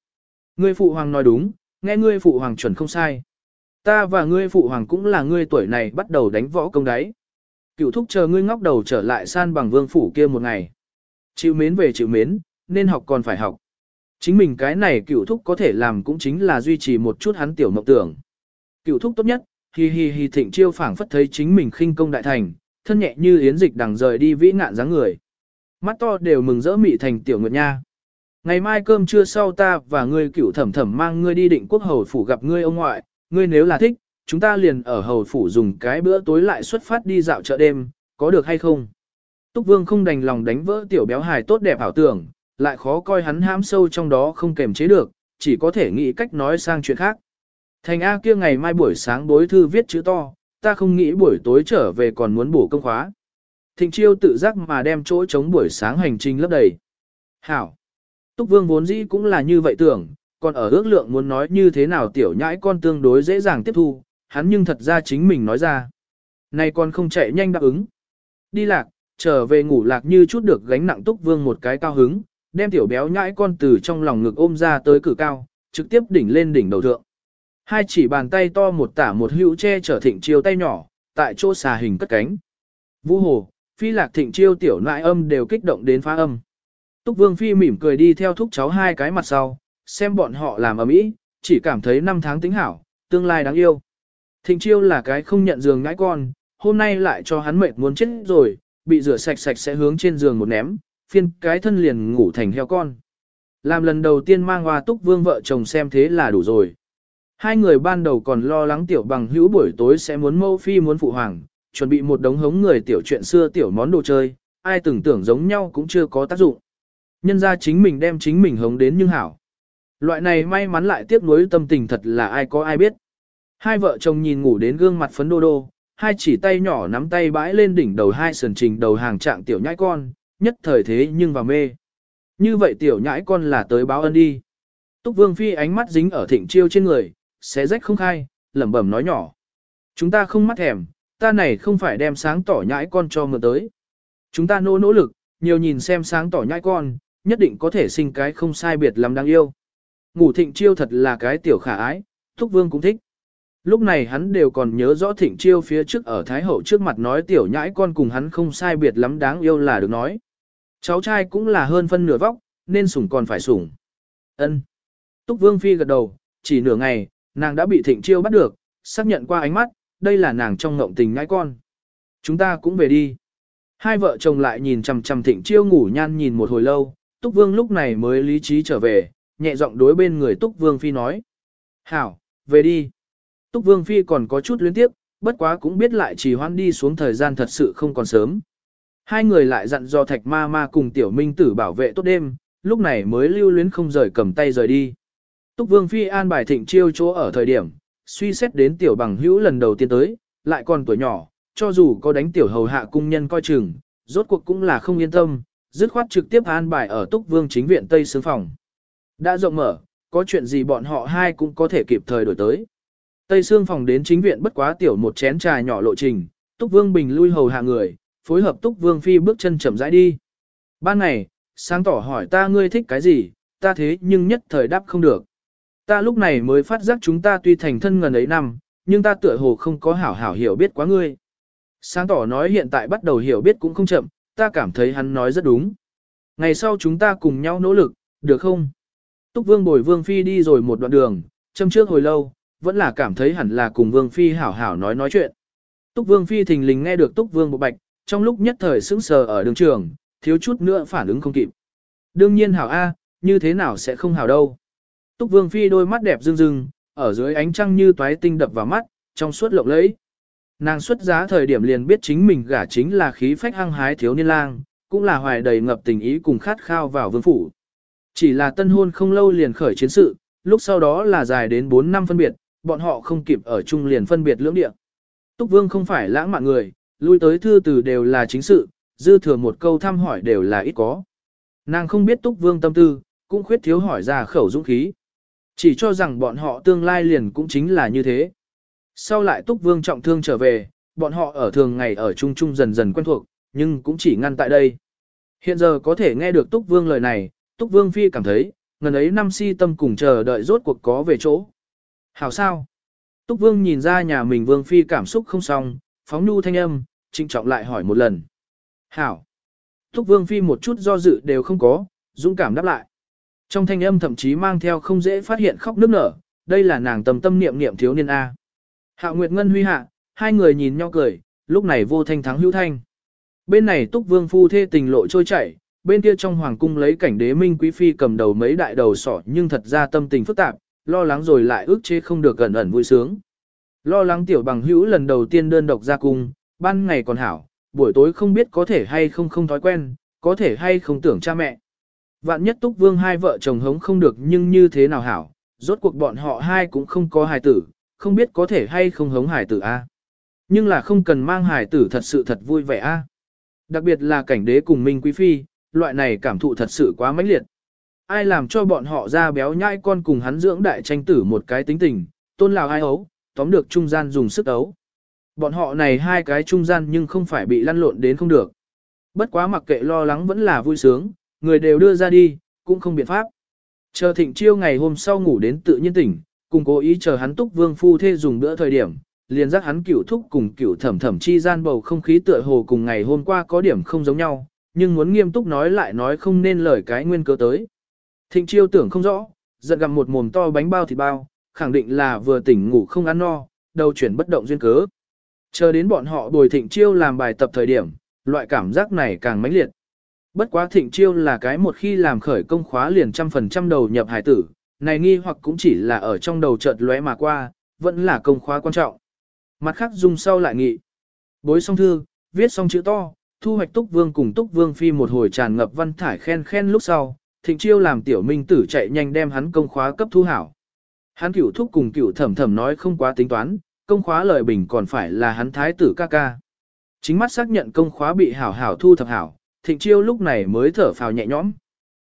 Ngươi phụ hoàng nói đúng, nghe ngươi phụ hoàng chuẩn không sai. Ta và ngươi phụ hoàng cũng là ngươi tuổi này bắt đầu đánh võ công đáy. Cửu thúc chờ ngươi ngóc đầu trở lại san bằng vương phủ kia một ngày. Chịu mến về chịu mến, nên học còn phải học. Chính mình cái này cựu thúc có thể làm cũng chính là duy trì một chút hắn tiểu mộng tưởng. Cựu thúc tốt nhất, hi hi hi thịnh chiêu phảng phất thấy chính mình khinh công đại thành, thân nhẹ như yến dịch đằng rời đi vĩ nạn dáng người. Mắt to đều mừng rỡ mị thành tiểu nguyệt nha. Ngày mai cơm trưa sau ta và ngươi cửu thẩm thẩm mang ngươi đi định quốc hầu phủ gặp ngươi ông ngoại, ngươi nếu là thích, chúng ta liền ở hầu phủ dùng cái bữa tối lại xuất phát đi dạo chợ đêm, có được hay không? Túc Vương không đành lòng đánh vỡ tiểu béo hài tốt đẹp ảo tưởng, lại khó coi hắn hãm sâu trong đó không kềm chế được, chỉ có thể nghĩ cách nói sang chuyện khác. Thành A kia ngày mai buổi sáng bối thư viết chữ to, ta không nghĩ buổi tối trở về còn muốn bổ công khóa. Thịnh chiêu tự giác mà đem chỗ chống buổi sáng hành trình lấp đầy. Hảo! Túc Vương vốn dĩ cũng là như vậy tưởng, còn ở ước lượng muốn nói như thế nào tiểu nhãi con tương đối dễ dàng tiếp thu, hắn nhưng thật ra chính mình nói ra. Này con không chạy nhanh đáp ứng. Đi lạc, trở về ngủ lạc như chút được gánh nặng Túc Vương một cái cao hứng, đem tiểu béo nhãi con từ trong lòng ngực ôm ra tới cử cao, trực tiếp đỉnh lên đỉnh đầu thượng. Hai chỉ bàn tay to một tả một hữu che trở thịnh chiêu tay nhỏ, tại chỗ xà hình cất cánh. Vũ hồ, phi lạc thịnh chiêu tiểu nại âm đều kích động đến phá âm. Túc vương phi mỉm cười đi theo thúc cháu hai cái mặt sau, xem bọn họ làm ở mỹ, chỉ cảm thấy năm tháng tính hảo, tương lai đáng yêu. Thịnh chiêu là cái không nhận giường ngãi con, hôm nay lại cho hắn mệt muốn chết rồi, bị rửa sạch sạch sẽ hướng trên giường một ném, phiên cái thân liền ngủ thành heo con. Làm lần đầu tiên mang hoa túc vương vợ chồng xem thế là đủ rồi. Hai người ban đầu còn lo lắng tiểu bằng hữu buổi tối sẽ muốn mâu phi muốn phụ hoàng, chuẩn bị một đống hống người tiểu chuyện xưa tiểu món đồ chơi, ai từng tưởng giống nhau cũng chưa có tác dụng. Nhân ra chính mình đem chính mình hống đến nhưng hảo. Loại này may mắn lại tiếp nối tâm tình thật là ai có ai biết. Hai vợ chồng nhìn ngủ đến gương mặt phấn đô đô, hai chỉ tay nhỏ nắm tay bãi lên đỉnh đầu hai sườn trình đầu hàng trạng tiểu nhãi con, nhất thời thế nhưng vào mê. Như vậy tiểu nhãi con là tới báo ân đi. Túc Vương Phi ánh mắt dính ở thịnh chiêu trên người, xé rách không khai, lẩm bẩm nói nhỏ. Chúng ta không mắt thèm, ta này không phải đem sáng tỏ nhãi con cho mượn tới. Chúng ta nỗ nỗ lực, nhiều nhìn xem sáng tỏ nhãi con, nhất định có thể sinh cái không sai biệt lắm đáng yêu. Ngủ thịnh chiêu thật là cái tiểu khả ái, Thúc Vương cũng thích. Lúc này hắn đều còn nhớ rõ thịnh chiêu phía trước ở Thái Hậu trước mặt nói tiểu nhãi con cùng hắn không sai biệt lắm đáng yêu là được nói. Cháu trai cũng là hơn phân nửa vóc, nên sủng còn phải sủng. Ân. Túc Vương Phi gật đầu, chỉ nửa ngày, nàng đã bị thịnh chiêu bắt được, xác nhận qua ánh mắt, đây là nàng trong ngộng tình ngãi con. Chúng ta cũng về đi. Hai vợ chồng lại nhìn chằm chằm thịnh chiêu ngủ nhan nhìn một hồi lâu, Túc Vương lúc này mới lý trí trở về, nhẹ giọng đối bên người Túc Vương Phi nói. Hảo, về đi. Túc Vương Phi còn có chút luyến tiếp, bất quá cũng biết lại chỉ hoan đi xuống thời gian thật sự không còn sớm. Hai người lại dặn do thạch ma ma cùng tiểu minh tử bảo vệ tốt đêm, lúc này mới lưu luyến không rời cầm tay rời đi. Túc Vương Phi an bài thịnh chiêu chỗ ở thời điểm, suy xét đến tiểu bằng hữu lần đầu tiên tới, lại còn tuổi nhỏ, cho dù có đánh tiểu hầu hạ cung nhân coi chừng, rốt cuộc cũng là không yên tâm, dứt khoát trực tiếp an bài ở Túc Vương chính viện Tây Sương Phòng. Đã rộng mở, có chuyện gì bọn họ hai cũng có thể kịp thời đổi tới. Tây Sương Phòng đến chính viện bất quá tiểu một chén trà nhỏ lộ trình, Túc Vương Bình lui hầu hạ người, phối hợp Túc Vương Phi bước chân chậm rãi đi. Ban ngày, sáng tỏ hỏi ta ngươi thích cái gì, ta thế nhưng nhất thời đáp không được. Ta lúc này mới phát giác chúng ta tuy thành thân ngần ấy năm, nhưng ta tựa hồ không có hảo hảo hiểu biết quá ngươi. Sáng tỏ nói hiện tại bắt đầu hiểu biết cũng không chậm, ta cảm thấy hắn nói rất đúng. Ngày sau chúng ta cùng nhau nỗ lực, được không? Túc Vương bồi Vương Phi đi rồi một đoạn đường, châm trước hồi lâu, vẫn là cảm thấy hẳn là cùng Vương Phi hảo hảo nói nói chuyện. Túc Vương Phi thình lình nghe được Túc Vương Bộ Bạch, trong lúc nhất thời sững sờ ở đường trường, thiếu chút nữa phản ứng không kịp. Đương nhiên hảo A, như thế nào sẽ không hảo đâu. Túc Vương Phi đôi mắt đẹp rưng rưng, ở dưới ánh trăng như toái tinh đập vào mắt, trong suốt lộng lẫy. Nàng xuất giá thời điểm liền biết chính mình gả chính là khí phách hăng hái thiếu niên lang, cũng là hoài đầy ngập tình ý cùng khát khao vào vương phủ. Chỉ là tân hôn không lâu liền khởi chiến sự, lúc sau đó là dài đến 4 năm phân biệt, bọn họ không kịp ở chung liền phân biệt lưỡng địa. Túc Vương không phải lãng mạn người, lui tới thư từ đều là chính sự, dư thừa một câu thăm hỏi đều là ít có. Nàng không biết Túc Vương tâm tư, cũng khuyết thiếu hỏi ra khẩu dũng khí. Chỉ cho rằng bọn họ tương lai liền cũng chính là như thế. Sau lại Túc Vương trọng thương trở về, bọn họ ở thường ngày ở chung chung dần dần quen thuộc, nhưng cũng chỉ ngăn tại đây. Hiện giờ có thể nghe được Túc Vương lời này, Túc Vương Phi cảm thấy, ngần ấy năm si tâm cùng chờ đợi rốt cuộc có về chỗ. Hảo sao? Túc Vương nhìn ra nhà mình Vương Phi cảm xúc không xong, phóng nu thanh âm, trinh trọng lại hỏi một lần. Hảo! Túc Vương Phi một chút do dự đều không có, dũng cảm đáp lại. Trong thanh âm thậm chí mang theo không dễ phát hiện khóc nức nở, đây là nàng tầm tâm niệm niệm thiếu niên A. Hạ Nguyệt Ngân huy hạ, hai người nhìn nhau cười, lúc này vô thanh thắng hữu thanh. Bên này Túc Vương phu thê tình lộ trôi chảy, bên kia trong hoàng cung lấy cảnh đế minh quý phi cầm đầu mấy đại đầu sỏ nhưng thật ra tâm tình phức tạp, lo lắng rồi lại ước chế không được gần ẩn vui sướng. Lo lắng tiểu bằng hữu lần đầu tiên đơn độc ra cung, ban ngày còn hảo, buổi tối không biết có thể hay không không thói quen, có thể hay không tưởng cha mẹ. Vạn nhất túc vương hai vợ chồng hống không được nhưng như thế nào hảo, rốt cuộc bọn họ hai cũng không có hài tử, không biết có thể hay không hống hài tử a. Nhưng là không cần mang hài tử thật sự thật vui vẻ a. Đặc biệt là cảnh đế cùng Minh Quý Phi, loại này cảm thụ thật sự quá mãnh liệt. Ai làm cho bọn họ ra béo nhãi con cùng hắn dưỡng đại tranh tử một cái tính tình, tôn lào ai ấu, tóm được trung gian dùng sức ấu. Bọn họ này hai cái trung gian nhưng không phải bị lăn lộn đến không được. Bất quá mặc kệ lo lắng vẫn là vui sướng, người đều đưa ra đi, cũng không biện pháp. Chờ thịnh chiêu ngày hôm sau ngủ đến tự nhiên tỉnh, cùng cố ý chờ hắn túc vương phu thê dùng bữa thời điểm, liền giác hắn cửu thúc cùng cửu thẩm thẩm chi gian bầu không khí tựa hồ cùng ngày hôm qua có điểm không giống nhau, nhưng muốn nghiêm túc nói lại nói không nên lời cái nguyên cớ tới. Thịnh chiêu tưởng không rõ, giận gặm một mồm to bánh bao thịt bao, khẳng định là vừa tỉnh ngủ không ăn no, đầu chuyển bất động duyên cớ. Chờ đến bọn họ bồi thịnh chiêu làm bài tập thời điểm, loại cảm giác này càng mãnh liệt. Bất quá thịnh chiêu là cái một khi làm khởi công khóa liền trăm phần trăm đầu nhập hải tử, này nghi hoặc cũng chỉ là ở trong đầu chợt lóe mà qua, vẫn là công khóa quan trọng. Mặt khác dùng sau lại nghị. Bối xong thư, viết xong chữ to, thu hoạch Túc Vương cùng Túc Vương Phi một hồi tràn ngập văn thải khen khen lúc sau, thịnh chiêu làm tiểu minh tử chạy nhanh đem hắn công khóa cấp thu hảo. Hắn cửu thúc cùng cửu thẩm thẩm nói không quá tính toán, công khóa lời bình còn phải là hắn thái tử ca ca. Chính mắt xác nhận công khóa bị hảo hảo thu thập hảo, thịnh chiêu lúc này mới thở phào nhẹ nhõm.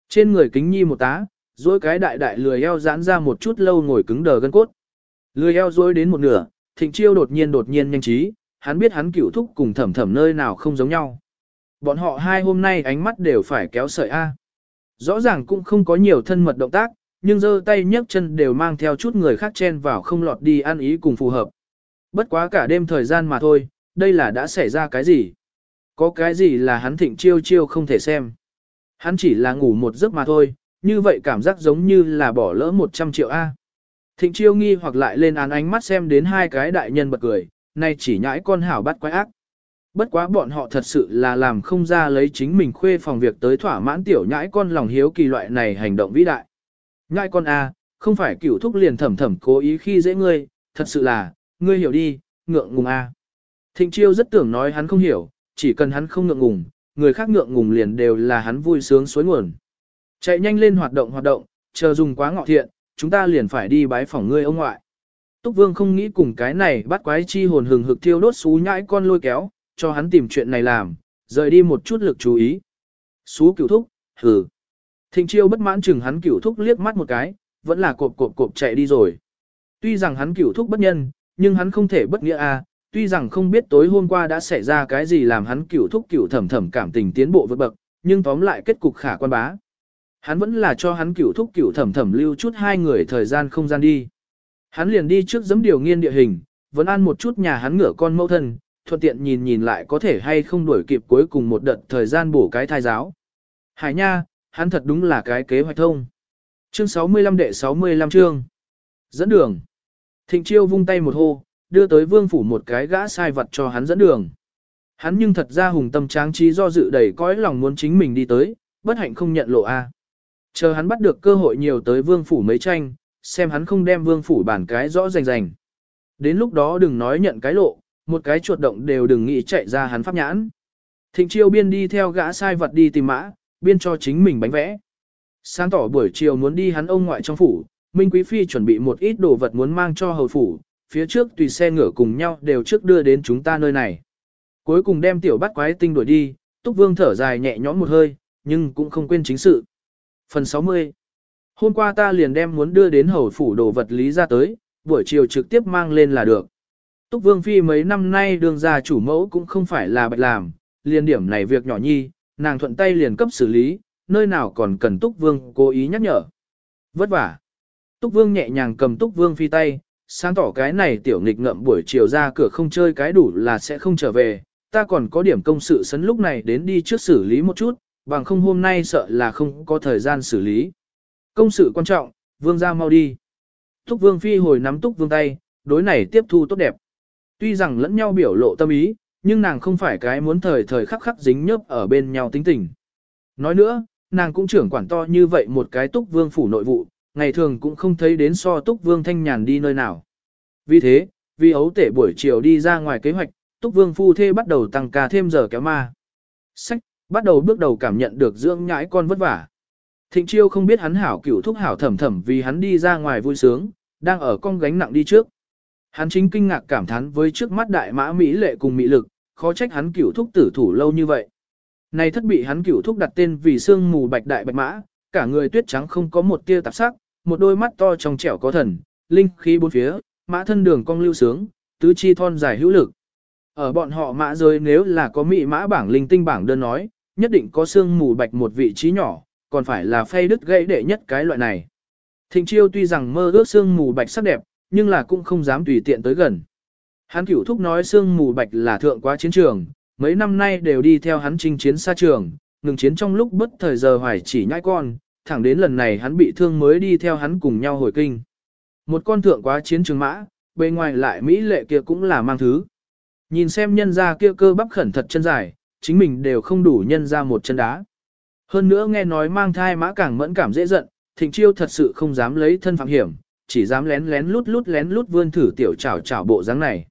Trên người kính nhi một tá, dối cái đại đại lười eo giãn ra một chút lâu ngồi cứng đờ gân cốt. Lười eo dối đến một nửa, thịnh chiêu đột nhiên đột nhiên nhanh trí, hắn biết hắn cửu thúc cùng thẩm thẩm nơi nào không giống nhau. Bọn họ hai hôm nay ánh mắt đều phải kéo sợi A. Rõ ràng cũng không có nhiều thân mật động tác, nhưng giơ tay nhấc chân đều mang theo chút người khác chen vào không lọt đi ăn ý cùng phù hợp. Bất quá cả đêm thời gian mà thôi, đây là đã xảy ra cái gì? Có cái gì là hắn thịnh chiêu chiêu không thể xem? Hắn chỉ là ngủ một giấc mà thôi, như vậy cảm giác giống như là bỏ lỡ 100 triệu A. Thịnh chiêu nghi hoặc lại lên án ánh mắt xem đến hai cái đại nhân bật cười, nay chỉ nhãi con hảo bắt quái ác. Bất quá bọn họ thật sự là làm không ra lấy chính mình khuê phòng việc tới thỏa mãn tiểu nhãi con lòng hiếu kỳ loại này hành động vĩ đại. Nhãi con A, không phải cửu thúc liền thầm thầm cố ý khi dễ ngươi, thật sự là, ngươi hiểu đi, ngượng ngùng A. Thịnh chiêu rất tưởng nói hắn không hiểu, chỉ cần hắn không ngượng ngùng, người khác ngượng ngùng liền đều là hắn vui sướng suối nguồn. Chạy nhanh lên hoạt động hoạt động, chờ dùng quá ngọ thiện, chúng ta liền phải đi bái phỏng ngươi ông ngoại. Túc Vương không nghĩ cùng cái này bắt quái chi hồn hừng hực thiêu đốt xú nhãi con lôi kéo, cho hắn tìm chuyện này làm, rời đi một chút lực chú ý. Xú cửu thúc, hừ. Thịnh chiêu bất mãn chừng hắn cửu thúc liếc mắt một cái, vẫn là cộp cộp cộp chạy đi rồi. Tuy rằng hắn cửu thúc bất nhân, nhưng hắn không thể bất nghĩa. À, tuy rằng không biết tối hôm qua đã xảy ra cái gì làm hắn cửu thúc cửu thẩm thẩm cảm tình tiến bộ vượt bậc, nhưng tóm lại kết cục khả quan bá. Hắn vẫn là cho hắn cửu thúc cửu thẩm thẩm lưu chút hai người thời gian không gian đi. Hắn liền đi trước giấm điều nghiên địa hình, vẫn ăn một chút nhà hắn ngửa con mẫu thân, thuận tiện nhìn nhìn lại có thể hay không đuổi kịp cuối cùng một đợt thời gian bổ cái thai giáo. Hải nha, hắn thật đúng là cái kế hoạch thông. Chương 65 đệ 65 chương. Dẫn đường. Thịnh chiêu vung tay một hô, đưa tới vương phủ một cái gã sai vật cho hắn dẫn đường. Hắn nhưng thật ra hùng tâm tráng trí do dự đầy cõi lòng muốn chính mình đi tới, bất hạnh không nhận lộ A. Chờ hắn bắt được cơ hội nhiều tới vương phủ mấy tranh, xem hắn không đem vương phủ bản cái rõ rành rành. Đến lúc đó đừng nói nhận cái lộ, một cái chuột động đều đừng nghĩ chạy ra hắn pháp nhãn. Thịnh chiêu biên đi theo gã sai vật đi tìm mã, biên cho chính mình bánh vẽ. Sáng tỏ buổi chiều muốn đi hắn ông ngoại trong phủ, Minh Quý Phi chuẩn bị một ít đồ vật muốn mang cho hầu phủ, phía trước tùy xe ngựa cùng nhau đều trước đưa đến chúng ta nơi này. Cuối cùng đem tiểu bắt quái tinh đuổi đi, Túc Vương thở dài nhẹ nhõm một hơi, nhưng cũng không quên chính sự. Phần 60 Hôm qua ta liền đem muốn đưa đến hầu phủ đồ vật lý ra tới, buổi chiều trực tiếp mang lên là được. Túc Vương Phi mấy năm nay đường ra chủ mẫu cũng không phải là bạch làm, liền điểm này việc nhỏ nhi, nàng thuận tay liền cấp xử lý, nơi nào còn cần Túc Vương cố ý nhắc nhở. Vất vả. Túc Vương nhẹ nhàng cầm Túc Vương Phi tay, sáng tỏ cái này tiểu nghịch ngậm buổi chiều ra cửa không chơi cái đủ là sẽ không trở về, ta còn có điểm công sự sấn lúc này đến đi trước xử lý một chút, bằng không hôm nay sợ là không có thời gian xử lý. Công sự quan trọng, Vương ra mau đi. Túc Vương Phi hồi nắm Túc Vương tay, đối này tiếp thu tốt đẹp. Tuy rằng lẫn nhau biểu lộ tâm ý, nhưng nàng không phải cái muốn thời thời khắc khắc dính nhớp ở bên nhau tính tình. Nói nữa, nàng cũng trưởng quản to như vậy một cái túc vương phủ nội vụ, ngày thường cũng không thấy đến so túc vương thanh nhàn đi nơi nào. Vì thế, vì ấu tể buổi chiều đi ra ngoài kế hoạch, túc vương phu thê bắt đầu tăng ca thêm giờ kéo ma. Sách, bắt đầu bước đầu cảm nhận được dưỡng nhãi con vất vả. Thịnh chiêu không biết hắn hảo cửu thúc hảo thầm thầm vì hắn đi ra ngoài vui sướng, đang ở con gánh nặng đi trước. Hắn chính kinh ngạc cảm thán với trước mắt đại mã Mỹ lệ cùng mỹ lực, khó trách hắn cửu thúc tử thủ lâu như vậy. Này thất bị hắn cửu thúc đặt tên vì xương mù bạch đại bạch mã, cả người tuyết trắng không có một tia tạp sắc, một đôi mắt to trong trẻo có thần, linh khí bốn phía, mã thân đường cong lưu sướng, tứ chi thon dài hữu lực. Ở bọn họ mã rơi nếu là có mỹ mã bảng linh tinh bảng đơn nói, nhất định có xương mù bạch một vị trí nhỏ, còn phải là phay đứt gãy đệ nhất cái loại này. Thịnh chiêu tuy rằng mơ ước xương mù bạch sắc đẹp, nhưng là cũng không dám tùy tiện tới gần. Hắn cửu thúc nói xương mù bạch là thượng quá chiến trường, mấy năm nay đều đi theo hắn chinh chiến xa trường, ngừng chiến trong lúc bất thời giờ hoài chỉ nhãi con, thẳng đến lần này hắn bị thương mới đi theo hắn cùng nhau hồi kinh. Một con thượng quá chiến trường mã, bề ngoài lại Mỹ lệ kia cũng là mang thứ. Nhìn xem nhân ra kia cơ bắp khẩn thật chân dài, chính mình đều không đủ nhân ra một chân đá. Hơn nữa nghe nói mang thai mã càng mẫn cảm dễ giận, thịnh chiêu thật sự không dám lấy thân phạm hiểm, chỉ dám lén lén lút lút lén lút vươn thử tiểu chảo chảo bộ dáng này.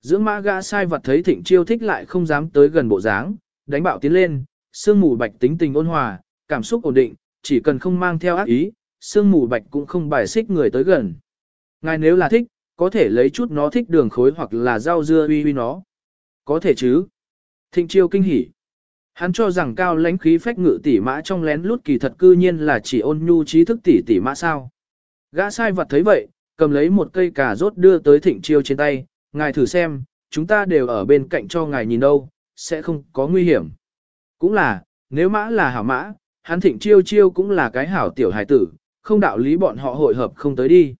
Dưỡng mã gã sai vật thấy thịnh chiêu thích lại không dám tới gần bộ dáng, đánh bạo tiến lên, sương mù bạch tính tình ôn hòa, cảm xúc ổn định, chỉ cần không mang theo ác ý, sương mù bạch cũng không bài xích người tới gần. Ngài nếu là thích, có thể lấy chút nó thích đường khối hoặc là rau dưa uy uy nó. Có thể chứ. Thịnh chiêu kinh hỉ. Hắn cho rằng cao lãnh khí phách ngự tỷ mã trong lén lút kỳ thật cư nhiên là chỉ ôn nhu trí thức tỷ tỷ mã sao. Gã sai vật thấy vậy, cầm lấy một cây cà rốt đưa tới thịnh chiêu trên tay, ngài thử xem, chúng ta đều ở bên cạnh cho ngài nhìn đâu, sẽ không có nguy hiểm. Cũng là, nếu mã là hảo mã, hắn thịnh chiêu chiêu cũng là cái hảo tiểu hài tử, không đạo lý bọn họ hội hợp không tới đi.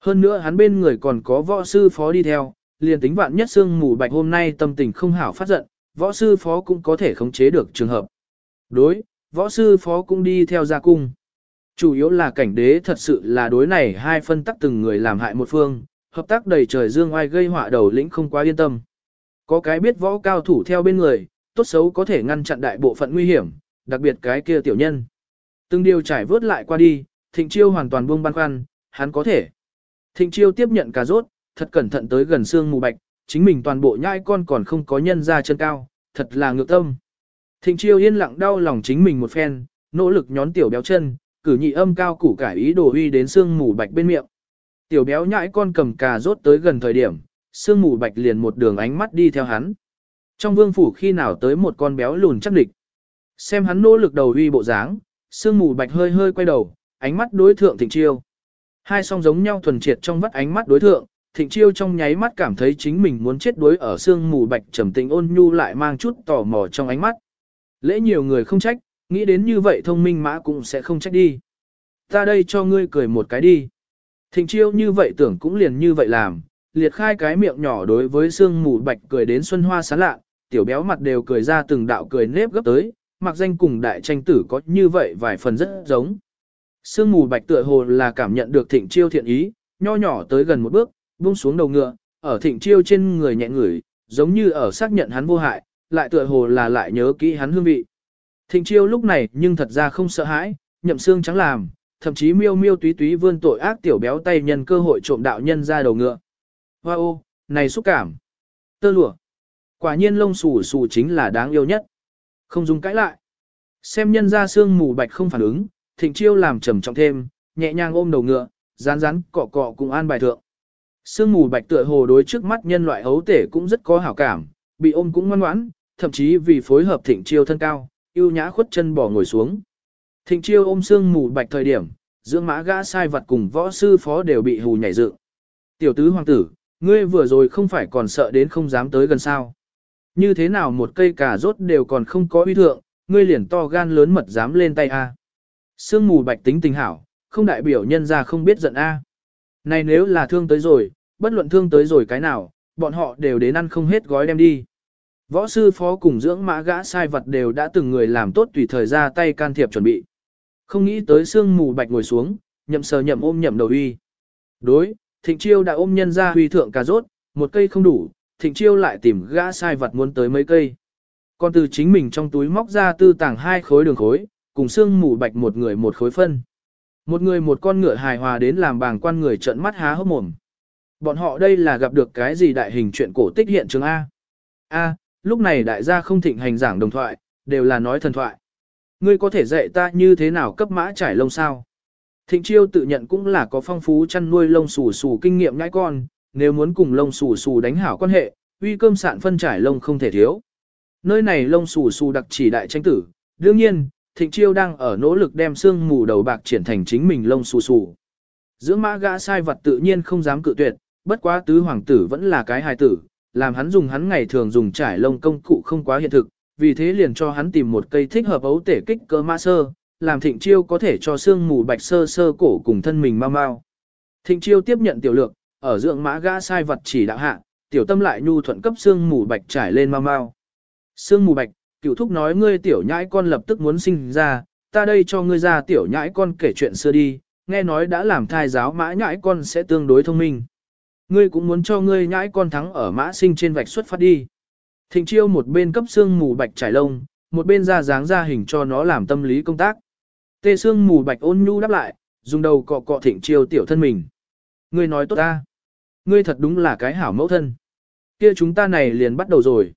Hơn nữa hắn bên người còn có võ sư phó đi theo, liền tính vạn nhất xương mù bạch hôm nay tâm tình không hảo phát giận, võ sư phó cũng có thể khống chế được trường hợp. Đối, võ sư phó cũng đi theo gia cung. Chủ yếu là cảnh đế thật sự là đối này hai phân tắc từng người làm hại một phương, hợp tác đầy trời dương oai gây họa đầu lĩnh không quá yên tâm. Có cái biết võ cao thủ theo bên người, tốt xấu có thể ngăn chặn đại bộ phận nguy hiểm, đặc biệt cái kia tiểu nhân. Từng điều trải vớt lại qua đi, thịnh chiêu hoàn toàn buông băn khoăn, hắn có thể. Thịnh chiêu tiếp nhận cà rốt, thật cẩn thận tới gần xương mù bạch, chính mình toàn bộ nhai con còn không có nhân ra chân cao, thật là ngược tâm. Thịnh chiêu yên lặng đau lòng chính mình một phen, nỗ lực nhón tiểu béo chân, cử nhị âm cao củ cải ý đồ uy đến xương mù bạch bên miệng. Tiểu béo nhãi con cầm cà rốt tới gần thời điểm, xương mù bạch liền một đường ánh mắt đi theo hắn. Trong vương phủ khi nào tới một con béo lùn chắc địch. Xem hắn nỗ lực đầu uy bộ dáng, xương mù bạch hơi hơi quay đầu, ánh mắt đối thượng thịnh chiêu. Hai song giống nhau thuần triệt trong vắt ánh mắt đối thượng, thịnh chiêu trong nháy mắt cảm thấy chính mình muốn chết đuối ở xương mù bạch trầm tĩnh ôn nhu lại mang chút tò mò trong ánh mắt. Lễ nhiều người không trách, nghĩ đến như vậy thông minh mã cũng sẽ không trách đi. Ta đây cho ngươi cười một cái đi. Thịnh chiêu như vậy tưởng cũng liền như vậy làm, liệt khai cái miệng nhỏ đối với xương mù bạch cười đến xuân hoa sán lạ, tiểu béo mặt đều cười ra từng đạo cười nếp gấp tới, mặc danh cùng đại tranh tử có như vậy vài phần rất giống. Sương mù bạch tựa hồ là cảm nhận được thịnh chiêu thiện ý, nho nhỏ tới gần một bước, buông xuống đầu ngựa, ở thịnh chiêu trên người nhẹ ngửi, giống như ở xác nhận hắn vô hại, lại tựa hồ là lại nhớ kỹ hắn hương vị. Thịnh chiêu lúc này nhưng thật ra không sợ hãi, nhậm xương trắng làm, thậm chí miêu miêu túy túy vươn tội ác tiểu béo tay nhân cơ hội trộm đạo nhân ra đầu ngựa. Hoa ô, này xúc cảm. Tơ lụa. Quả nhiên lông xù xù chính là đáng yêu nhất. Không dùng cãi lại. Xem nhân ra xương mù bạch không phản ứng, thịnh chiêu làm trầm trọng thêm, nhẹ nhàng ôm đầu ngựa, rán rán cọ cọ cùng an bài thượng. Sương mù bạch tựa hồ đối trước mắt nhân loại hấu tể cũng rất có hảo cảm, bị ôm cũng ngoan ngoãn, thậm chí vì phối hợp thịnh chiêu thân cao, yêu nhã khuất chân bỏ ngồi xuống. Thịnh chiêu ôm sương mù bạch thời điểm, dưỡng mã gã sai vật cùng võ sư phó đều bị hù nhảy dựng. Tiểu tứ hoàng tử, ngươi vừa rồi không phải còn sợ đến không dám tới gần sao. Như thế nào một cây cà rốt đều còn không có uy thượng, ngươi liền to gan lớn mật dám lên tay a. Sương mù bạch tính tình hảo, không đại biểu nhân ra không biết giận a. Này nếu là thương tới rồi, bất luận thương tới rồi cái nào, bọn họ đều đến ăn không hết gói đem đi. Võ sư phó cùng dưỡng mã gã sai vật đều đã từng người làm tốt tùy thời ra tay can thiệp chuẩn bị. Không nghĩ tới sương mù bạch ngồi xuống, nhậm sờ nhậm ôm nhậm đầu uy. Đối, thịnh chiêu đã ôm nhân ra huy thượng cà rốt, một cây không đủ, thịnh chiêu lại tìm gã sai vật muốn tới mấy cây. Còn từ chính mình trong túi móc ra tư tàng hai khối đường khối, cùng xương mù bạch một người một khối phân. Một người một con ngựa hài hòa đến làm bàng quan người trợn mắt há hốc mồm. Bọn họ đây là gặp được cái gì đại hình chuyện cổ tích hiện trường A. A, lúc này đại gia không thịnh hành giảng đồng thoại, đều là nói thần thoại. Ngươi có thể dạy ta như thế nào cấp mã trải lông sao? Thịnh chiêu tự nhận cũng là có phong phú chăn nuôi lông xù xù kinh nghiệm nhãi con, nếu muốn cùng lông xù xù đánh hảo quan hệ, uy cơm sạn phân trải lông không thể thiếu. Nơi này lông xù xù đặc chỉ đại tranh tử, đương nhiên, Thịnh Chiêu đang ở nỗ lực đem xương mù đầu bạc triển thành chính mình lông xù xù. Dưỡng mã gã sai vật tự nhiên không dám cự tuyệt, bất quá tứ hoàng tử vẫn là cái hài tử, làm hắn dùng hắn ngày thường dùng trải lông công cụ không quá hiện thực, vì thế liền cho hắn tìm một cây thích hợp ấu tể kích cỡ mã sơ, làm Thịnh Chiêu có thể cho xương mù bạch sơ sơ cổ cùng thân mình mau mau. Thịnh Chiêu tiếp nhận tiểu lược, ở dưỡng mã gã sai vật chỉ đạo hạ, tiểu tâm lại nhu thuận cấp xương mù bạch trải lên mau mau. Xương mù bạch, cựu thúc nói ngươi tiểu nhãi con lập tức muốn sinh ra, ta đây cho ngươi ra tiểu nhãi con kể chuyện xưa đi, nghe nói đã làm thai giáo mã nhãi con sẽ tương đối thông minh. Ngươi cũng muốn cho ngươi nhãi con thắng ở mã sinh trên vạch xuất phát đi. Thịnh chiêu một bên cấp xương mù bạch trải lông, một bên ra dáng ra hình cho nó làm tâm lý công tác. Tê xương mù bạch ôn nhu đáp lại, dùng đầu cọ cọ thịnh chiêu tiểu thân mình. Ngươi nói tốt ta. Ngươi thật đúng là cái hảo mẫu thân. Kia chúng ta này liền bắt đầu rồi.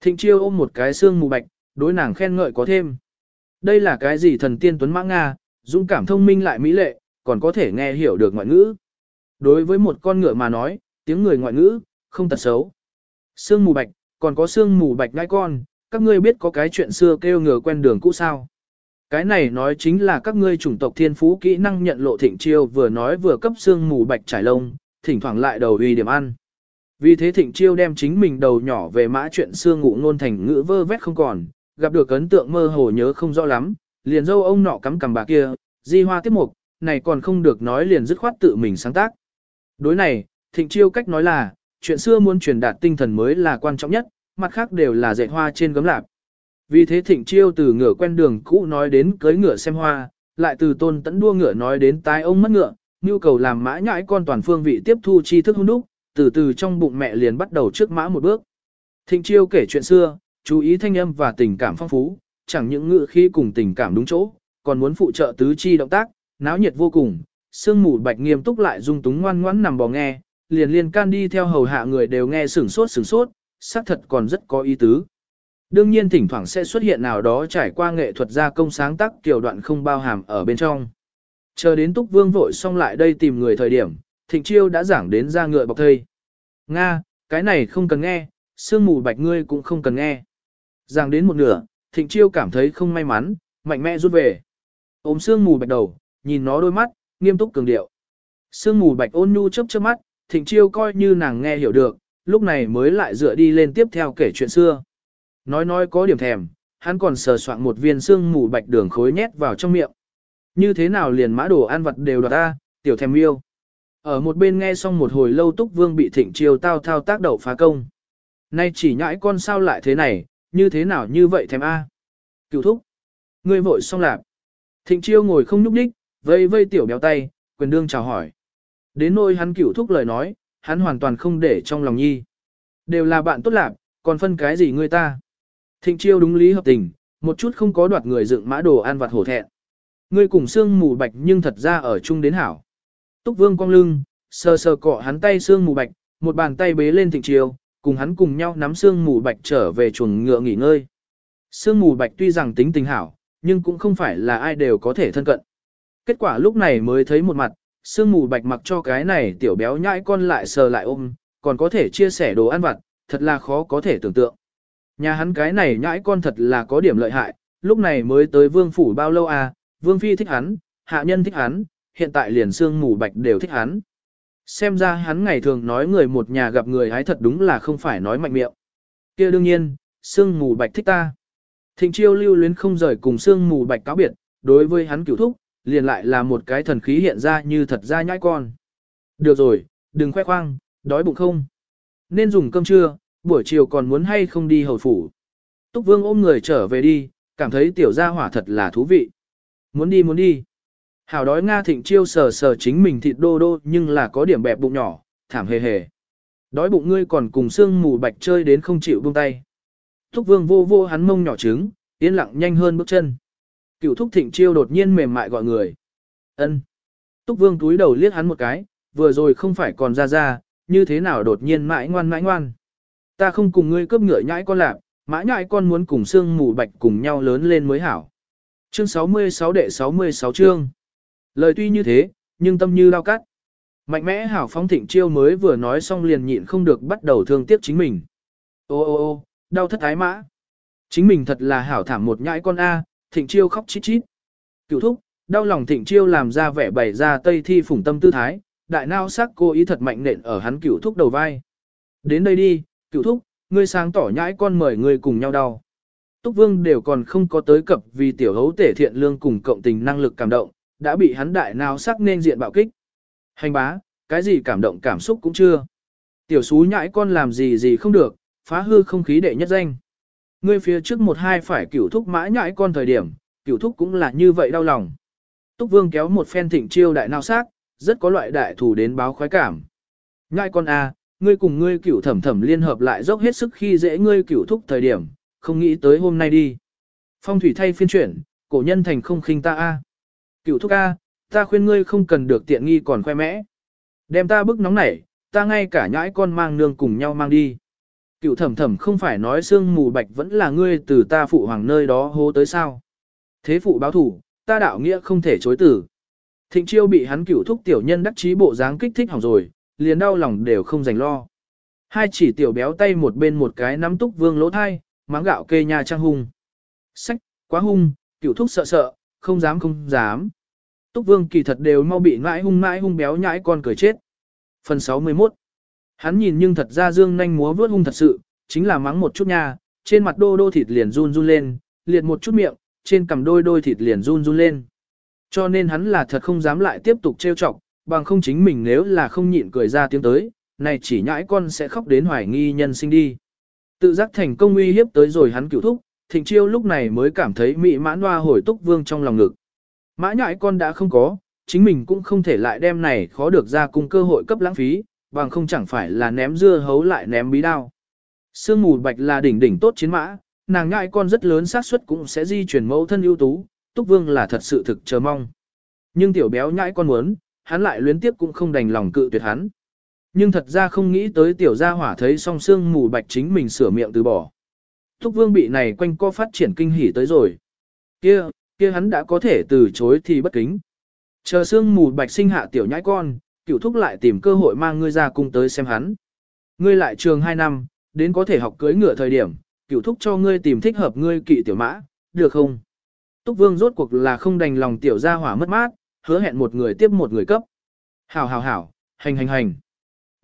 Thịnh chiêu ôm một cái xương mù bạch, đối nàng khen ngợi có thêm. Đây là cái gì thần tiên tuấn mã Nga, dũng cảm thông minh lại mỹ lệ, còn có thể nghe hiểu được ngoại ngữ. Đối với một con ngựa mà nói, tiếng người ngoại ngữ, không tật xấu. Sương mù bạch, còn có sương mù bạch ngai con, các ngươi biết có cái chuyện xưa kêu ngựa quen đường cũ sao. Cái này nói chính là các ngươi chủng tộc thiên phú kỹ năng nhận lộ thịnh chiêu vừa nói vừa cấp sương mù bạch trải lông, thỉnh thoảng lại đầu uy điểm ăn. Vì thế thịnh chiêu đem chính mình đầu nhỏ về mã chuyện xưa ngụ ngôn thành ngữ vơ vét không còn, gặp được ấn tượng mơ hồ nhớ không rõ lắm, liền dâu ông nọ cắm cằm bà kia, di hoa tiếp mục, này còn không được nói liền dứt khoát tự mình sáng tác. Đối này, thịnh chiêu cách nói là, chuyện xưa muốn truyền đạt tinh thần mới là quan trọng nhất, mặt khác đều là dạy hoa trên gấm lạp. Vì thế thịnh chiêu từ ngựa quen đường cũ nói đến cưới ngựa xem hoa, lại từ tôn tẫn đua ngựa nói đến tái ông mất ngựa, nhu cầu làm mã nhãi con toàn phương vị tiếp thu tri thức hôn đúc, từ từ trong bụng mẹ liền bắt đầu trước mã một bước. Thịnh chiêu kể chuyện xưa, chú ý thanh âm và tình cảm phong phú, chẳng những ngữ khí cùng tình cảm đúng chỗ, còn muốn phụ trợ tứ chi động tác, náo nhiệt vô cùng, sương mù bạch nghiêm túc lại dung túng ngoan ngoãn nằm bò nghe, liền liên can đi theo hầu hạ người đều nghe sửng sốt sửng sốt, xác thật còn rất có ý tứ. Đương nhiên thỉnh thoảng sẽ xuất hiện nào đó trải qua nghệ thuật gia công sáng tác kiểu đoạn không bao hàm ở bên trong. Chờ đến Túc Vương vội xong lại đây tìm người thời điểm, Thịnh Chiêu đã giảng đến ra ngựa bọc thây. Nga, cái này không cần nghe, sương mù bạch ngươi cũng không cần nghe. Giảng đến một nửa, Thịnh Chiêu cảm thấy không may mắn, mạnh mẽ rút về. Ôm sương mù bạch đầu, nhìn nó đôi mắt, nghiêm túc cường điệu. Sương mù bạch ôn nhu chớp chớp mắt, Thịnh Chiêu coi như nàng nghe hiểu được, lúc này mới lại dựa đi lên tiếp theo kể chuyện xưa. Nói nói có điểm thèm, hắn còn sờ soạn một viên sương mù bạch đường khối nhét vào trong miệng. Như thế nào liền mã đồ ăn vật đều đoạt ta, tiểu thèm yêu. Ở một bên nghe xong một hồi lâu túc vương bị thịnh chiêu tao thao tác đậu phá công. Nay chỉ nhãi con sao lại thế này, như thế nào như vậy thèm a? Cựu thúc. Ngươi vội xong lạp. Thịnh chiêu ngồi không nhúc đích, vây vây tiểu béo tay, quyền đương chào hỏi. Đến nỗi hắn cựu thúc lời nói, hắn hoàn toàn không để trong lòng nhi. Đều là bạn tốt lạp, còn phân cái gì ngươi ta. Thịnh chiêu đúng lý hợp tình, một chút không có đoạt người dựng mã đồ ăn vặt hổ thẹn. Ngươi cùng xương mù bạch nhưng thật ra ở chung đến hảo. Túc vương cong lưng, sờ sờ cọ hắn tay xương mù bạch, một bàn tay bế lên thịnh chiều, cùng hắn cùng nhau nắm xương mù bạch trở về chuồng ngựa nghỉ ngơi. Xương mù bạch tuy rằng tính tình hảo, nhưng cũng không phải là ai đều có thể thân cận. Kết quả lúc này mới thấy một mặt, xương mù bạch mặc cho cái này tiểu béo nhãi con lại sờ lại ôm, còn có thể chia sẻ đồ ăn vặt, thật là khó có thể tưởng tượng. Nhà hắn cái này nhãi con thật là có điểm lợi hại, lúc này mới tới vương phủ bao lâu à, vương phi thích hắn, hạ nhân thích hắn, hiện tại liền xương mù bạch đều thích hắn. Xem ra hắn ngày thường nói người một nhà gặp người hái thật đúng là không phải nói mạnh miệng. kia đương nhiên, xương mù bạch thích ta. Thịnh chiêu lưu luyến không rời cùng xương mù bạch cáo biệt, đối với hắn cửu thúc, liền lại là một cái thần khí hiện ra như thật ra nhãi con. Được rồi, đừng khoe khoang, đói bụng không. Nên dùng cơm trưa, buổi chiều còn muốn hay không đi hầu phủ. Túc Vương ôm người trở về đi, cảm thấy tiểu gia hỏa thật là thú vị. Muốn đi muốn đi. Hảo đói Nga thịnh chiêu sờ sờ chính mình thịt đô đô nhưng là có điểm bẹp bụng nhỏ, thảm hề hề. Đói bụng ngươi còn cùng xương mù bạch chơi đến không chịu buông tay. Thúc Vương vô vô hắn mông nhỏ trứng, yên lặng nhanh hơn bước chân. Cựu thúc thịnh chiêu đột nhiên mềm mại gọi người. ân Túc vương túi đầu liếc hắn một cái, vừa rồi không phải còn ra ra, như thế nào đột nhiên mãi ngoan mãi ngoan. Ta không cùng ngươi cướp ngựa nhãi con lạc, mãi nhãi con muốn cùng xương mù bạch cùng nhau lớn lên mới hảo. Chương 66 đệ 66 chương. Lời tuy như thế, nhưng tâm như lao cắt. Mạnh mẽ hảo phóng thịnh chiêu mới vừa nói xong liền nhịn không được bắt đầu thương tiếc chính mình. Ô ô ô, đau thất ái mã. Chính mình thật là hảo thảm một nhãi con A, thịnh chiêu khóc chít chít. Cựu thúc, đau lòng thịnh chiêu làm ra vẻ bày ra tây thi phủng tâm tư thái, đại nao sắc cô ý thật mạnh nện ở hắn cựu thúc đầu vai. Đến đây đi, cựu thúc, ngươi sáng tỏ nhãi con mời ngươi cùng nhau đau. Túc Vương đều còn không có tới cập vì tiểu hấu tể thiện lương cùng cộng tình năng lực cảm động, đã bị hắn đại nao sắc nên diện bạo kích. Hành bá, cái gì cảm động cảm xúc cũng chưa. Tiểu xú nhãi con làm gì gì không được, phá hư không khí đệ nhất danh. Ngươi phía trước một hai phải cửu thúc mã nhãi con thời điểm, cửu thúc cũng là như vậy đau lòng. Túc Vương kéo một phen thịnh chiêu đại nao sắc, rất có loại đại thủ đến báo khoái cảm. Nhãi con a, ngươi cùng ngươi cửu thẩm thẩm liên hợp lại dốc hết sức khi dễ ngươi cửu thúc thời điểm, không nghĩ tới hôm nay đi. Phong thủy thay phiên chuyển, cổ nhân thành không khinh ta a. Cửu thúc a, ta khuyên ngươi không cần được tiện nghi còn khoe mẽ. Đem ta bức nóng nảy, ta ngay cả nhãi con mang nương cùng nhau mang đi. Cựu thẩm thẩm không phải nói xương mù bạch vẫn là ngươi từ ta phụ hoàng nơi đó hô tới sao. Thế phụ báo thủ, ta đạo nghĩa không thể chối tử. Thịnh chiêu bị hắn cựu thúc tiểu nhân đắc chí bộ dáng kích thích hỏng rồi, liền đau lòng đều không dành lo. Hai chỉ tiểu béo tay một bên một cái nắm túc vương lỗ thai, máng gạo kê nhà trang hung. Sách, quá hung, cựu thúc sợ sợ, không dám không dám. Túc vương kỳ thật đều mau bị ngãi hung ngãi hung béo nhãi con cười chết. Phần 61 Hắn nhìn nhưng thật ra dương nhanh múa vướt hung thật sự, chính là mắng một chút nha, trên mặt đô đô thịt liền run run lên, liệt một chút miệng, trên cằm đôi đôi thịt liền run run lên. Cho nên hắn là thật không dám lại tiếp tục trêu chọc, bằng không chính mình nếu là không nhịn cười ra tiếng tới, này chỉ nhãi con sẽ khóc đến hoài nghi nhân sinh đi. Tự giác thành công uy hiếp tới rồi hắn cựu thúc, thịnh chiêu lúc này mới cảm thấy mị mãn hoa hồi túc vương trong lòng ngực. Mã nhãi con đã không có, chính mình cũng không thể lại đem này khó được ra cung cơ hội cấp lãng phí, bằng không chẳng phải là ném dưa hấu lại ném bí đao. Sương mù bạch là đỉnh đỉnh tốt chiến mã, nàng nhãi con rất lớn xác suất cũng sẽ di chuyển mẫu thân ưu tú, Túc Vương là thật sự thực chờ mong. Nhưng tiểu béo nhãi con muốn, hắn lại luyến tiếp cũng không đành lòng cự tuyệt hắn. Nhưng thật ra không nghĩ tới tiểu gia hỏa thấy song xương mù bạch chính mình sửa miệng từ bỏ. thúc Vương bị này quanh co phát triển kinh hỉ tới rồi. Kia, kia hắn đã có thể từ chối thì bất kính. Chờ xương mù bạch sinh hạ tiểu nhãi con, cựu thúc lại tìm cơ hội mang ngươi ra cung tới xem hắn. Ngươi lại trường 2 năm, đến có thể học cưới ngựa thời điểm, cựu thúc cho ngươi tìm thích hợp ngươi kỵ tiểu mã, được không? Túc Vương rốt cuộc là không đành lòng tiểu gia hỏa mất mát, hứa hẹn một người tiếp một người cấp. Hảo hảo hảo, hành hành hành.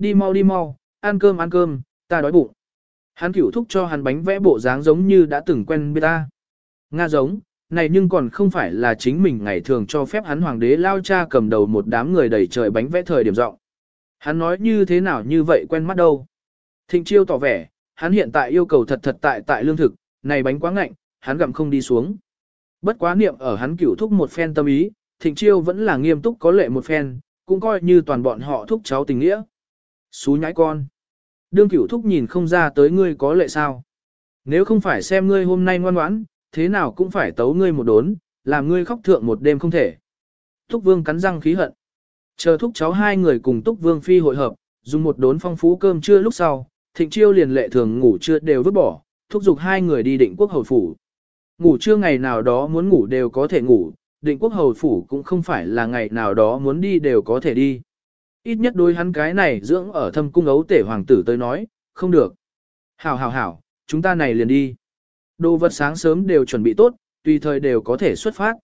Đi mau đi mau, ăn cơm ăn cơm, ta đói bụng. Hắn cửu thúc cho hắn bánh vẽ bộ dáng giống như đã từng quen biết ta. Nga giống, này nhưng còn không phải là chính mình ngày thường cho phép hắn hoàng đế lao cha cầm đầu một đám người đầy trời bánh vẽ thời điểm rộng. Hắn nói như thế nào như vậy quen mắt đâu. Thịnh chiêu tỏ vẻ, hắn hiện tại yêu cầu thật thật tại tại lương thực, này bánh quá ngạnh, hắn gặm không đi xuống. Bất quá niệm ở hắn cửu thúc một phen tâm ý, thịnh chiêu vẫn là nghiêm túc có lệ một phen, cũng coi như toàn bọn họ thúc cháu tình nghĩa. Xú nhãi con. Đương cửu thúc nhìn không ra tới ngươi có lệ sao. Nếu không phải xem ngươi hôm nay ngoan ngoãn, thế nào cũng phải tấu ngươi một đốn, làm ngươi khóc thượng một đêm không thể. thúc Vương cắn răng khí hận. Chờ thúc cháu hai người cùng Túc Vương phi hội hợp, dùng một đốn phong phú cơm trưa lúc sau, Thịnh Chiêu liền lệ thường ngủ trưa đều vứt bỏ, thúc giục hai người đi định quốc hầu phủ. Ngủ trưa ngày nào đó muốn ngủ đều có thể ngủ, định quốc hầu phủ cũng không phải là ngày nào đó muốn đi đều có thể đi. Ít nhất đối hắn cái này dưỡng ở thâm cung ấu tể hoàng tử tới nói, không được. Hảo hảo hảo, chúng ta này liền đi. Đồ vật sáng sớm đều chuẩn bị tốt, tùy thời đều có thể xuất phát.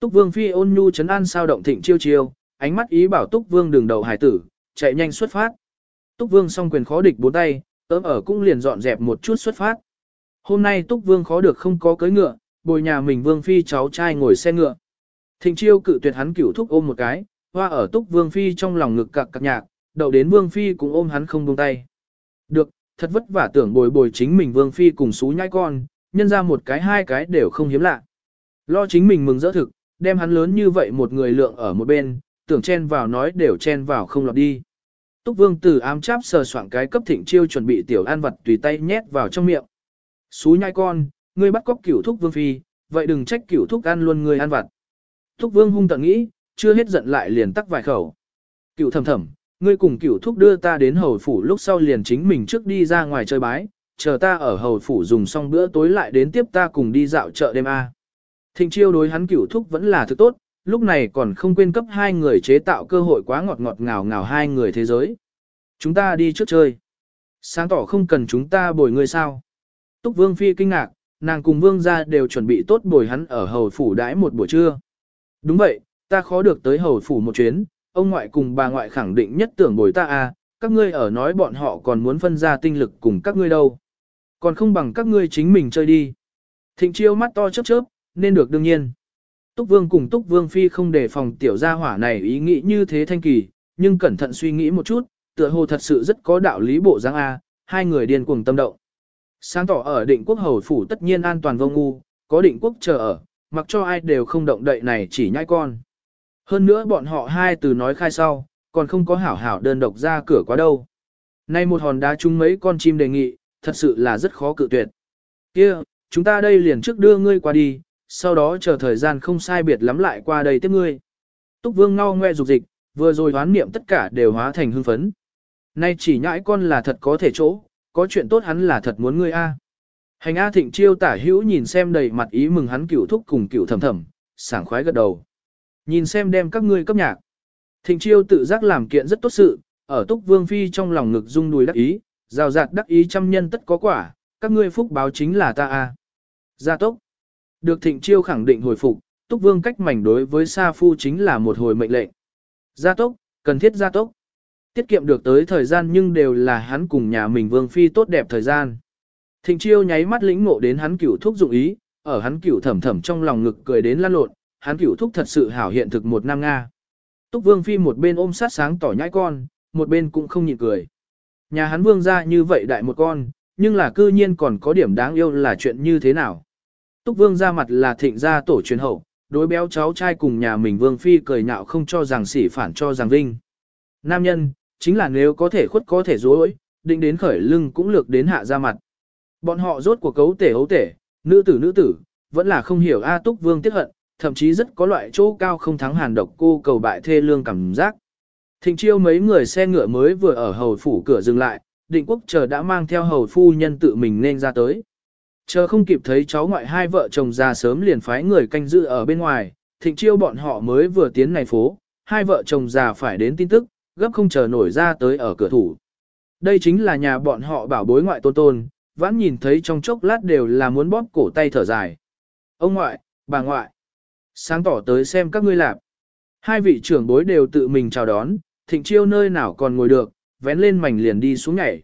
Túc Vương phi ôn nhu chấn an sao động thịnh chiêu chiêu, ánh mắt ý bảo Túc Vương đường đầu hải tử, chạy nhanh xuất phát. Túc Vương song quyền khó địch bốn tay, tớm ở cũng liền dọn dẹp một chút xuất phát. Hôm nay Túc Vương khó được không có cưới ngựa, bồi nhà mình Vương phi cháu trai ngồi xe ngựa. Thịnh chiêu cự tuyệt hắn cửu thúc ôm một cái, hoa ở Túc Vương phi trong lòng ngực cặc cặc nhạc, đậu đến Vương phi cũng ôm hắn không buông tay. Được, thật vất vả tưởng bồi bồi chính mình Vương phi cùng xú nhai con, nhân ra một cái hai cái đều không hiếm lạ. Lo chính mình mừng rỡ thực, đem hắn lớn như vậy một người lượng ở một bên, tưởng chen vào nói đều chen vào không lọt đi. Túc Vương từ ám cháp sờ soạn cái cấp thịnh chiêu chuẩn bị tiểu an vật tùy tay nhét vào trong miệng. Xú nhai con, ngươi bắt cóc cửu thúc Vương Phi, vậy đừng trách cửu thúc ăn luôn ngươi ăn vặt. Thúc Vương hung tận nghĩ, chưa hết giận lại liền tắc vài khẩu. Cửu thầm thầm, ngươi cùng cửu thúc đưa ta đến hầu phủ lúc sau liền chính mình trước đi ra ngoài chơi bái, chờ ta ở hầu phủ dùng xong bữa tối lại đến tiếp ta cùng đi dạo chợ đêm A. Thịnh chiêu đối hắn cửu thúc vẫn là thứ tốt, lúc này còn không quên cấp hai người chế tạo cơ hội quá ngọt ngọt ngào ngào hai người thế giới. Chúng ta đi trước chơi. Sáng tỏ không cần chúng ta bồi người sao. Túc Vương Phi kinh ngạc, nàng cùng Vương gia đều chuẩn bị tốt bồi hắn ở hầu phủ đãi một buổi trưa. Đúng vậy, ta khó được tới hầu phủ một chuyến, ông ngoại cùng bà ngoại khẳng định nhất tưởng bồi ta à, các ngươi ở nói bọn họ còn muốn phân ra tinh lực cùng các ngươi đâu. Còn không bằng các ngươi chính mình chơi đi. Thịnh chiêu mắt to chớp chớp, nên được đương nhiên. Túc Vương cùng Túc Vương Phi không để phòng tiểu gia hỏa này ý nghĩ như thế thanh kỳ, nhưng cẩn thận suy nghĩ một chút, tựa hồ thật sự rất có đạo lý bộ dáng A, hai người điên cuồng tâm động. Sáng tỏ ở định quốc hầu phủ tất nhiên an toàn vô ngu, có định quốc chờ ở, mặc cho ai đều không động đậy này chỉ nhai con. Hơn nữa bọn họ hai từ nói khai sau, còn không có hảo hảo đơn độc ra cửa quá đâu. Nay một hòn đá trúng mấy con chim đề nghị, thật sự là rất khó cự tuyệt. Kia, chúng ta đây liền trước đưa ngươi qua đi, sau đó chờ thời gian không sai biệt lắm lại qua đây tiếp ngươi. Túc Vương ngao ngoe dục dịch, vừa rồi hoán niệm tất cả đều hóa thành hưng phấn. Nay chỉ nhãi con là thật có thể chỗ, có chuyện tốt hắn là thật muốn ngươi a. Hành A Thịnh Chiêu tả hữu nhìn xem đầy mặt ý mừng hắn cửu thúc cùng cửu thầm thầm, sảng khoái gật đầu. Nhìn xem đem các ngươi cấp nhạc. Thịnh Chiêu tự giác làm kiện rất tốt sự, ở Túc Vương Phi trong lòng ngực rung đùi đắc ý, rào rạt đắc ý trăm nhân tất có quả, các ngươi phúc báo chính là ta a. Gia tốc. Được Thịnh Chiêu khẳng định hồi phục, Túc Vương cách mảnh đối với Sa Phu chính là một hồi mệnh lệnh. Gia tốc, cần thiết gia tốc. Tiết kiệm được tới thời gian nhưng đều là hắn cùng nhà mình Vương Phi tốt đẹp thời gian. Thịnh Chiêu nháy mắt lĩnh ngộ đến hắn cửu thúc dụng ý, ở hắn cửu thẩm thẩm trong lòng ngực cười đến lan lộn, hắn cửu thúc thật sự hảo hiện thực một năm Nga. Túc Vương Phi một bên ôm sát sáng tỏ nhãi con, một bên cũng không nhịn cười. Nhà hắn vương ra như vậy đại một con, nhưng là cư nhiên còn có điểm đáng yêu là chuyện như thế nào. Túc Vương ra mặt là thịnh gia tổ truyền hậu, đối béo cháu trai cùng nhà mình Vương Phi cười nhạo không cho rằng sỉ phản cho rằng vinh. Nam nhân, chính là nếu có thể khuất có thể dối, định đến khởi lưng cũng lược đến hạ ra mặt. Bọn họ rốt của cấu tể hấu tể, nữ tử nữ tử, vẫn là không hiểu A Túc Vương tiết hận, thậm chí rất có loại chỗ cao không thắng hàn độc cô cầu bại thê lương cảm giác. Thịnh chiêu mấy người xe ngựa mới vừa ở hầu phủ cửa dừng lại, định quốc chờ đã mang theo hầu phu nhân tự mình nên ra tới. Chờ không kịp thấy cháu ngoại hai vợ chồng ra sớm liền phái người canh giữ ở bên ngoài, thịnh chiêu bọn họ mới vừa tiến này phố, hai vợ chồng già phải đến tin tức, gấp không chờ nổi ra tới ở cửa thủ. Đây chính là nhà bọn họ bảo bối ngoại tôn tôn, vãn nhìn thấy trong chốc lát đều là muốn bóp cổ tay thở dài. Ông ngoại, bà ngoại, sáng tỏ tới xem các ngươi lạp. Hai vị trưởng bối đều tự mình chào đón, thịnh chiêu nơi nào còn ngồi được, vén lên mảnh liền đi xuống nhảy.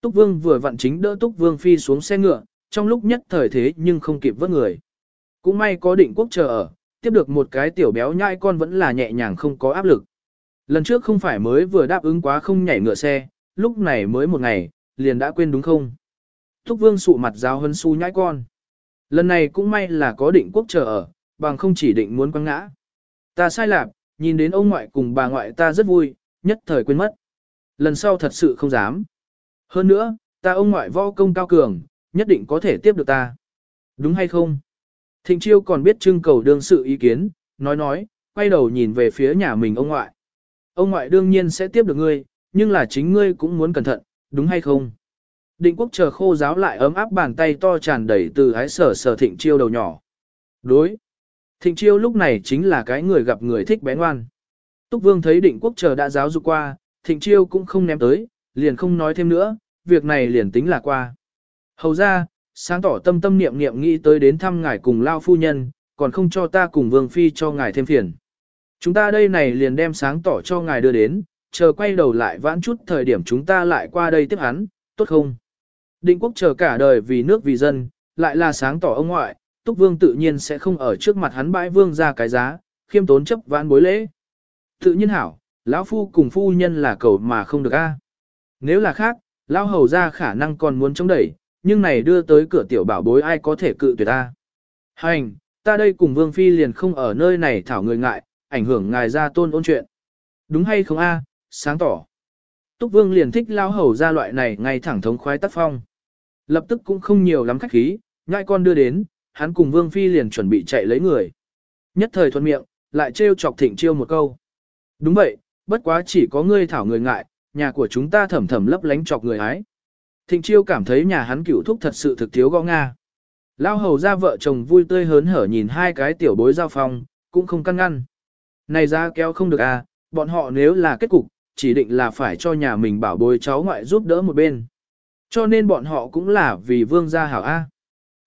Túc Vương vừa vặn chính đỡ Túc Vương phi xuống xe ngựa, trong lúc nhất thời thế nhưng không kịp vớt người. Cũng may có định quốc chờ ở, tiếp được một cái tiểu béo nhai con vẫn là nhẹ nhàng không có áp lực. Lần trước không phải mới vừa đáp ứng quá không nhảy ngựa xe, lúc này mới một ngày, liền đã quên đúng không? Túc Vương sụ mặt giáo hân su nhãi con. Lần này cũng may là có định quốc chờ ở, bằng không chỉ định muốn quăng ngã. Ta sai lạc, nhìn đến ông ngoại cùng bà ngoại ta rất vui, nhất thời quên mất. Lần sau thật sự không dám. Hơn nữa, ta ông ngoại võ công cao cường, nhất định có thể tiếp được ta. Đúng hay không? Thịnh chiêu còn biết trưng cầu đương sự ý kiến, nói nói, quay đầu nhìn về phía nhà mình ông ngoại. Ông ngoại đương nhiên sẽ tiếp được ngươi, nhưng là chính ngươi cũng muốn cẩn thận, đúng hay không? Định quốc chờ khô giáo lại ấm áp bàn tay to tràn đầy từ ái sở sở thịnh chiêu đầu nhỏ. Đối. Thịnh chiêu lúc này chính là cái người gặp người thích bé ngoan. Túc vương thấy định quốc chờ đã giáo dục qua, thịnh chiêu cũng không ném tới, liền không nói thêm nữa, việc này liền tính là qua. Hầu ra, sáng tỏ tâm tâm niệm niệm nghĩ tới đến thăm ngài cùng lao phu nhân, còn không cho ta cùng vương phi cho ngài thêm phiền. Chúng ta đây này liền đem sáng tỏ cho ngài đưa đến, chờ quay đầu lại vãn chút thời điểm chúng ta lại qua đây tiếp hắn, tốt không? Định quốc chờ cả đời vì nước vì dân, lại là sáng tỏ ông ngoại, Túc Vương tự nhiên sẽ không ở trước mặt hắn bãi vương ra cái giá, khiêm tốn chấp vãn bối lễ. Tự nhiên hảo, lão phu cùng phu nhân là cầu mà không được a. Nếu là khác, lão hầu ra khả năng còn muốn chống đẩy, nhưng này đưa tới cửa tiểu bảo bối ai có thể cự tuyệt ta. Hành, ta đây cùng Vương Phi liền không ở nơi này thảo người ngại, ảnh hưởng ngài ra tôn ôn chuyện. Đúng hay không a? sáng tỏ. Túc Vương liền thích lão hầu ra loại này ngay thẳng thống khoái tác phong. Lập tức cũng không nhiều lắm khách khí, nhai con đưa đến, hắn cùng Vương Phi liền chuẩn bị chạy lấy người. Nhất thời thuận miệng, lại trêu chọc thịnh chiêu một câu. Đúng vậy, bất quá chỉ có ngươi thảo người ngại, nhà của chúng ta thầm thầm lấp lánh chọc người ái. Thịnh chiêu cảm thấy nhà hắn cửu thúc thật sự thực thiếu gõ nga. Lao hầu ra vợ chồng vui tươi hớn hở nhìn hai cái tiểu bối giao phong, cũng không căn ngăn. Này ra kéo không được à, bọn họ nếu là kết cục, chỉ định là phải cho nhà mình bảo bối cháu ngoại giúp đỡ một bên. Cho nên bọn họ cũng là vì vương gia hảo A.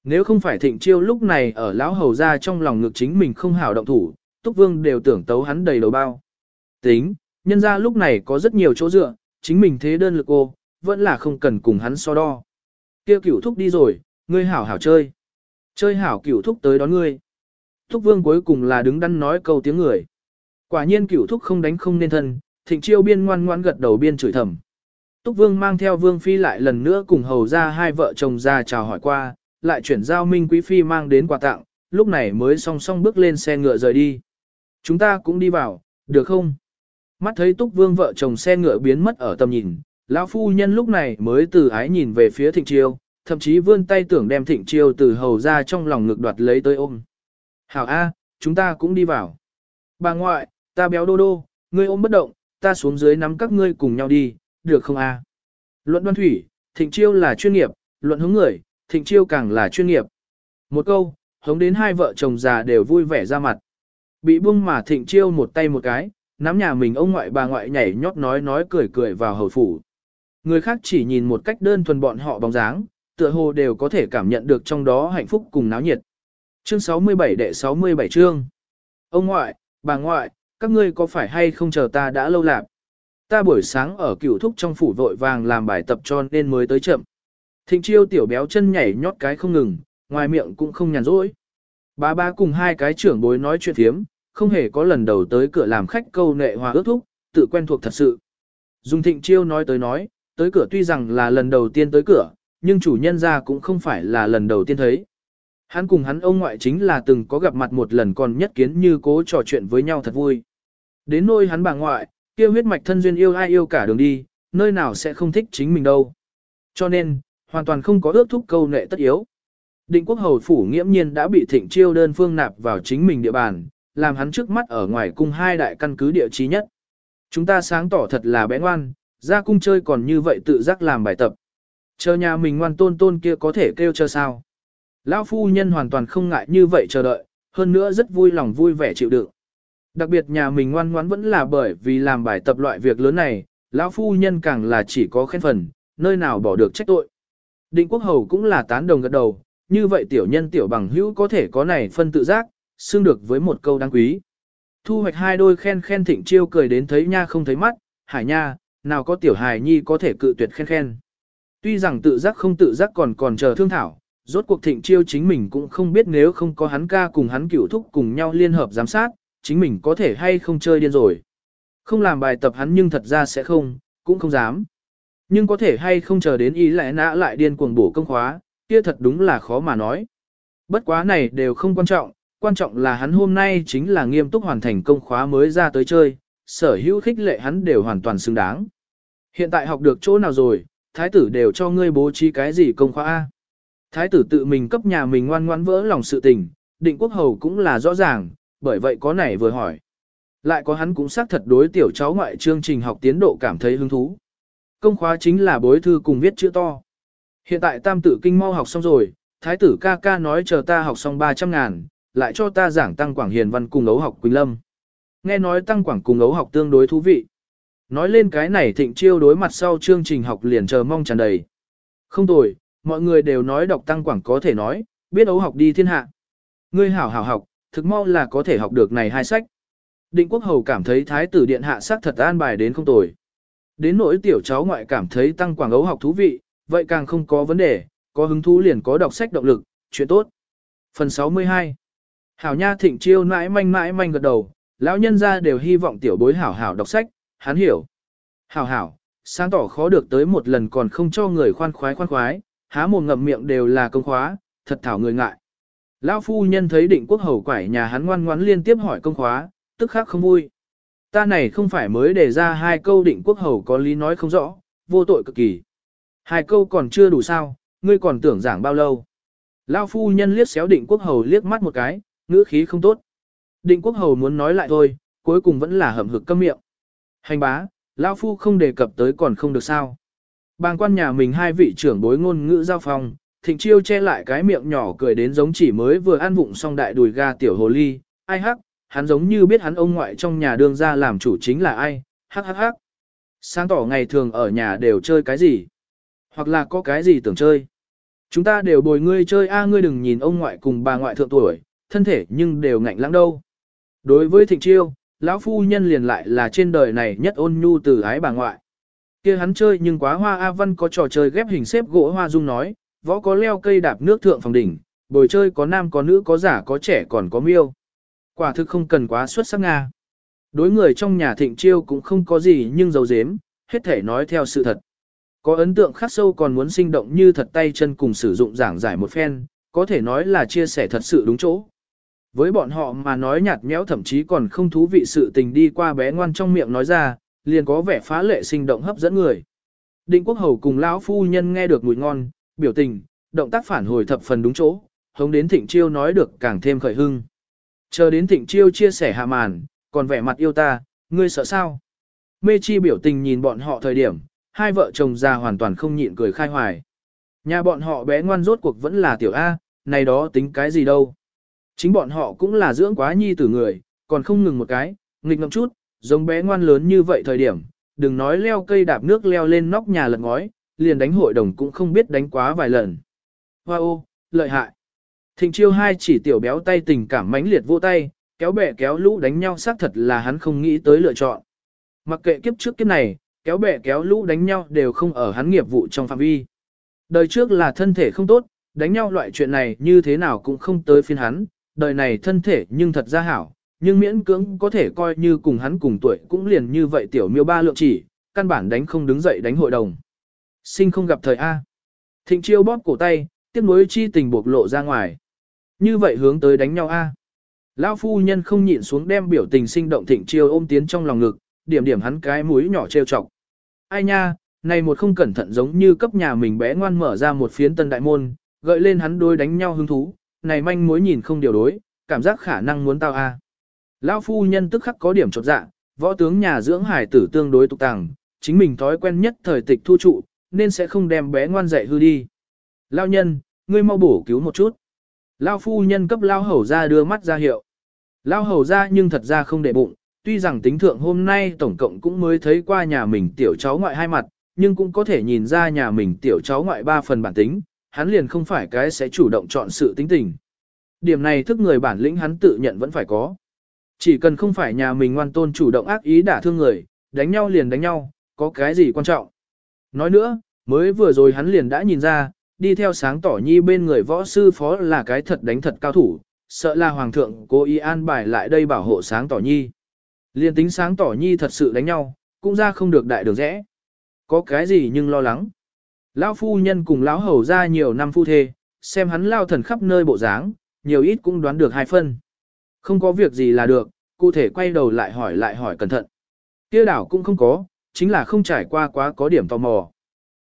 Nếu không phải thịnh chiêu lúc này ở lão hầu ra trong lòng ngực chính mình không hảo động thủ, túc vương đều tưởng tấu hắn đầy đầu bao. Tính, nhân ra lúc này có rất nhiều chỗ dựa, chính mình thế đơn lực cô, vẫn là không cần cùng hắn so đo. Kia cửu thúc đi rồi, ngươi hảo hảo chơi. Chơi hảo cửu thúc tới đón ngươi. Thúc vương cuối cùng là đứng đắn nói câu tiếng người. Quả nhiên cửu thúc không đánh không nên thân, thịnh chiêu biên ngoan ngoan gật đầu biên chửi thầm. Túc vương mang theo vương phi lại lần nữa cùng hầu ra hai vợ chồng ra chào hỏi qua, lại chuyển giao minh quý phi mang đến quà tặng, lúc này mới song song bước lên xe ngựa rời đi. Chúng ta cũng đi vào, được không? mắt thấy túc vương vợ chồng xe ngựa biến mất ở tầm nhìn, lão phu nhân lúc này mới từ ái nhìn về phía thịnh chiêu, thậm chí vươn tay tưởng đem thịnh chiêu từ hầu ra trong lòng ngực đoạt lấy tới ôm. Hảo A, chúng ta cũng đi vào. Bà ngoại, ta béo đô đô, ngươi ôm bất động, ta xuống dưới nắm các ngươi cùng nhau đi, được không A? Luận đoan thủy, thịnh chiêu là chuyên nghiệp, luận hướng người, thịnh chiêu càng là chuyên nghiệp. Một câu, hống đến hai vợ chồng già đều vui vẻ ra mặt. Bị buông mà thịnh chiêu một tay một cái, nắm nhà mình ông ngoại bà ngoại nhảy nhót nói nói cười cười vào hầu phủ. Người khác chỉ nhìn một cách đơn thuần bọn họ bóng dáng, tựa hồ đều có thể cảm nhận được trong đó hạnh phúc cùng náo nhiệt. Chương 67 đệ 67 chương. Ông ngoại, bà ngoại, các ngươi có phải hay không chờ ta đã lâu lạc? Ta buổi sáng ở cựu thúc trong phủ vội vàng làm bài tập cho nên mới tới chậm. Thịnh chiêu tiểu béo chân nhảy nhót cái không ngừng, ngoài miệng cũng không nhàn rỗi. Bá ba cùng hai cái trưởng bối nói chuyện thiếm, không hề có lần đầu tới cửa làm khách câu nệ hòa ước thúc, tự quen thuộc thật sự. Dung thịnh chiêu nói tới nói, tới cửa tuy rằng là lần đầu tiên tới cửa, nhưng chủ nhân ra cũng không phải là lần đầu tiên thấy. Hắn cùng hắn ông ngoại chính là từng có gặp mặt một lần còn nhất kiến như cố trò chuyện với nhau thật vui. Đến nôi hắn bà ngoại, kia huyết mạch thân duyên yêu ai yêu cả đường đi, nơi nào sẽ không thích chính mình đâu. Cho nên, hoàn toàn không có ước thúc câu nệ tất yếu. Định quốc hầu phủ nghiễm nhiên đã bị thịnh chiêu đơn phương nạp vào chính mình địa bàn, làm hắn trước mắt ở ngoài cung hai đại căn cứ địa trí nhất. Chúng ta sáng tỏ thật là bé ngoan, ra cung chơi còn như vậy tự giác làm bài tập. Chờ nhà mình ngoan tôn tôn kia có thể kêu chờ sao. Lão phu nhân hoàn toàn không ngại như vậy chờ đợi, hơn nữa rất vui lòng vui vẻ chịu đựng. Đặc biệt nhà mình ngoan ngoãn vẫn là bởi vì làm bài tập loại việc lớn này, lão phu nhân càng là chỉ có khen phần, nơi nào bỏ được trách tội. Định quốc hầu cũng là tán đồng gật đầu, như vậy tiểu nhân tiểu bằng hữu có thể có này phân tự giác, xưng được với một câu đáng quý. Thu hoạch hai đôi khen khen thịnh chiêu cười đến thấy nha không thấy mắt, hải nha, nào có tiểu hài nhi có thể cự tuyệt khen khen. Tuy rằng tự giác không tự giác còn còn chờ thương thảo, rốt cuộc thịnh chiêu chính mình cũng không biết nếu không có hắn ca cùng hắn cựu thúc cùng nhau liên hợp giám sát, chính mình có thể hay không chơi điên rồi. Không làm bài tập hắn nhưng thật ra sẽ không, cũng không dám. Nhưng có thể hay không chờ đến ý lẽ nã lại điên cuồng bổ công khóa, kia thật đúng là khó mà nói. Bất quá này đều không quan trọng, quan trọng là hắn hôm nay chính là nghiêm túc hoàn thành công khóa mới ra tới chơi, sở hữu khích lệ hắn đều hoàn toàn xứng đáng. Hiện tại học được chỗ nào rồi, thái tử đều cho ngươi bố trí cái gì công khóa A. Thái tử tự mình cấp nhà mình ngoan ngoãn vỡ lòng sự tình, định quốc hầu cũng là rõ ràng, bởi vậy có này vừa hỏi. Lại có hắn cũng xác thật đối tiểu cháu ngoại chương trình học tiến độ cảm thấy hứng thú. Công khóa chính là bối thư cùng viết chữ to. Hiện tại tam tử kinh mau học xong rồi, thái tử ca ca nói chờ ta học xong 300 ngàn, lại cho ta giảng tăng quảng hiền văn cùng ấu học Quỳnh Lâm. Nghe nói tăng quảng cùng ấu học tương đối thú vị. Nói lên cái này thịnh chiêu đối mặt sau chương trình học liền chờ mong tràn đầy. Không tồi, mọi người đều nói đọc tăng quảng có thể nói, biết ấu học đi thiên hạ. Ngươi hảo hảo học, thực mau là có thể học được này hai sách. Định quốc hầu cảm thấy thái tử điện hạ sắc thật an bài đến không tồi. Đến nỗi tiểu cháu ngoại cảm thấy tăng quảng ấu học thú vị, vậy càng không có vấn đề, có hứng thú liền có đọc sách động lực, chuyện tốt. Phần 62 Hảo Nha Thịnh Chiêu mãi manh mãi manh gật đầu, lão nhân ra đều hy vọng tiểu bối hảo hảo đọc sách, hắn hiểu. Hảo hảo, sáng tỏ khó được tới một lần còn không cho người khoan khoái khoan khoái, há mồm ngậm miệng đều là công khóa, thật thảo người ngại. Lão phu nhân thấy định quốc hầu quải nhà hắn ngoan ngoãn liên tiếp hỏi công khóa, tức khắc không vui. Ta này không phải mới đề ra hai câu định quốc hầu có lý nói không rõ, vô tội cực kỳ. Hai câu còn chưa đủ sao, ngươi còn tưởng giảng bao lâu. Lão phu nhân liếc xéo định quốc hầu liếc mắt một cái, ngữ khí không tốt. Định quốc hầu muốn nói lại thôi, cuối cùng vẫn là hậm hực câm miệng. Hành bá, lão phu không đề cập tới còn không được sao. Bàng quan nhà mình hai vị trưởng bối ngôn ngữ giao phòng thịnh chiêu che lại cái miệng nhỏ cười đến giống chỉ mới vừa ăn vụng xong đại đùi gà tiểu hồ ly, ai hắc, hắn giống như biết hắn ông ngoại trong nhà đương ra làm chủ chính là ai, hắc hắc hắc. Sáng tỏ ngày thường ở nhà đều chơi cái gì, hoặc là có cái gì tưởng chơi. Chúng ta đều bồi ngươi chơi a ngươi đừng nhìn ông ngoại cùng bà ngoại thượng tuổi, thân thể nhưng đều ngạnh lãng đâu. Đối với thịnh chiêu, lão phu nhân liền lại là trên đời này nhất ôn nhu từ ái bà ngoại. kia hắn chơi nhưng quá hoa A Văn có trò chơi ghép hình xếp gỗ hoa dung nói, võ có leo cây đạp nước thượng phòng đỉnh, bồi chơi có nam có nữ có giả có trẻ còn có miêu. Quả thực không cần quá xuất sắc Nga. Đối người trong nhà thịnh chiêu cũng không có gì nhưng dấu dếm, hết thể nói theo sự thật. Có ấn tượng khắc sâu còn muốn sinh động như thật tay chân cùng sử dụng giảng giải một phen, có thể nói là chia sẻ thật sự đúng chỗ. Với bọn họ mà nói nhạt nhẽo thậm chí còn không thú vị sự tình đi qua bé ngoan trong miệng nói ra, liền có vẻ phá lệ sinh động hấp dẫn người. Định quốc hầu cùng lão phu nhân nghe được mùi ngon, biểu tình, động tác phản hồi thập phần đúng chỗ, hống đến thịnh chiêu nói được càng thêm khởi hưng. Chờ đến thịnh chiêu chia sẻ hạ màn, còn vẻ mặt yêu ta, ngươi sợ sao? Mê chi biểu tình nhìn bọn họ thời điểm, hai vợ chồng già hoàn toàn không nhịn cười khai hoài. Nhà bọn họ bé ngoan rốt cuộc vẫn là tiểu A, này đó tính cái gì đâu. Chính bọn họ cũng là dưỡng quá nhi tử người, còn không ngừng một cái, nghịch ngậm chút, giống bé ngoan lớn như vậy thời điểm, đừng nói leo cây đạp nước leo lên nóc nhà lật ngói, liền đánh hội đồng cũng không biết đánh quá vài lần. Hoa ô, lợi hại. Thịnh chiêu hai chỉ tiểu béo tay tình cảm mãnh liệt vô tay, kéo bè kéo lũ đánh nhau xác thật là hắn không nghĩ tới lựa chọn. Mặc kệ kiếp trước kiếp này, kéo bè kéo lũ đánh nhau đều không ở hắn nghiệp vụ trong phạm vi. Đời trước là thân thể không tốt, đánh nhau loại chuyện này như thế nào cũng không tới phiên hắn, đời này thân thể nhưng thật ra hảo, nhưng miễn cưỡng có thể coi như cùng hắn cùng tuổi cũng liền như vậy tiểu miêu ba lượng chỉ, căn bản đánh không đứng dậy đánh hội đồng. Sinh không gặp thời A. Thịnh chiêu bóp cổ tay, tiếc nuối chi tình buộc lộ ra ngoài. Như vậy hướng tới đánh nhau A. Lão phu nhân không nhịn xuống đem biểu tình sinh động thịnh chiêu ôm tiến trong lòng ngực, điểm điểm hắn cái mũi nhỏ trêu chọc. Ai nha, này một không cẩn thận giống như cấp nhà mình bé ngoan mở ra một phiến tân đại môn, gợi lên hắn đôi đánh nhau hứng thú, này manh mối nhìn không điều đối, cảm giác khả năng muốn tao a. Lão phu nhân tức khắc có điểm chột dạ, võ tướng nhà dưỡng hải tử tương đối tục tàng, chính mình thói quen nhất thời tịch thu trụ, nên sẽ không đem bé ngoan dạy hư đi. Lão nhân, ngươi mau bổ cứu một chút. Lão phu nhân cấp lão hầu ra đưa mắt ra hiệu. Lão hầu ra nhưng thật ra không để bụng, tuy rằng tính thượng hôm nay tổng cộng cũng mới thấy qua nhà mình tiểu cháu ngoại hai mặt, nhưng cũng có thể nhìn ra nhà mình tiểu cháu ngoại ba phần bản tính, hắn liền không phải cái sẽ chủ động chọn sự tính tình. Điểm này thức người bản lĩnh hắn tự nhận vẫn phải có. Chỉ cần không phải nhà mình ngoan tôn chủ động ác ý đả thương người, đánh nhau liền đánh nhau, có cái gì quan trọng. Nói nữa, mới vừa rồi hắn liền đã nhìn ra, đi theo sáng tỏ nhi bên người võ sư phó là cái thật đánh thật cao thủ, sợ là hoàng thượng cố ý an bài lại đây bảo hộ sáng tỏ nhi. Liên tính sáng tỏ nhi thật sự đánh nhau, cũng ra không được đại đường rẽ. Có cái gì nhưng lo lắng. Lão phu nhân cùng lão hầu ra nhiều năm phu thê, xem hắn lao thần khắp nơi bộ dáng, nhiều ít cũng đoán được hai phân. Không có việc gì là được, cụ thể quay đầu lại hỏi lại hỏi cẩn thận. Kia đảo cũng không có, chính là không trải qua quá có điểm tò mò.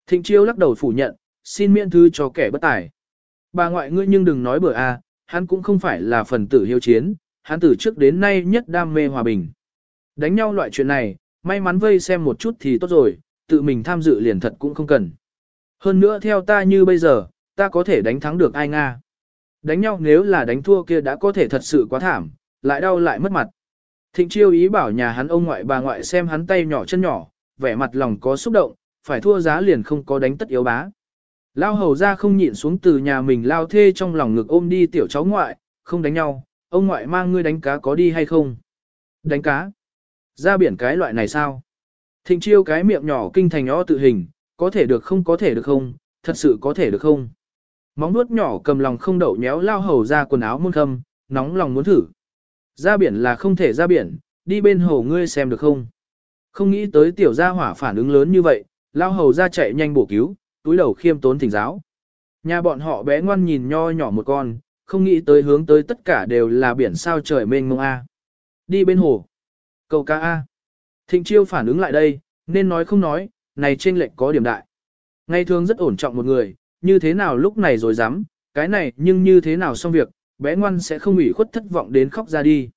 Thịnh chiêu lắc đầu phủ nhận, xin miễn thư cho kẻ bất tài. Bà ngoại ngươi nhưng đừng nói bừa a, hắn cũng không phải là phần tử hiếu chiến, hắn từ trước đến nay nhất đam mê hòa bình. Đánh nhau loại chuyện này, may mắn vây xem một chút thì tốt rồi, tự mình tham dự liền thật cũng không cần. Hơn nữa theo ta như bây giờ, ta có thể đánh thắng được ai Nga. Đánh nhau nếu là đánh thua kia đã có thể thật sự quá thảm, lại đau lại mất mặt. Thịnh chiêu ý bảo nhà hắn ông ngoại bà ngoại xem hắn tay nhỏ chân nhỏ, vẻ mặt lòng có xúc động, phải thua giá liền không có đánh tất yếu bá. Lao hầu ra không nhịn xuống từ nhà mình lao thê trong lòng ngực ôm đi tiểu cháu ngoại, không đánh nhau, ông ngoại mang ngươi đánh cá có đi hay không? Đánh cá? Ra biển cái loại này sao? Thịnh chiêu cái miệng nhỏ kinh thành o tự hình, có thể được không có thể được không, thật sự có thể được không? Móng nuốt nhỏ cầm lòng không đậu nhéo lao hầu ra quần áo muôn khâm, nóng lòng muốn thử. Ra biển là không thể ra biển, đi bên hồ ngươi xem được không? Không nghĩ tới tiểu gia hỏa phản ứng lớn như vậy, lao hầu ra chạy nhanh bổ cứu, túi đầu khiêm tốn thỉnh giáo. Nhà bọn họ bé ngoan nhìn nho nhỏ một con, không nghĩ tới hướng tới tất cả đều là biển sao trời mênh mông A. Đi bên hồ. Cầu ca A. Thịnh chiêu phản ứng lại đây, nên nói không nói, này trên lệnh có điểm đại. Ngày thường rất ổn trọng một người, như thế nào lúc này rồi dám, cái này nhưng như thế nào xong việc, bé ngoan sẽ không ủy khuất thất vọng đến khóc ra đi.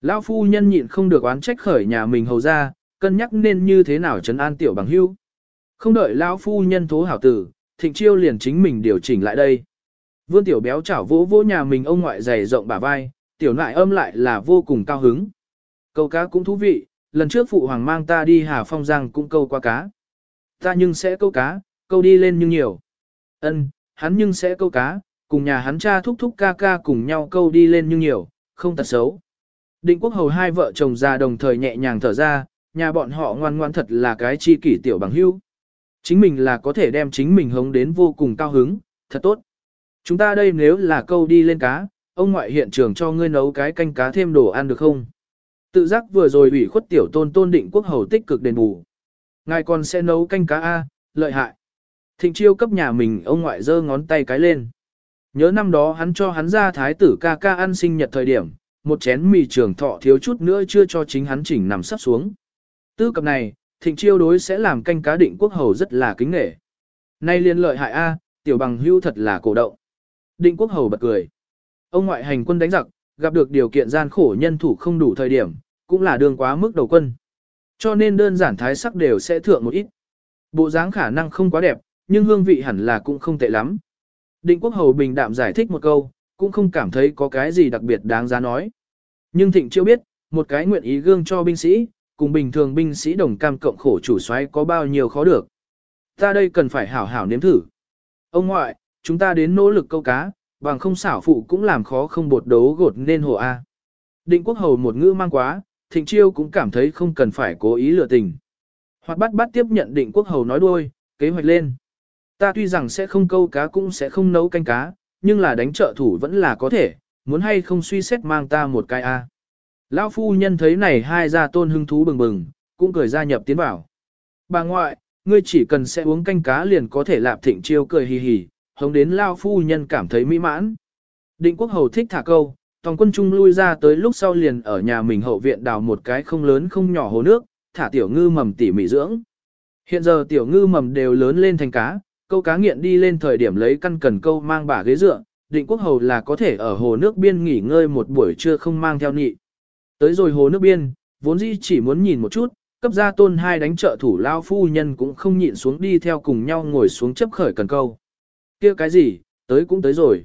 Lão phu nhân nhịn không được oán trách khởi nhà mình hầu ra, cân nhắc nên như thế nào trấn an tiểu bằng hưu. Không đợi lão phu nhân thố hảo tử, thịnh chiêu liền chính mình điều chỉnh lại đây. Vương tiểu béo chảo vỗ vỗ nhà mình ông ngoại dày rộng bả vai, tiểu nại âm lại là vô cùng cao hứng. Câu cá cũng thú vị, lần trước phụ hoàng mang ta đi Hà Phong Giang cũng câu qua cá. Ta nhưng sẽ câu cá, câu đi lên nhưng nhiều. Ân, hắn nhưng sẽ câu cá, cùng nhà hắn cha thúc thúc ca ca cùng nhau câu đi lên nhưng nhiều, không tật xấu. Định quốc hầu hai vợ chồng già đồng thời nhẹ nhàng thở ra, nhà bọn họ ngoan ngoan thật là cái chi kỷ tiểu bằng hữu. Chính mình là có thể đem chính mình hống đến vô cùng cao hứng, thật tốt. Chúng ta đây nếu là câu đi lên cá, ông ngoại hiện trường cho ngươi nấu cái canh cá thêm đồ ăn được không? Tự giác vừa rồi ủy khuất tiểu tôn tôn định quốc hầu tích cực đền bù. Ngài còn sẽ nấu canh cá A, lợi hại. Thịnh chiêu cấp nhà mình ông ngoại giơ ngón tay cái lên. Nhớ năm đó hắn cho hắn ra thái tử ca ca ăn sinh nhật thời điểm, một chén mì trường thọ thiếu chút nữa chưa cho chính hắn chỉnh nằm sắp xuống. Tư cập này, thịnh chiêu đối sẽ làm canh cá định quốc hầu rất là kính nghệ. Nay liên lợi hại A, tiểu bằng hưu thật là cổ động. Định quốc hầu bật cười. Ông ngoại hành quân đánh giặc, gặp được điều kiện gian khổ nhân thủ không đủ thời điểm, cũng là đường quá mức đầu quân. Cho nên đơn giản thái sắc đều sẽ thượng một ít. Bộ dáng khả năng không quá đẹp, nhưng hương vị hẳn là cũng không tệ lắm. Định quốc hầu bình đạm giải thích một câu, cũng không cảm thấy có cái gì đặc biệt đáng giá nói. Nhưng thịnh chiêu biết, một cái nguyện ý gương cho binh sĩ, cùng bình thường binh sĩ đồng cam cộng khổ chủ soái có bao nhiêu khó được. Ta đây cần phải hảo hảo nếm thử. Ông ngoại, chúng ta đến nỗ lực câu cá, bằng không xảo phụ cũng làm khó không bột đấu gột nên hồ A. Định quốc hầu một ngữ mang quá, thịnh chiêu cũng cảm thấy không cần phải cố ý lừa tình. Hoặc bắt bắt tiếp nhận định quốc hầu nói đôi, kế hoạch lên. Ta tuy rằng sẽ không câu cá cũng sẽ không nấu canh cá, nhưng là đánh trợ thủ vẫn là có thể, muốn hay không suy xét mang ta một cái A. Lão phu nhân thấy này hai gia tôn hưng thú bừng bừng, cũng cười gia nhập tiến vào. Bà ngoại, ngươi chỉ cần sẽ uống canh cá liền có thể lạp thịnh chiêu cười hì hì, hống đến Lão phu nhân cảm thấy mỹ mãn. Định quốc hầu thích thả câu, toàn quân trung lui ra tới lúc sau liền ở nhà mình hậu viện đào một cái không lớn không nhỏ hồ nước, thả tiểu ngư mầm tỉ mỉ dưỡng. Hiện giờ tiểu ngư mầm đều lớn lên thành cá, câu cá nghiện đi lên thời điểm lấy căn cần câu mang bả ghế dựa, định quốc hầu là có thể ở hồ nước biên nghỉ ngơi một buổi trưa không mang theo nhị. Tới rồi hồ nước biên, vốn dĩ chỉ muốn nhìn một chút, cấp gia tôn hai đánh trợ thủ lao phu nhân cũng không nhịn xuống đi theo cùng nhau ngồi xuống chấp khởi cần câu. kia cái gì, tới cũng tới rồi.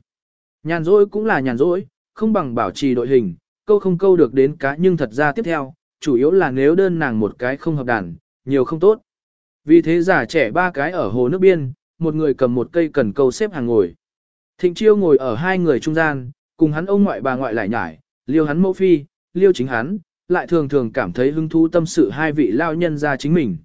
Nhàn rỗi cũng là nhàn rỗi, không bằng bảo trì đội hình, câu không câu được đến cá nhưng thật ra tiếp theo, chủ yếu là nếu đơn nàng một cái không hợp đàn, nhiều không tốt. Vì thế giả trẻ ba cái ở hồ nước biên, một người cầm một cây cần câu xếp hàng ngồi. Thịnh chiêu ngồi ở hai người trung gian, cùng hắn ông ngoại bà ngoại lại nhải, liêu hắn mẫu phi, liêu chính hắn, lại thường thường cảm thấy hứng thú tâm sự hai vị lao nhân ra chính mình.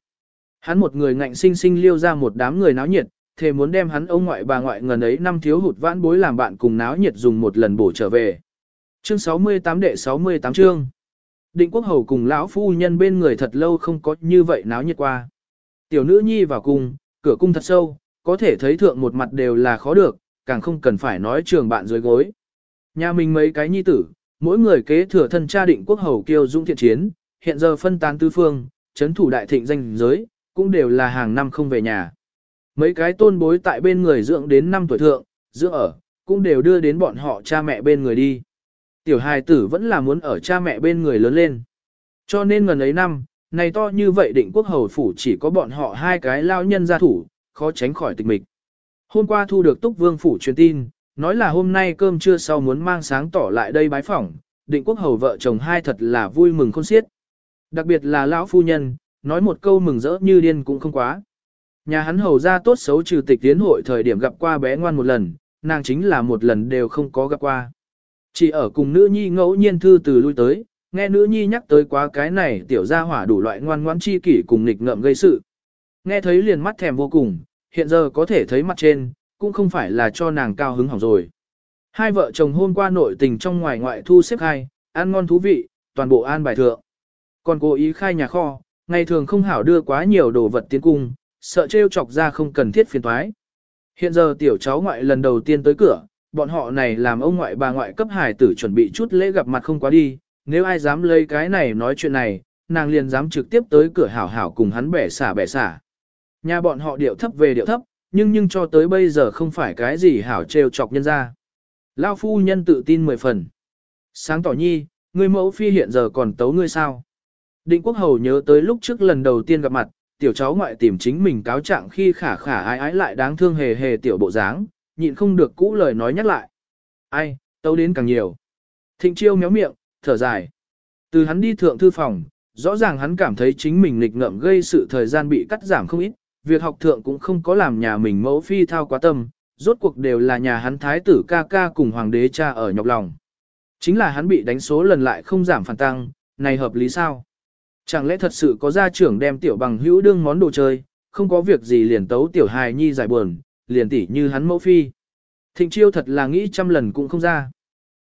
Hắn một người ngạnh sinh sinh liêu ra một đám người náo nhiệt, thề muốn đem hắn ông ngoại bà ngoại ngần ấy năm thiếu hụt vãn bối làm bạn cùng náo nhiệt dùng một lần bổ trở về. Chương 68 đệ 68 chương. Định quốc hầu cùng lão phu nhân bên người thật lâu không có như vậy náo nhiệt qua. Tiểu nữ nhi vào cung, cửa cung thật sâu, có thể thấy thượng một mặt đều là khó được, càng không cần phải nói trường bạn dưới gối. Nhà mình mấy cái nhi tử, mỗi người kế thừa thân cha định quốc hầu kiêu dũng thiện chiến, hiện giờ phân tán tứ phương, chấn thủ đại thịnh danh giới, cũng đều là hàng năm không về nhà. Mấy cái tôn bối tại bên người dưỡng đến năm tuổi thượng, dưỡng ở, cũng đều đưa đến bọn họ cha mẹ bên người đi. Tiểu hài tử vẫn là muốn ở cha mẹ bên người lớn lên. Cho nên gần ấy năm, này to như vậy định quốc hầu phủ chỉ có bọn họ hai cái lao nhân gia thủ, khó tránh khỏi tịch mịch. Hôm qua thu được Túc Vương phủ truyền tin, nói là hôm nay cơm trưa sau muốn mang sáng tỏ lại đây bái phỏng, định quốc hầu vợ chồng hai thật là vui mừng khôn xiết. Đặc biệt là lão phu nhân, nói một câu mừng rỡ như điên cũng không quá. Nhà hắn hầu ra tốt xấu trừ tịch tiến hội thời điểm gặp qua bé ngoan một lần, nàng chính là một lần đều không có gặp qua. Chỉ ở cùng nữ nhi ngẫu nhiên thư từ lui tới, nghe nữ nhi nhắc tới quá cái này tiểu gia hỏa đủ loại ngoan ngoãn chi kỷ cùng nghịch ngợm gây sự. Nghe thấy liền mắt thèm vô cùng, hiện giờ có thể thấy mặt trên, cũng không phải là cho nàng cao hứng hỏng rồi. Hai vợ chồng hôm qua nội tình trong ngoài ngoại thu xếp hai, ăn ngon thú vị, toàn bộ an bài thượng. Còn cố ý khai nhà kho, ngày thường không hảo đưa quá nhiều đồ vật tiến cung, sợ trêu chọc ra không cần thiết phiền toái. Hiện giờ tiểu cháu ngoại lần đầu tiên tới cửa, bọn họ này làm ông ngoại bà ngoại cấp hải tử chuẩn bị chút lễ gặp mặt không quá đi, nếu ai dám lấy cái này nói chuyện này, nàng liền dám trực tiếp tới cửa hảo hảo cùng hắn bẻ xả bẻ xả. Nhà bọn họ điệu thấp về điệu thấp, nhưng nhưng cho tới bây giờ không phải cái gì hảo trêu chọc nhân ra. Lao phu nhân tự tin mười phần. Sáng tỏ nhi, người mẫu phi hiện giờ còn tấu ngươi sao? Định quốc hầu nhớ tới lúc trước lần đầu tiên gặp mặt, tiểu cháu ngoại tìm chính mình cáo trạng khi khả khả ái ái lại đáng thương hề hề tiểu bộ dáng, nhịn không được cũ lời nói nhắc lại. Ai, tấu đến càng nhiều. Thịnh chiêu méo miệng, thở dài. Từ hắn đi thượng thư phòng, rõ ràng hắn cảm thấy chính mình nghịch ngợm gây sự thời gian bị cắt giảm không ít, việc học thượng cũng không có làm nhà mình mẫu phi thao quá tâm, rốt cuộc đều là nhà hắn thái tử ca ca cùng hoàng đế cha ở nhọc lòng. Chính là hắn bị đánh số lần lại không giảm phản tăng, này hợp lý sao? Chẳng lẽ thật sự có gia trưởng đem tiểu bằng hữu đương món đồ chơi, không có việc gì liền tấu tiểu hài nhi giải buồn, liền tỉ như hắn mẫu phi. Thịnh chiêu thật là nghĩ trăm lần cũng không ra.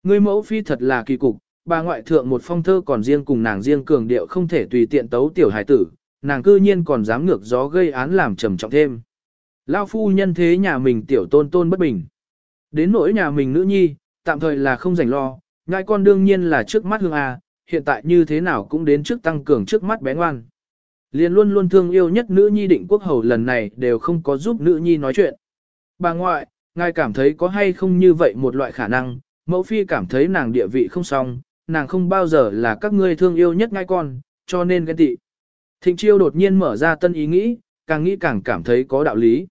Người mẫu phi thật là kỳ cục, bà ngoại thượng một phong thơ còn riêng cùng nàng riêng cường điệu không thể tùy tiện tấu tiểu hài tử, nàng cư nhiên còn dám ngược gió gây án làm trầm trọng thêm. Lao phu nhân thế nhà mình tiểu tôn tôn bất bình. Đến nỗi nhà mình nữ nhi, tạm thời là không rảnh lo, ngai con đương nhiên là trước mắt hương A, hiện tại như thế nào cũng đến trước tăng cường trước mắt bé ngoan. Liên luôn luôn thương yêu nhất nữ nhi định quốc hầu lần này đều không có giúp nữ nhi nói chuyện. Bà ngoại, ngài cảm thấy có hay không như vậy một loại khả năng, mẫu phi cảm thấy nàng địa vị không xong, nàng không bao giờ là các ngươi thương yêu nhất ngai con, cho nên ghen tị. Thịnh chiêu đột nhiên mở ra tân ý nghĩ, càng nghĩ càng cảm thấy có đạo lý.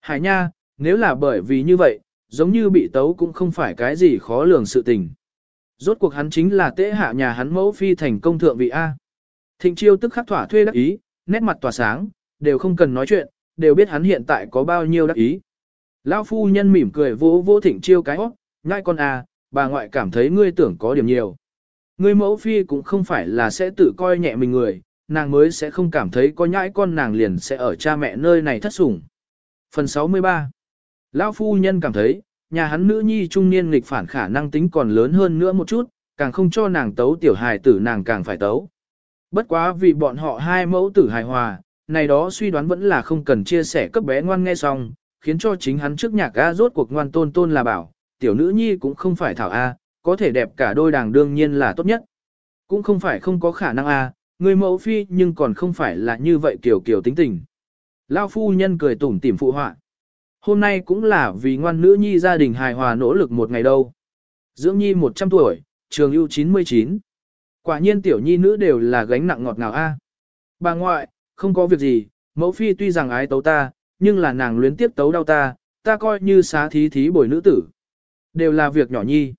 Hải nha, nếu là bởi vì như vậy, giống như bị tấu cũng không phải cái gì khó lường sự tình. Rốt cuộc hắn chính là tế hạ nhà hắn mẫu phi thành công thượng vị A. Thịnh chiêu tức khắc thỏa thuê đắc ý, nét mặt tỏa sáng, đều không cần nói chuyện, đều biết hắn hiện tại có bao nhiêu đắc ý. Lão phu nhân mỉm cười vỗ vỗ thịnh chiêu cái hót, ngai con à, bà ngoại cảm thấy ngươi tưởng có điểm nhiều. Ngươi mẫu phi cũng không phải là sẽ tự coi nhẹ mình người, nàng mới sẽ không cảm thấy có nhãi con nàng liền sẽ ở cha mẹ nơi này thất sủng. Phần 63 Lão phu nhân cảm thấy, nhà hắn nữ nhi trung niên nghịch phản khả năng tính còn lớn hơn nữa một chút, càng không cho nàng tấu tiểu hài tử nàng càng phải tấu. Bất quá vì bọn họ hai mẫu tử hài hòa, này đó suy đoán vẫn là không cần chia sẻ cấp bé ngoan nghe xong, khiến cho chính hắn trước nhạc A rốt cuộc ngoan tôn tôn là bảo, tiểu nữ nhi cũng không phải thảo A, có thể đẹp cả đôi đàng đương nhiên là tốt nhất. Cũng không phải không có khả năng A, người mẫu phi nhưng còn không phải là như vậy kiểu kiểu tính tình. Lao phu nhân cười tủm tỉm phụ họa. Hôm nay cũng là vì ngoan nữ nhi gia đình hài hòa nỗ lực một ngày đâu. Dưỡng nhi 100 tuổi, trường ưu 99. Quả nhiên tiểu nhi nữ đều là gánh nặng ngọt ngào a. Bà ngoại, không có việc gì, mẫu phi tuy rằng ái tấu ta, nhưng là nàng luyến tiếp tấu đau ta, ta coi như xá thí thí bồi nữ tử. Đều là việc nhỏ nhi.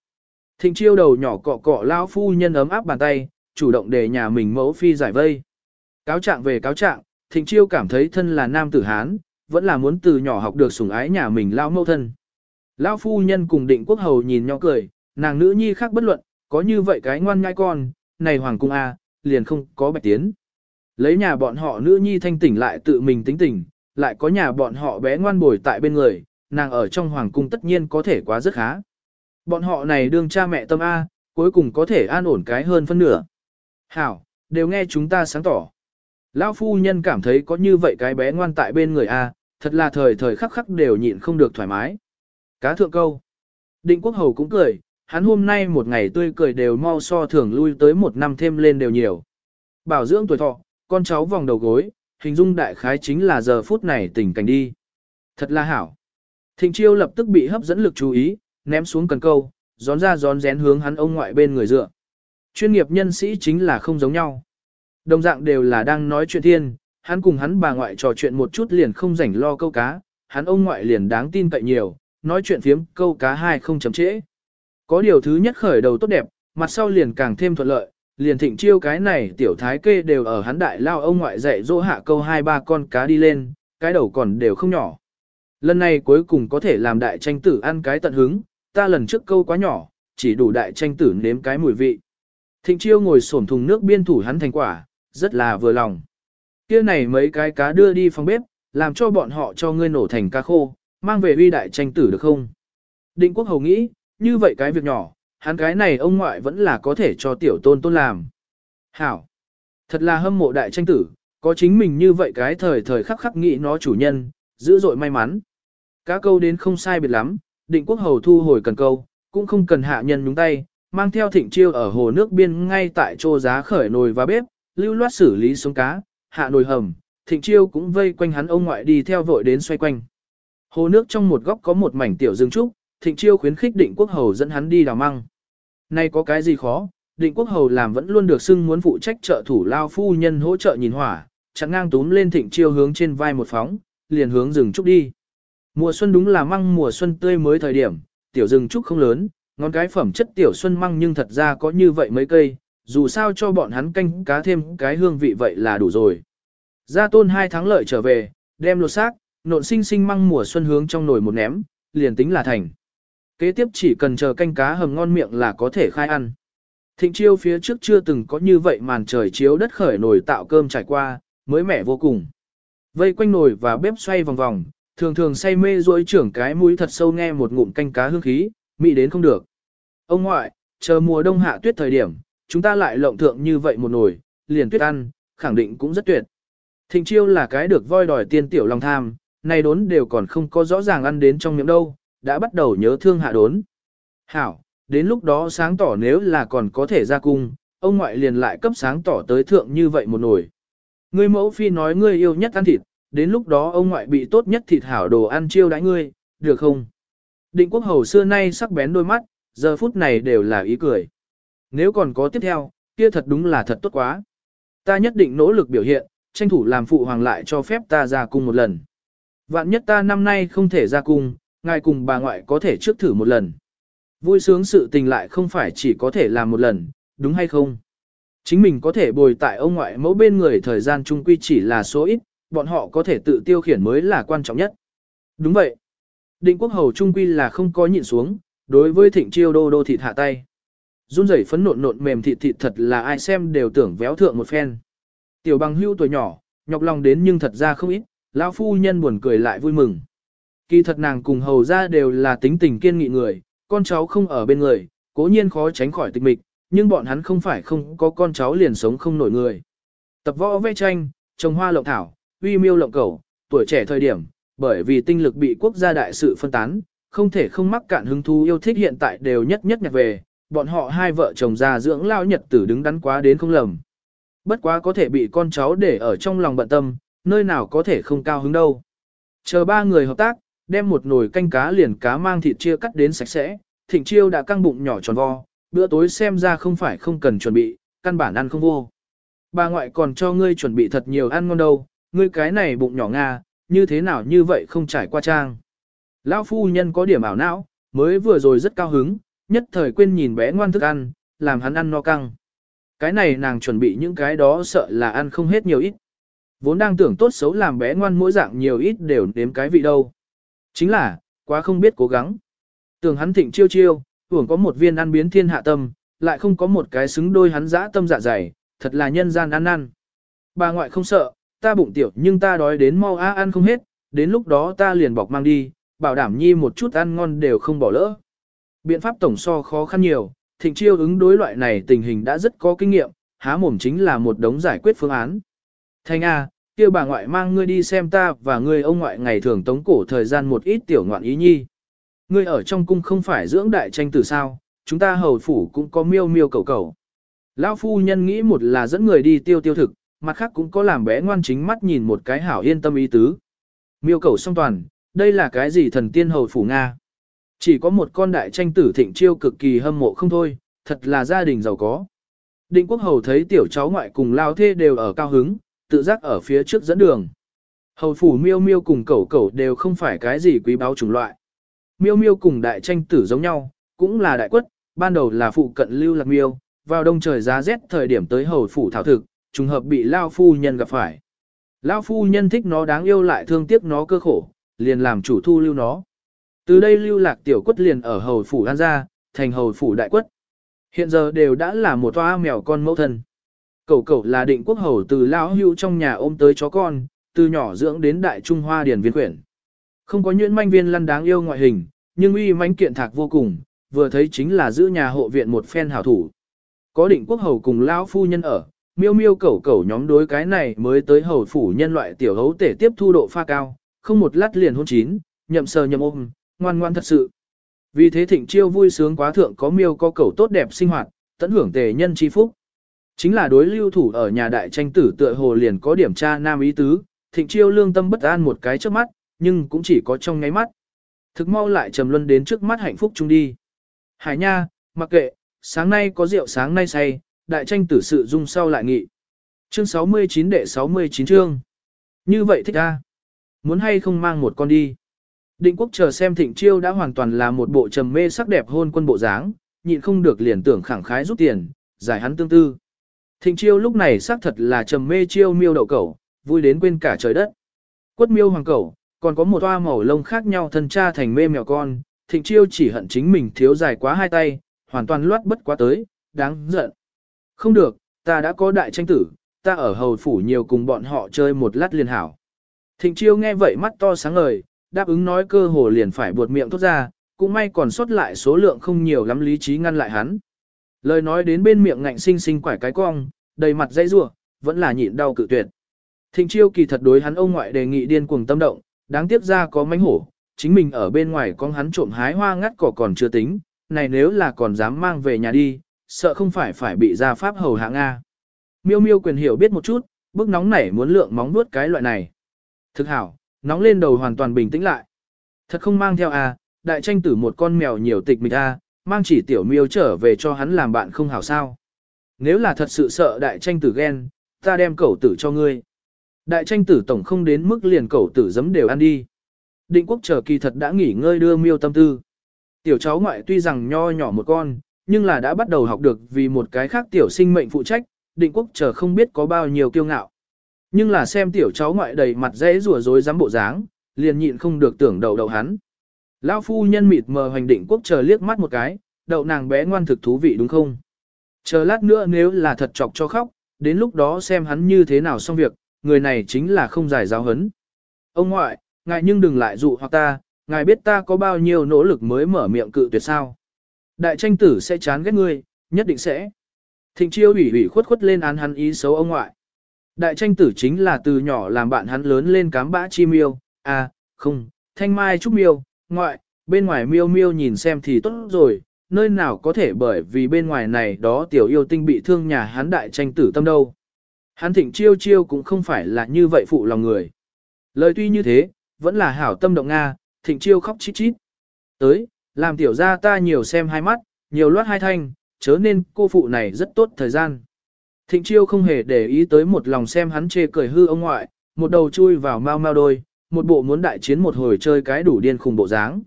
Thịnh chiêu đầu nhỏ cọ cọ lão phu nhân ấm áp bàn tay, chủ động để nhà mình mẫu phi giải vây. Cáo trạng về cáo trạng, thịnh chiêu cảm thấy thân là nam tử Hán, vẫn là muốn từ nhỏ học được sủng ái nhà mình lao mẫu thân. Lão phu nhân cùng định quốc hầu nhìn nhau cười, nàng nữ nhi khác bất luận, có như vậy cái ngoan nhai con, này hoàng cung A, liền không có bạch tiến. Lấy nhà bọn họ nữ nhi thanh tỉnh lại tự mình tính tỉnh, lại có nhà bọn họ bé ngoan bồi tại bên người, nàng ở trong hoàng cung tất nhiên có thể quá rất khá. Bọn họ này đương cha mẹ tâm A, cuối cùng có thể an ổn cái hơn phân nửa. Hảo, đều nghe chúng ta sáng tỏ. Lão phu nhân cảm thấy có như vậy cái bé ngoan tại bên người A, thật là thời thời khắc khắc đều nhịn không được thoải mái. Cá thượng câu. Định quốc hầu cũng cười, hắn hôm nay một ngày tươi cười đều mau so thường lui tới một năm thêm lên đều nhiều. Bảo dưỡng tuổi thọ, con cháu vòng đầu gối, hình dung đại khái chính là giờ phút này tình cảnh đi. Thật là hảo. Thịnh chiêu lập tức bị hấp dẫn lực chú ý, ném xuống cần câu, gión ra gión rén hướng hắn ông ngoại bên người dựa. Chuyên nghiệp nhân sĩ chính là không giống nhau. Đồng dạng đều là đang nói chuyện thiên, hắn cùng hắn bà ngoại trò chuyện một chút liền không rảnh lo câu cá, hắn ông ngoại liền đáng tin cậy nhiều, nói chuyện phiếm câu cá hai không chấm trễ. Có điều thứ nhất khởi đầu tốt đẹp, mặt sau liền càng thêm thuận lợi, liền thịnh chiêu cái này tiểu thái kê đều ở hắn đại lao ông ngoại dạy dỗ hạ câu hai ba con cá đi lên, cái đầu còn đều không nhỏ. Lần này cuối cùng có thể làm đại tranh tử ăn cái tận hứng, ta lần trước câu quá nhỏ, chỉ đủ đại tranh tử nếm cái mùi vị. Thịnh chiêu ngồi xổm thùng nước biên thủ hắn thành quả, rất là vừa lòng. Kia này mấy cái cá đưa đi phòng bếp, làm cho bọn họ cho ngươi nổ thành cá khô, mang về uy đại tranh tử được không? Định quốc hầu nghĩ, như vậy cái việc nhỏ, hắn cái này ông ngoại vẫn là có thể cho tiểu tôn tôn làm. Hảo! Thật là hâm mộ đại tranh tử, có chính mình như vậy cái thời thời khắc khắc nghĩ nó chủ nhân, dữ dội may mắn. Cá câu đến không sai biệt lắm, định quốc hầu thu hồi cần câu, cũng không cần hạ nhân nhúng tay, mang theo thịnh chiêu ở hồ nước biên ngay tại chỗ giá khởi nồi và bếp, lưu loát xử lý sống cá, hạ nồi hầm, thịnh chiêu cũng vây quanh hắn ông ngoại đi theo vội đến xoay quanh. Hồ nước trong một góc có một mảnh tiểu rừng trúc, thịnh chiêu khuyến khích định quốc hầu dẫn hắn đi đào măng. Nay có cái gì khó, định quốc hầu làm vẫn luôn được xưng muốn phụ trách trợ thủ lao phu nhân hỗ trợ nhìn hỏa, chặn ngang túm lên thịnh chiêu hướng trên vai một phóng, liền hướng rừng trúc đi. Mùa xuân đúng là măng mùa xuân tươi mới thời điểm, tiểu rừng trúc không lớn, ngón cái phẩm chất tiểu xuân măng nhưng thật ra có như vậy mấy cây, dù sao cho bọn hắn canh cá thêm cái hương vị vậy là đủ rồi. Gia tôn hai tháng lợi trở về, đem lột xác, nộn sinh sinh măng mùa xuân hướng trong nồi một ném, liền tính là thành. Kế tiếp chỉ cần chờ canh cá hầm ngon miệng là có thể khai ăn. Thịnh chiêu phía trước chưa từng có như vậy màn trời chiếu đất khởi nồi tạo cơm trải qua, mới mẻ vô cùng. Vây quanh nồi và bếp xoay vòng vòng, thường thường say mê rỗi trưởng cái mũi thật sâu nghe một ngụm canh cá hương khí, mị đến không được. Ông ngoại, chờ mùa đông hạ tuyết thời điểm, chúng ta lại lộng thượng như vậy một nồi, liền tuyết ăn, khẳng định cũng rất tuyệt. Thịnh chiêu là cái được voi đòi tiên tiểu lòng tham, nay đốn đều còn không có rõ ràng ăn đến trong miệng đâu, đã bắt đầu nhớ thương hạ đốn. Hảo, đến lúc đó sáng tỏ nếu là còn có thể ra cung, ông ngoại liền lại cấp sáng tỏ tới thượng như vậy một nồi. Ngươi mẫu phi nói ngươi yêu nhất ăn thịt, đến lúc đó ông ngoại bị tốt nhất thịt hảo đồ ăn chiêu đãi ngươi, được không? Định quốc hầu xưa nay sắc bén đôi mắt, giờ phút này đều là ý cười. Nếu còn có tiếp theo, kia thật đúng là thật tốt quá. Ta nhất định nỗ lực biểu hiện, tranh thủ làm phụ hoàng lại cho phép ta ra cung một lần. Vạn nhất ta năm nay không thể ra cung, ngài cùng bà ngoại có thể trước thử một lần. Vui sướng sự tình lại không phải chỉ có thể làm một lần, đúng hay không? Chính mình có thể bồi tại ông ngoại mẫu bên người thời gian chung quy chỉ là số ít, bọn họ có thể tự tiêu khiển mới là quan trọng nhất. Đúng vậy. Định quốc hầu trung quy là không có nhịn xuống, đối với thịnh chiêu đô đô thịt hạ tay. Run rẩy phấn nộn nộn mềm thịt thịt thật là ai xem đều tưởng véo thượng một phen. Tiểu bằng hưu tuổi nhỏ, nhọc lòng đến nhưng thật ra không ít, lão phu nhân buồn cười lại vui mừng. Kỳ thật nàng cùng hầu ra đều là tính tình kiên nghị người, con cháu không ở bên người, cố nhiên khó tránh khỏi tịch mịch, nhưng bọn hắn không phải không có con cháu liền sống không nổi người. Tập võ vẽ tranh, trồng hoa lộng thảo, uy miêu lộng cầu, tuổi trẻ thời điểm, bởi vì tinh lực bị quốc gia đại sự phân tán, không thể không mắc cạn hứng thú yêu thích hiện tại đều nhất nhất nhặt về, bọn họ hai vợ chồng già dưỡng lao nhật tử đứng đắn quá đến không lầm. Bất quá có thể bị con cháu để ở trong lòng bận tâm, nơi nào có thể không cao hứng đâu. Chờ ba người hợp tác, đem một nồi canh cá liền cá mang thịt chia cắt đến sạch sẽ, thịnh chiêu đã căng bụng nhỏ tròn vo, bữa tối xem ra không phải không cần chuẩn bị, căn bản ăn không vô. Bà ngoại còn cho ngươi chuẩn bị thật nhiều ăn ngon đâu, ngươi cái này bụng nhỏ nga, như thế nào như vậy không trải qua trang. Lão phu nhân có điểm ảo não, mới vừa rồi rất cao hứng, nhất thời quên nhìn bé ngoan thức ăn, làm hắn ăn no căng. Cái này nàng chuẩn bị những cái đó sợ là ăn không hết nhiều ít. Vốn đang tưởng tốt xấu làm bé ngoan mỗi dạng nhiều ít đều nếm cái vị đâu. Chính là, quá không biết cố gắng. Tưởng hắn thịnh chiêu chiêu, tưởng có một viên ăn biến thiên hạ tâm, lại không có một cái xứng đôi hắn dã tâm dạ dày, thật là nhân gian ăn ăn. Bà ngoại không sợ, ta bụng tiểu nhưng ta đói đến mau á ăn không hết, đến lúc đó ta liền bọc mang đi, bảo đảm nhi một chút ăn ngon đều không bỏ lỡ. Biện pháp tổng so khó khăn nhiều, thịnh chiêu ứng đối loại này tình hình đã rất có kinh nghiệm, há mồm chính là một đống giải quyết phương án. Thanh A, kia bà ngoại mang ngươi đi xem ta và ngươi ông ngoại ngày thường tống cổ thời gian một ít tiểu ngoạn ý nhi. Ngươi ở trong cung không phải dưỡng đại tranh tử sao, chúng ta hầu phủ cũng có miêu miêu cầu cầu. Lão phu nhân nghĩ một là dẫn người đi tiêu tiêu thực, mặt khác cũng có làm bé ngoan chính mắt nhìn một cái hảo yên tâm ý tứ. Miêu cầu song toàn, đây là cái gì thần tiên hầu phủ Nga? Chỉ có một con đại tranh tử thịnh chiêu cực kỳ hâm mộ không thôi, thật là gia đình giàu có. Định quốc hầu thấy tiểu cháu ngoại cùng lao thê đều ở cao hứng, tự giác ở phía trước dẫn đường. Hầu phủ miêu miêu cùng cẩu cẩu đều không phải cái gì quý báu chủng loại. Miêu miêu cùng đại tranh tử giống nhau, cũng là đại quất, ban đầu là phụ cận lưu lạc miêu, vào đông trời giá rét thời điểm tới hầu phủ thảo thực, trùng hợp bị lao phu nhân gặp phải. Lao phu nhân thích nó đáng yêu lại thương tiếc nó cơ khổ, liền làm chủ thu lưu nó. Từ đây lưu lạc tiểu quất liền ở hầu phủ an gia, thành hầu phủ đại quất. Hiện giờ đều đã là một toa mèo con mẫu thân. Cẩu cẩu là định quốc hầu từ lão hưu trong nhà ôm tới chó con, từ nhỏ dưỡng đến đại trung hoa điển viên quyển. Không có nhuyễn manh viên lăn đáng yêu ngoại hình, nhưng uy mãnh kiện thạc vô cùng, vừa thấy chính là giữ nhà hộ viện một phen hảo thủ. Có định quốc hầu cùng lão phu nhân ở, miêu miêu cẩu cẩu nhóm đối cái này mới tới hầu phủ nhân loại tiểu hấu tể tiếp thu độ pha cao, không một lát liền hôn chín, nhậm sờ nhậm ôm, ngoan ngoan thật sự. Vì thế thịnh chiêu vui sướng quá thượng có miêu có cẩu tốt đẹp sinh hoạt, tận hưởng tề nhân chi phúc. Chính là đối lưu thủ ở nhà đại tranh tử tựa hồ liền có điểm tra nam ý tứ, thịnh chiêu lương tâm bất an một cái trước mắt, nhưng cũng chỉ có trong ngáy mắt. Thực mau lại trầm luân đến trước mắt hạnh phúc chung đi. Hải nha, mặc kệ, sáng nay có rượu sáng nay say, đại tranh tử sự dung sau lại nghị. Chương 69 đệ 69 chương. Như vậy thích a Muốn hay không mang một con đi. Định quốc chờ xem thịnh chiêu đã hoàn toàn là một bộ trầm mê sắc đẹp hôn quân bộ dáng, nhịn không được liền tưởng khẳng khái rút tiền, giải hắn tương tư. Thịnh chiêu lúc này xác thật là trầm mê chiêu miêu đậu cẩu, vui đến quên cả trời đất. Quất miêu hoàng cẩu, còn có một toa màu lông khác nhau thân cha thành mê mèo con, thịnh chiêu chỉ hận chính mình thiếu dài quá hai tay, hoàn toàn loát bất quá tới, đáng giận. Không được, ta đã có đại tranh tử, ta ở hầu phủ nhiều cùng bọn họ chơi một lát liền hảo. Thịnh chiêu nghe vậy mắt to sáng ngời, đáp ứng nói cơ hồ liền phải buột miệng thốt ra, cũng may còn sót lại số lượng không nhiều lắm lý trí ngăn lại hắn. Lời nói đến bên miệng ngạnh sinh sinh quải cái cong, đầy mặt dây rủa, vẫn là nhịn đau cự tuyệt. Thịnh chiêu kỳ thật đối hắn ông ngoại đề nghị điên cuồng tâm động, đáng tiếc ra có mánh hổ, chính mình ở bên ngoài con hắn trộm hái hoa ngắt cỏ còn chưa tính, này nếu là còn dám mang về nhà đi, sợ không phải phải bị ra pháp hầu hạ Nga. Miêu miêu quyền hiểu biết một chút, bức nóng nảy muốn lượng móng nuốt cái loại này. Thực hảo, nóng lên đầu hoàn toàn bình tĩnh lại. Thật không mang theo à, đại tranh tử một con mèo nhiều tịch mịch à, mang chỉ tiểu miêu trở về cho hắn làm bạn không hảo sao. Nếu là thật sự sợ đại tranh tử ghen, ta đem cẩu tử cho ngươi. Đại tranh tử tổng không đến mức liền cẩu tử giấm đều ăn đi. Định quốc chờ kỳ thật đã nghỉ ngơi đưa miêu tâm tư. Tiểu cháu ngoại tuy rằng nho nhỏ một con, nhưng là đã bắt đầu học được vì một cái khác tiểu sinh mệnh phụ trách, định quốc chờ không biết có bao nhiêu kiêu ngạo. Nhưng là xem tiểu cháu ngoại đầy mặt dễ rùa rối dám bộ dáng, liền nhịn không được tưởng đầu đầu hắn. Lão phu nhân mịt mờ hoành định quốc chờ liếc mắt một cái, đậu nàng bé ngoan thực thú vị đúng không? Chờ lát nữa nếu là thật chọc cho khóc, đến lúc đó xem hắn như thế nào xong việc, người này chính là không giải giáo hấn. Ông ngoại, ngài nhưng đừng lại dụ hoặc ta, ngài biết ta có bao nhiêu nỗ lực mới mở miệng cự tuyệt sao. Đại tranh tử sẽ chán ghét ngươi, nhất định sẽ. Thịnh chiêu ủy ủy khuất khuất lên án hắn ý xấu ông ngoại. Đại tranh tử chính là từ nhỏ làm bạn hắn lớn lên cám bã chi miêu, à, không, thanh mai trúc miêu, ngoại, bên ngoài miêu miêu nhìn xem thì tốt rồi, nơi nào có thể bởi vì bên ngoài này đó tiểu yêu tinh bị thương nhà hắn đại tranh tử tâm đâu. Hắn thịnh chiêu chiêu cũng không phải là như vậy phụ lòng người. Lời tuy như thế, vẫn là hảo tâm động Nga, thịnh chiêu khóc chít chít. Tới, làm tiểu ra ta nhiều xem hai mắt, nhiều loát hai thanh, chớ nên cô phụ này rất tốt thời gian. Thịnh chiêu không hề để ý tới một lòng xem hắn chê cười hư ông ngoại, một đầu chui vào mau mau đôi, một bộ muốn đại chiến một hồi chơi cái đủ điên khùng bộ dáng.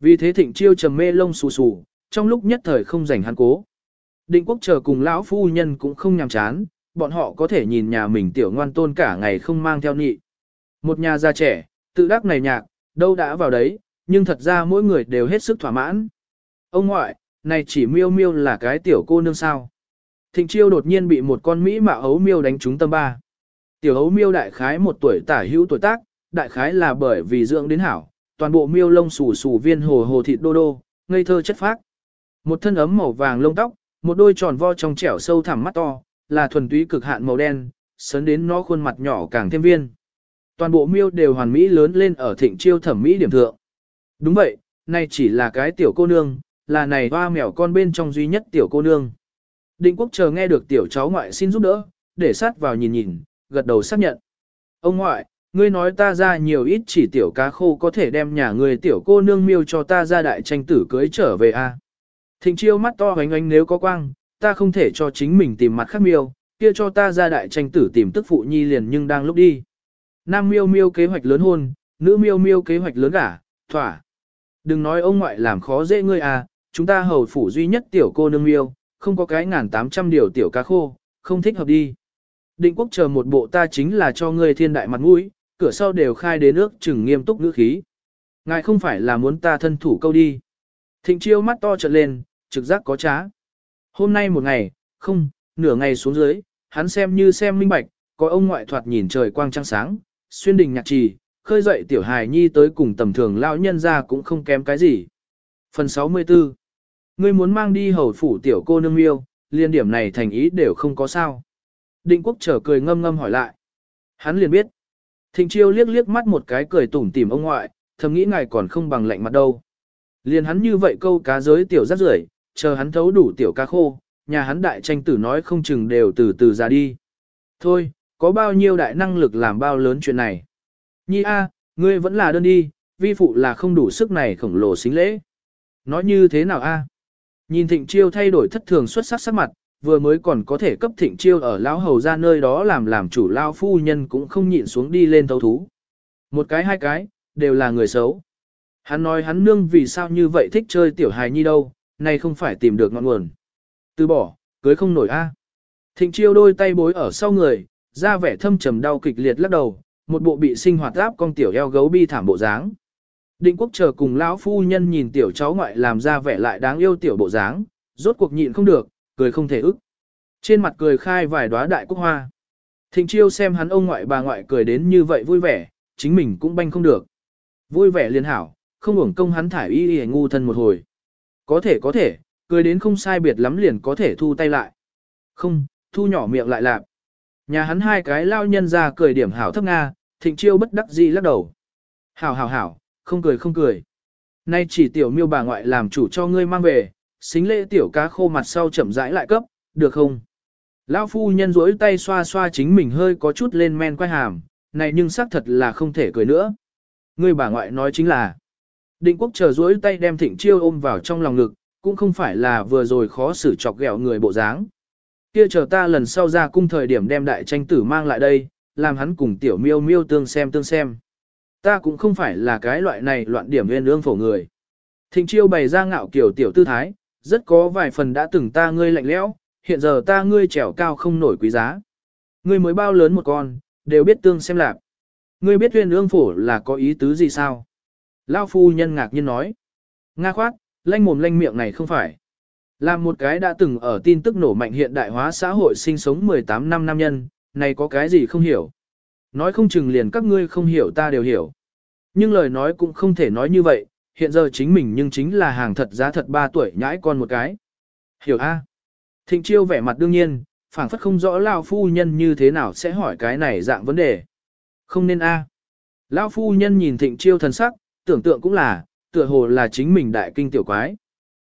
Vì thế thịnh chiêu trầm mê lông xù xù, trong lúc nhất thời không rảnh hắn cố. Định quốc chờ cùng lão phu nhân cũng không nhàm chán, bọn họ có thể nhìn nhà mình tiểu ngoan tôn cả ngày không mang theo nhị. Một nhà già trẻ, tự đắc này nhạc, đâu đã vào đấy, nhưng thật ra mỗi người đều hết sức thỏa mãn. Ông ngoại, này chỉ miêu miêu là cái tiểu cô nương sao. Thịnh chiêu đột nhiên bị một con Mỹ mạo ấu miêu đánh trúng tâm ba. Tiểu ấu miêu đại khái một tuổi tả hữu tuổi tác, đại khái là bởi vì dưỡng đến hảo, toàn bộ miêu lông xù xù viên hồ hồ thịt đô đô, ngây thơ chất phác. Một thân ấm màu vàng lông tóc, một đôi tròn vo trong trẻo sâu thẳm mắt to, là thuần túy cực hạn màu đen, sấn đến nó khuôn mặt nhỏ càng thêm viên. Toàn bộ miêu đều hoàn mỹ lớn lên ở thịnh chiêu thẩm mỹ điểm thượng. Đúng vậy, này chỉ là cái tiểu cô nương, là này hoa mèo con bên trong duy nhất tiểu cô nương. Định quốc chờ nghe được tiểu cháu ngoại xin giúp đỡ, để sát vào nhìn nhìn, gật đầu xác nhận. Ông ngoại, ngươi nói ta ra nhiều ít chỉ tiểu cá khô có thể đem nhà người tiểu cô nương miêu cho ta ra đại tranh tử cưới trở về a. À? Thịnh chiêu mắt to ánh ánh nếu có quang, ta không thể cho chính mình tìm mặt khác miêu, kia cho ta ra đại tranh tử tìm tức phụ nhi liền nhưng đang lúc đi. Nam miêu miêu kế hoạch lớn hôn, nữ miêu miêu kế hoạch lớn gả, thỏa. Đừng nói ông ngoại làm khó dễ ngươi à, chúng ta hầu phủ duy nhất tiểu cô nương miêu, không có cái ngàn tám trăm điều tiểu cá khô, không thích hợp đi. Định quốc chờ một bộ ta chính là cho ngươi thiên đại mặt mũi, cửa sau đều khai đến nước chừng nghiêm túc ngữ khí. Ngài không phải là muốn ta thân thủ câu đi. Thịnh chiêu mắt to trợn lên, trực giác có trá. Hôm nay một ngày, không, nửa ngày xuống dưới, hắn xem như xem minh bạch, có ông ngoại thoạt nhìn trời quang trăng sáng, xuyên đình nhạc trì, khơi dậy tiểu hài nhi tới cùng tầm thường lão nhân ra cũng không kém cái gì. Phần 64 Ngươi muốn mang đi hầu phủ tiểu cô nương miêu, liên điểm này thành ý đều không có sao. Định quốc trở cười ngâm ngâm hỏi lại. Hắn liền biết. Thịnh chiêu liếc liếc mắt một cái cười tủm tỉm ông ngoại, thầm nghĩ ngài còn không bằng lạnh mặt đâu. Liền hắn như vậy câu cá giới tiểu rất rưởi, chờ hắn thấu đủ tiểu cá khô, nhà hắn đại tranh tử nói không chừng đều từ từ ra đi. Thôi, có bao nhiêu đại năng lực làm bao lớn chuyện này. Nhi a, ngươi vẫn là đơn đi, vi phụ là không đủ sức này khổng lồ xính lễ. Nói như thế nào a? Nhìn thịnh chiêu thay đổi thất thường xuất sắc sắc mặt, vừa mới còn có thể cấp thịnh chiêu ở lão hầu ra nơi đó làm làm chủ lao phu nhân cũng không nhịn xuống đi lên thấu thú. Một cái hai cái, đều là người xấu. Hắn nói hắn nương vì sao như vậy thích chơi tiểu hài nhi đâu, này không phải tìm được ngọn nguồn. Từ bỏ, cưới không nổi a. Thịnh chiêu đôi tay bối ở sau người, ra vẻ thâm trầm đau kịch liệt lắc đầu, một bộ bị sinh hoạt áp con tiểu eo gấu bi thảm bộ dáng. Định quốc chờ cùng lão phu nhân nhìn tiểu cháu ngoại làm ra vẻ lại đáng yêu tiểu bộ dáng, rốt cuộc nhịn không được, cười không thể ức. Trên mặt cười khai vài đóa đại quốc hoa. Thịnh chiêu xem hắn ông ngoại bà ngoại cười đến như vậy vui vẻ, chính mình cũng banh không được. Vui vẻ liên hảo, không hưởng công hắn thải y y ngu thân một hồi. Có thể có thể, cười đến không sai biệt lắm liền có thể thu tay lại. Không, thu nhỏ miệng lại lạp. Nhà hắn hai cái lao nhân ra cười điểm hảo thấp Nga, thịnh chiêu bất đắc dĩ lắc đầu. Hảo hảo hảo, không cười không cười. Nay chỉ tiểu miêu bà ngoại làm chủ cho ngươi mang về, xính lễ tiểu cá khô mặt sau chậm rãi lại cấp, được không? Lão phu nhân rỗi tay xoa xoa chính mình hơi có chút lên men quay hàm, này nhưng xác thật là không thể cười nữa. Ngươi bà ngoại nói chính là, định quốc chờ rỗi tay đem thịnh chiêu ôm vào trong lòng ngực, cũng không phải là vừa rồi khó xử chọc ghẹo người bộ dáng. Kia chờ ta lần sau ra cung thời điểm đem đại tranh tử mang lại đây, làm hắn cùng tiểu miêu miêu tương xem tương xem. Ta cũng không phải là cái loại này loạn điểm nguyên ương phổ người. Thịnh chiêu bày ra ngạo kiểu tiểu tư thái, rất có vài phần đã từng ta ngươi lạnh lẽo, hiện giờ ta ngươi trèo cao không nổi quý giá. Ngươi mới bao lớn một con, đều biết tương xem lạc. Ngươi biết nguyên ương phổ là có ý tứ gì sao? Lao phu nhân ngạc nhiên nói. Nga khoát, lanh mồm lanh miệng này không phải. Làm một cái đã từng ở tin tức nổ mạnh hiện đại hóa xã hội sinh sống 18 năm nam nhân, này có cái gì không hiểu. Nói không chừng liền các ngươi không hiểu ta đều hiểu. Nhưng lời nói cũng không thể nói như vậy, hiện giờ chính mình nhưng chính là hàng thật giá thật 3 tuổi nhãi con một cái. Hiểu a? Thịnh chiêu vẻ mặt đương nhiên, phảng phất không rõ Lao phu nhân như thế nào sẽ hỏi cái này dạng vấn đề. Không nên a. À. Lao phu nhân nhìn thịnh chiêu thần sắc, tưởng tượng cũng là, tựa hồ là chính mình đại kinh tiểu quái.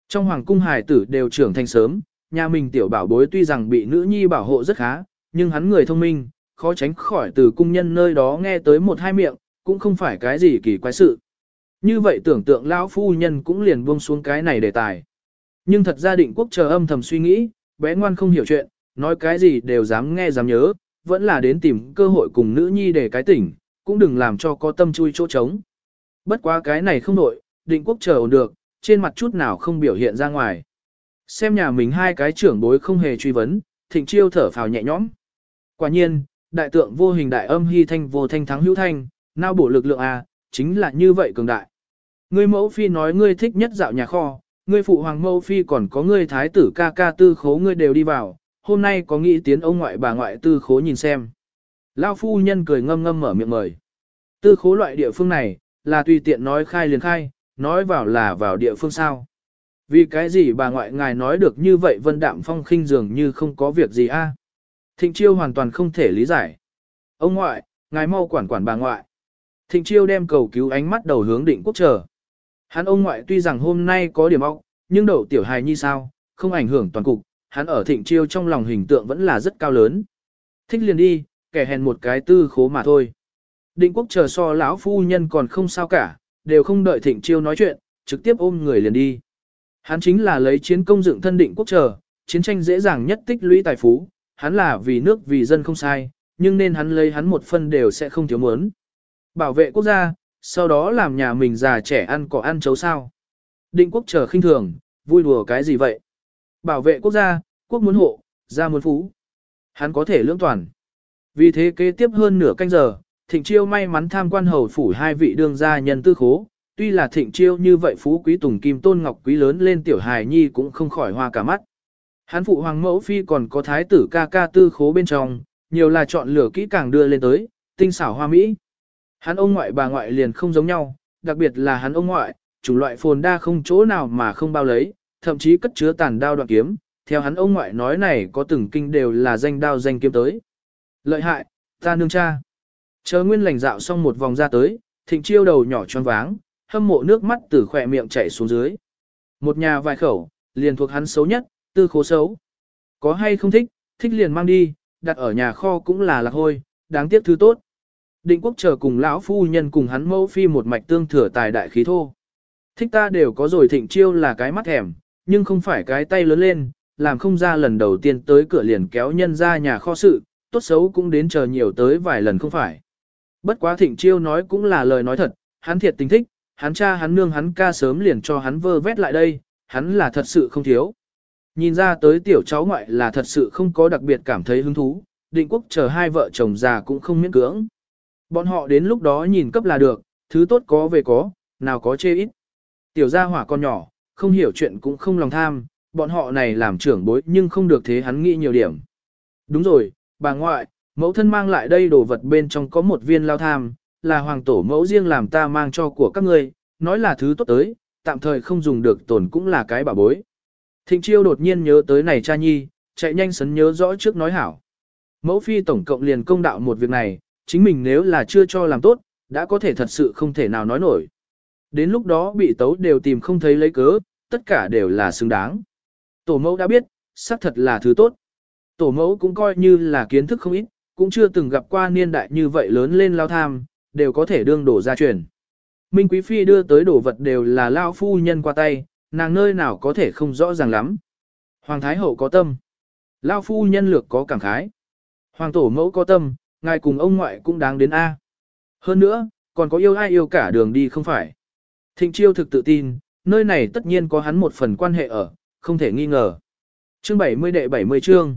Trong hoàng cung hài tử đều trưởng thành sớm, nhà mình tiểu bảo bối tuy rằng bị nữ nhi bảo hộ rất khá, nhưng hắn người thông minh, khó tránh khỏi từ cung nhân nơi đó nghe tới một hai miệng, cũng không phải cái gì kỳ quái sự. Như vậy tưởng tượng lão phu nhân cũng liền buông xuống cái này đề tài. Nhưng thật ra định quốc chờ âm thầm suy nghĩ, bé ngoan không hiểu chuyện, nói cái gì đều dám nghe dám nhớ, vẫn là đến tìm cơ hội cùng nữ nhi để cái tỉnh, cũng đừng làm cho có tâm chui chỗ trống. Bất quá cái này không nổi, định quốc chờ ổn được, trên mặt chút nào không biểu hiện ra ngoài. Xem nhà mình hai cái trưởng bối không hề truy vấn, thịnh chiêu thở phào nhẹ nhõm. Quả nhiên, đại tượng vô hình đại âm hy thanh vô thanh thắng hữu thanh, nao bổ lực lượng A, chính là như vậy cường đại. Ngươi mẫu phi nói ngươi thích nhất dạo nhà kho, ngươi phụ hoàng mẫu phi còn có ngươi thái tử ca ca tư khố ngươi đều đi vào, hôm nay có nghĩ tiến ông ngoại bà ngoại tư khố nhìn xem. Lao phu nhân cười ngâm ngâm mở miệng mời. Tư khố loại địa phương này, là tùy tiện nói khai liền khai, nói vào là vào địa phương sao. Vì cái gì bà ngoại ngài nói được như vậy vân đạm phong khinh dường như không có việc gì a? Thịnh chiêu hoàn toàn không thể lý giải. Ông ngoại, ngài mau quản quản bà ngoại. Thịnh chiêu đem cầu cứu ánh mắt đầu hướng định quốc chờ. Hắn ông ngoại tuy rằng hôm nay có điểm óc, nhưng đậu tiểu hài như sao, không ảnh hưởng toàn cục, hắn ở thịnh chiêu trong lòng hình tượng vẫn là rất cao lớn. Thích liền đi, kẻ hèn một cái tư khố mà thôi. Định quốc chờ so lão phu nhân còn không sao cả, đều không đợi thịnh chiêu nói chuyện, trực tiếp ôm người liền đi. Hắn chính là lấy chiến công dựng thân định quốc chờ, chiến tranh dễ dàng nhất tích lũy tài phú, hắn là vì nước vì dân không sai, nhưng nên hắn lấy hắn một phân đều sẽ không thiếu muốn. Bảo vệ quốc gia, sau đó làm nhà mình già trẻ ăn cỏ ăn chấu sao. Định quốc trở khinh thường, vui đùa cái gì vậy? Bảo vệ quốc gia, quốc muốn hộ, gia muốn phú. Hắn có thể lưỡng toàn. Vì thế kế tiếp hơn nửa canh giờ, Thịnh Chiêu may mắn tham quan hầu phủ hai vị đương gia nhân tư khố, tuy là Thịnh Chiêu như vậy phú quý tùng kim tôn ngọc quý lớn lên tiểu hài nhi cũng không khỏi hoa cả mắt. Hắn phụ hoàng mẫu phi còn có thái tử ca ca tư khố bên trong, nhiều là chọn lửa kỹ càng đưa lên tới, tinh xảo hoa mỹ. Hắn ông ngoại bà ngoại liền không giống nhau, đặc biệt là hắn ông ngoại, chủng loại phồn đa không chỗ nào mà không bao lấy, thậm chí cất chứa tàn đao đoạn kiếm, theo hắn ông ngoại nói này có từng kinh đều là danh đao danh kiếm tới. Lợi hại, ta nương cha. Chờ nguyên lành dạo xong một vòng ra tới, thịnh chiêu đầu nhỏ tròn váng, hâm mộ nước mắt từ khỏe miệng chảy xuống dưới. Một nhà vài khẩu, liền thuộc hắn xấu nhất, tư khố xấu. Có hay không thích, thích liền mang đi, đặt ở nhà kho cũng là lạc hôi, đáng tiếc thứ tốt. Định quốc chờ cùng lão phu nhân cùng hắn mẫu phi một mạch tương thừa tài đại khí thô. Thích ta đều có rồi thịnh chiêu là cái mắt thèm, nhưng không phải cái tay lớn lên, làm không ra lần đầu tiên tới cửa liền kéo nhân ra nhà kho sự, tốt xấu cũng đến chờ nhiều tới vài lần không phải. Bất quá thịnh chiêu nói cũng là lời nói thật, hắn thiệt tình thích, hắn cha hắn nương hắn ca sớm liền cho hắn vơ vét lại đây, hắn là thật sự không thiếu. Nhìn ra tới tiểu cháu ngoại là thật sự không có đặc biệt cảm thấy hứng thú, định quốc chờ hai vợ chồng già cũng không miễn cưỡng. Bọn họ đến lúc đó nhìn cấp là được, thứ tốt có về có, nào có chê ít. Tiểu gia hỏa con nhỏ, không hiểu chuyện cũng không lòng tham, bọn họ này làm trưởng bối nhưng không được thế hắn nghĩ nhiều điểm. Đúng rồi, bà ngoại, mẫu thân mang lại đây đồ vật bên trong có một viên lao tham, là hoàng tổ mẫu riêng làm ta mang cho của các ngươi, nói là thứ tốt tới, tạm thời không dùng được tổn cũng là cái bà bối. Thịnh chiêu đột nhiên nhớ tới này cha nhi, chạy nhanh sấn nhớ rõ trước nói hảo. Mẫu phi tổng cộng liền công đạo một việc này, chính mình nếu là chưa cho làm tốt, đã có thể thật sự không thể nào nói nổi. Đến lúc đó bị tấu đều tìm không thấy lấy cớ, tất cả đều là xứng đáng. Tổ mẫu đã biết, xác thật là thứ tốt. Tổ mẫu cũng coi như là kiến thức không ít, cũng chưa từng gặp qua niên đại như vậy lớn lên lao tham, đều có thể đương đổ ra truyền. Minh Quý Phi đưa tới đồ vật đều là lao phu nhân qua tay, nàng nơi nào có thể không rõ ràng lắm. Hoàng Thái Hậu có tâm. Lao phu nhân lược có cảm khái. Hoàng tổ mẫu có tâm, ngài cùng ông ngoại cũng đáng đến A. Hơn nữa, còn có yêu ai yêu cả đường đi không phải. Thịnh chiêu thực tự tin, nơi này tất nhiên có hắn một phần quan hệ ở, không thể nghi ngờ. Chương 70 đệ 70 chương.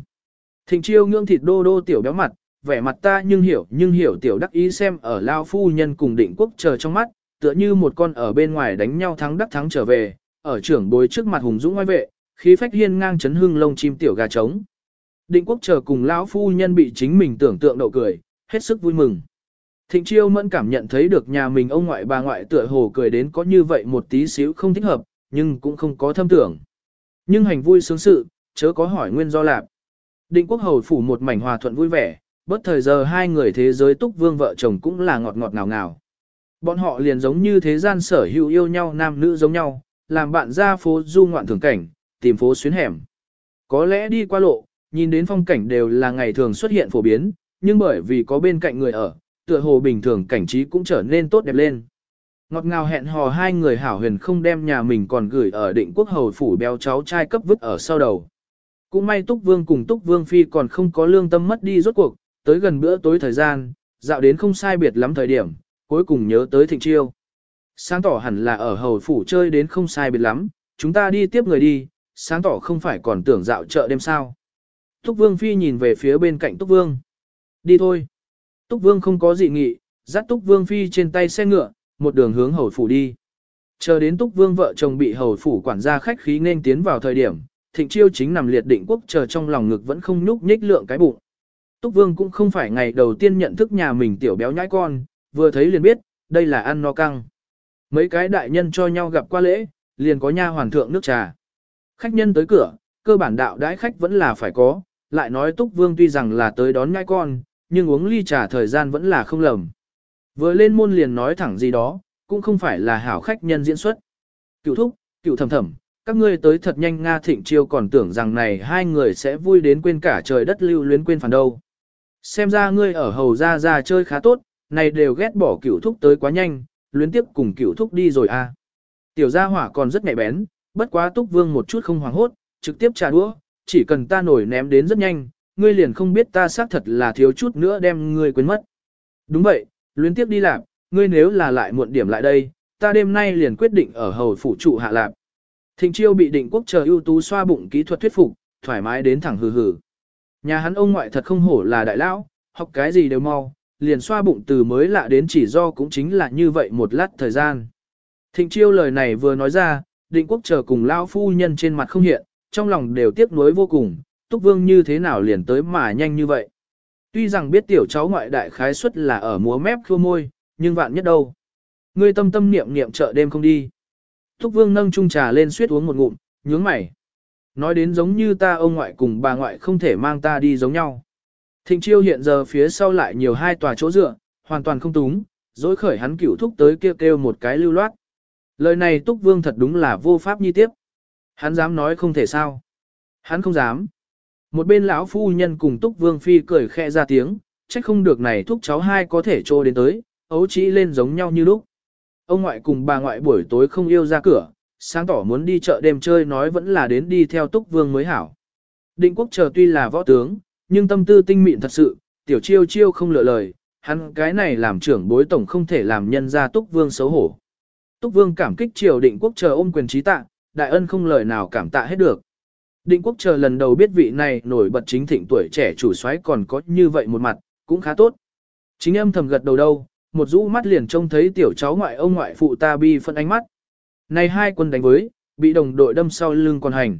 Thịnh chiêu ngưỡng thịt đô đô tiểu béo mặt, vẻ mặt ta nhưng hiểu nhưng hiểu tiểu đắc ý xem ở lao phu nhân cùng định quốc chờ trong mắt, tựa như một con ở bên ngoài đánh nhau thắng đắc thắng trở về, ở trưởng bối trước mặt hùng dũng ngoài vệ, khí phách hiên ngang chấn hưng lông chim tiểu gà trống. Định quốc chờ cùng lão phu nhân bị chính mình tưởng tượng đậu cười, hết sức vui mừng. Thịnh chiêu mẫn cảm nhận thấy được nhà mình ông ngoại bà ngoại tựa hồ cười đến có như vậy một tí xíu không thích hợp, nhưng cũng không có thâm tưởng. Nhưng hành vui sướng sự, chớ có hỏi nguyên do lạp. Định quốc hầu phủ một mảnh hòa thuận vui vẻ, bất thời giờ hai người thế giới túc vương vợ chồng cũng là ngọt ngọt ngào ngào. Bọn họ liền giống như thế gian sở hữu yêu nhau nam nữ giống nhau, làm bạn ra phố du ngoạn thường cảnh, tìm phố xuyến hẻm. Có lẽ đi qua lộ, nhìn đến phong cảnh đều là ngày thường xuất hiện phổ biến, nhưng bởi vì có bên cạnh người ở, tựa hồ bình thường cảnh trí cũng trở nên tốt đẹp lên. Ngọt ngào hẹn hò hai người hảo huyền không đem nhà mình còn gửi ở định quốc hầu phủ béo cháu trai cấp vứt ở sau đầu. Cũng may Túc Vương cùng Túc Vương Phi còn không có lương tâm mất đi rốt cuộc, tới gần bữa tối thời gian, dạo đến không sai biệt lắm thời điểm, cuối cùng nhớ tới thịnh chiêu. Sáng tỏ hẳn là ở hầu phủ chơi đến không sai biệt lắm, chúng ta đi tiếp người đi, sáng tỏ không phải còn tưởng dạo chợ đêm sao. Túc Vương Phi nhìn về phía bên cạnh Túc Vương. Đi thôi. Túc Vương không có gì nghị, dắt Túc Vương Phi trên tay xe ngựa, một đường hướng hầu phủ đi. Chờ đến Túc Vương vợ chồng bị hầu phủ quản gia khách khí nên tiến vào thời điểm, thịnh chiêu chính nằm liệt định quốc chờ trong lòng ngực vẫn không nhúc nhích lượng cái bụng. Túc Vương cũng không phải ngày đầu tiên nhận thức nhà mình tiểu béo nhãi con, vừa thấy liền biết, đây là ăn no căng. Mấy cái đại nhân cho nhau gặp qua lễ, liền có nha hoàn thượng nước trà. Khách nhân tới cửa, cơ bản đạo đãi khách vẫn là phải có, lại nói Túc Vương tuy rằng là tới đón ngai con, nhưng uống ly trà thời gian vẫn là không lầm. Vừa lên môn liền nói thẳng gì đó, cũng không phải là hảo khách nhân diễn xuất. Cựu thúc, cựu thầm thầm, các ngươi tới thật nhanh Nga thịnh chiêu còn tưởng rằng này hai người sẽ vui đến quên cả trời đất lưu luyến quên phản đâu. Xem ra ngươi ở hầu ra ra chơi khá tốt, này đều ghét bỏ cựu thúc tới quá nhanh, luyến tiếp cùng cựu thúc đi rồi à. Tiểu gia hỏa còn rất nhạy bén, bất quá túc vương một chút không hoảng hốt, trực tiếp trả đũa, chỉ cần ta nổi ném đến rất nhanh, ngươi liền không biết ta xác thật là thiếu chút nữa đem ngươi quên mất. Đúng vậy, luyến tiếp đi làm, ngươi nếu là lại muộn điểm lại đây, ta đêm nay liền quyết định ở hầu phủ trụ hạ lạp. Thịnh chiêu bị định quốc chờ ưu tú xoa bụng kỹ thuật thuyết phục, thoải mái đến thẳng hừ hừ. Nhà hắn ông ngoại thật không hổ là đại lão, học cái gì đều mau, liền xoa bụng từ mới lạ đến chỉ do cũng chính là như vậy một lát thời gian. Thịnh chiêu lời này vừa nói ra, định quốc chờ cùng lão phu nhân trên mặt không hiện, trong lòng đều tiếc nuối vô cùng, túc vương như thế nào liền tới mà nhanh như vậy. Tuy rằng biết tiểu cháu ngoại đại khái suất là ở múa mép khô môi, nhưng vạn nhất đâu. Ngươi tâm tâm niệm niệm chợ đêm không đi. Túc vương nâng chung trà lên suýt uống một ngụm, nhướng mày. Nói đến giống như ta ông ngoại cùng bà ngoại không thể mang ta đi giống nhau. Thịnh chiêu hiện giờ phía sau lại nhiều hai tòa chỗ dựa, hoàn toàn không túng, dối khởi hắn cửu thúc tới kêu kêu một cái lưu loát. Lời này túc vương thật đúng là vô pháp nhi tiếp. Hắn dám nói không thể sao. Hắn không dám. Một bên lão phu nhân cùng túc vương phi cười khẽ ra tiếng, trách không được này thúc cháu hai có thể trô đến tới, ấu chỉ lên giống nhau như lúc. Ông ngoại cùng bà ngoại buổi tối không yêu ra cửa, sáng tỏ muốn đi chợ đêm chơi nói vẫn là đến đi theo túc vương mới hảo. Định quốc chờ tuy là võ tướng, nhưng tâm tư tinh mịn thật sự, tiểu chiêu chiêu không lựa lời, hắn cái này làm trưởng bối tổng không thể làm nhân ra túc vương xấu hổ. Túc vương cảm kích triều định quốc chờ ôm quyền trí tạ, đại ân không lời nào cảm tạ hết được. Định quốc chờ lần đầu biết vị này nổi bật chính thịnh tuổi trẻ chủ soái còn có như vậy một mặt, cũng khá tốt. Chính em thầm gật đầu đâu, một rũ mắt liền trông thấy tiểu cháu ngoại ông ngoại phụ ta bi phân ánh mắt. Này hai quân đánh với, bị đồng đội đâm sau lưng còn hành.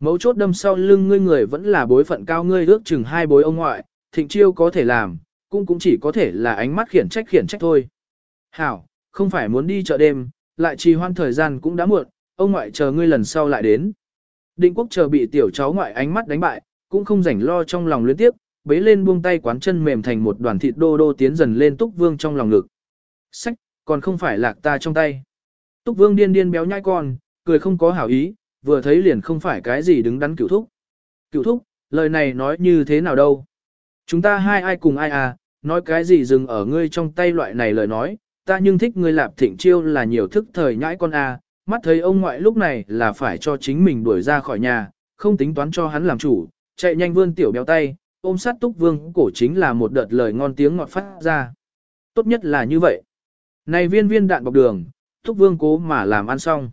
Mấu chốt đâm sau lưng ngươi người vẫn là bối phận cao ngươi ước chừng hai bối ông ngoại, thịnh chiêu có thể làm, cũng cũng chỉ có thể là ánh mắt khiển trách khiển trách thôi. Hảo, không phải muốn đi chợ đêm, lại trì hoãn thời gian cũng đã muộn, ông ngoại chờ ngươi lần sau lại đến. Định quốc chờ bị tiểu cháu ngoại ánh mắt đánh bại, cũng không rảnh lo trong lòng luyến tiếp, bế lên buông tay quán chân mềm thành một đoàn thịt đô đô tiến dần lên túc vương trong lòng ngực. Sách, còn không phải lạc ta trong tay. Túc Vương điên điên béo nhai con, cười không có hảo ý, vừa thấy liền không phải cái gì đứng đắn cửu thúc. Cửu thúc, lời này nói như thế nào đâu? Chúng ta hai ai cùng ai à, nói cái gì dừng ở ngươi trong tay loại này lời nói, ta nhưng thích ngươi lạp thịnh chiêu là nhiều thức thời nhãi con à, mắt thấy ông ngoại lúc này là phải cho chính mình đuổi ra khỏi nhà, không tính toán cho hắn làm chủ, chạy nhanh vươn tiểu béo tay, ôm sát túc vương cổ chính là một đợt lời ngon tiếng ngọt phát ra. Tốt nhất là như vậy. Này viên viên đạn bọc đường, túc vương cố mà làm ăn xong.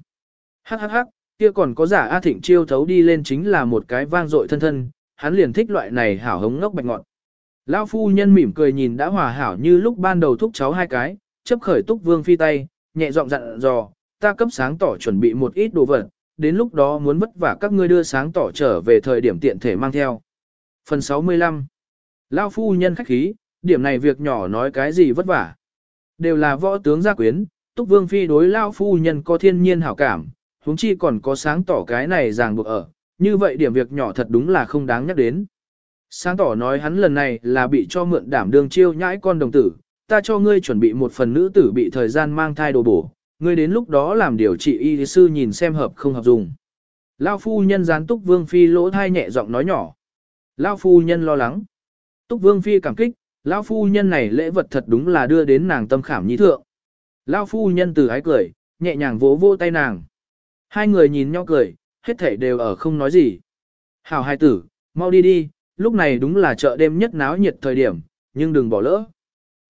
Hắc hắc hắc, kia còn có giả A Thịnh chiêu thấu đi lên chính là một cái vang dội thân thân, hắn liền thích loại này hảo hống ngốc bạch ngọn. Lão phu nhân mỉm cười nhìn đã hòa hảo như lúc ban đầu thúc cháu hai cái, chấp khởi túc vương phi tay, nhẹ giọng dặn dò, ta cấp sáng tỏ chuẩn bị một ít đồ vật, đến lúc đó muốn vất vả các ngươi đưa sáng tỏ trở về thời điểm tiện thể mang theo. Phần 65 Lão phu nhân khách khí, điểm này việc nhỏ nói cái gì vất vả. Đều là võ tướng gia quyến, túc vương phi đối Lão phu nhân có thiên nhiên hảo cảm, huống chi còn có sáng tỏ cái này ràng buộc ở, như vậy điểm việc nhỏ thật đúng là không đáng nhắc đến. Sáng tỏ nói hắn lần này là bị cho mượn đảm đương chiêu nhãi con đồng tử, ta cho ngươi chuẩn bị một phần nữ tử bị thời gian mang thai đồ bổ, ngươi đến lúc đó làm điều trị y sư nhìn xem hợp không hợp dùng. Lao phu nhân gián túc vương phi lỗ thai nhẹ giọng nói nhỏ. Lao phu nhân lo lắng. Túc vương phi cảm kích, Lao phu nhân này lễ vật thật đúng là đưa đến nàng tâm khảm nhi thượng. Lao phu nhân từ ái cười, nhẹ nhàng vỗ vỗ tay nàng. Hai người nhìn nhau cười, hết thảy đều ở không nói gì. Hảo hai tử, mau đi đi, lúc này đúng là chợ đêm nhất náo nhiệt thời điểm, nhưng đừng bỏ lỡ.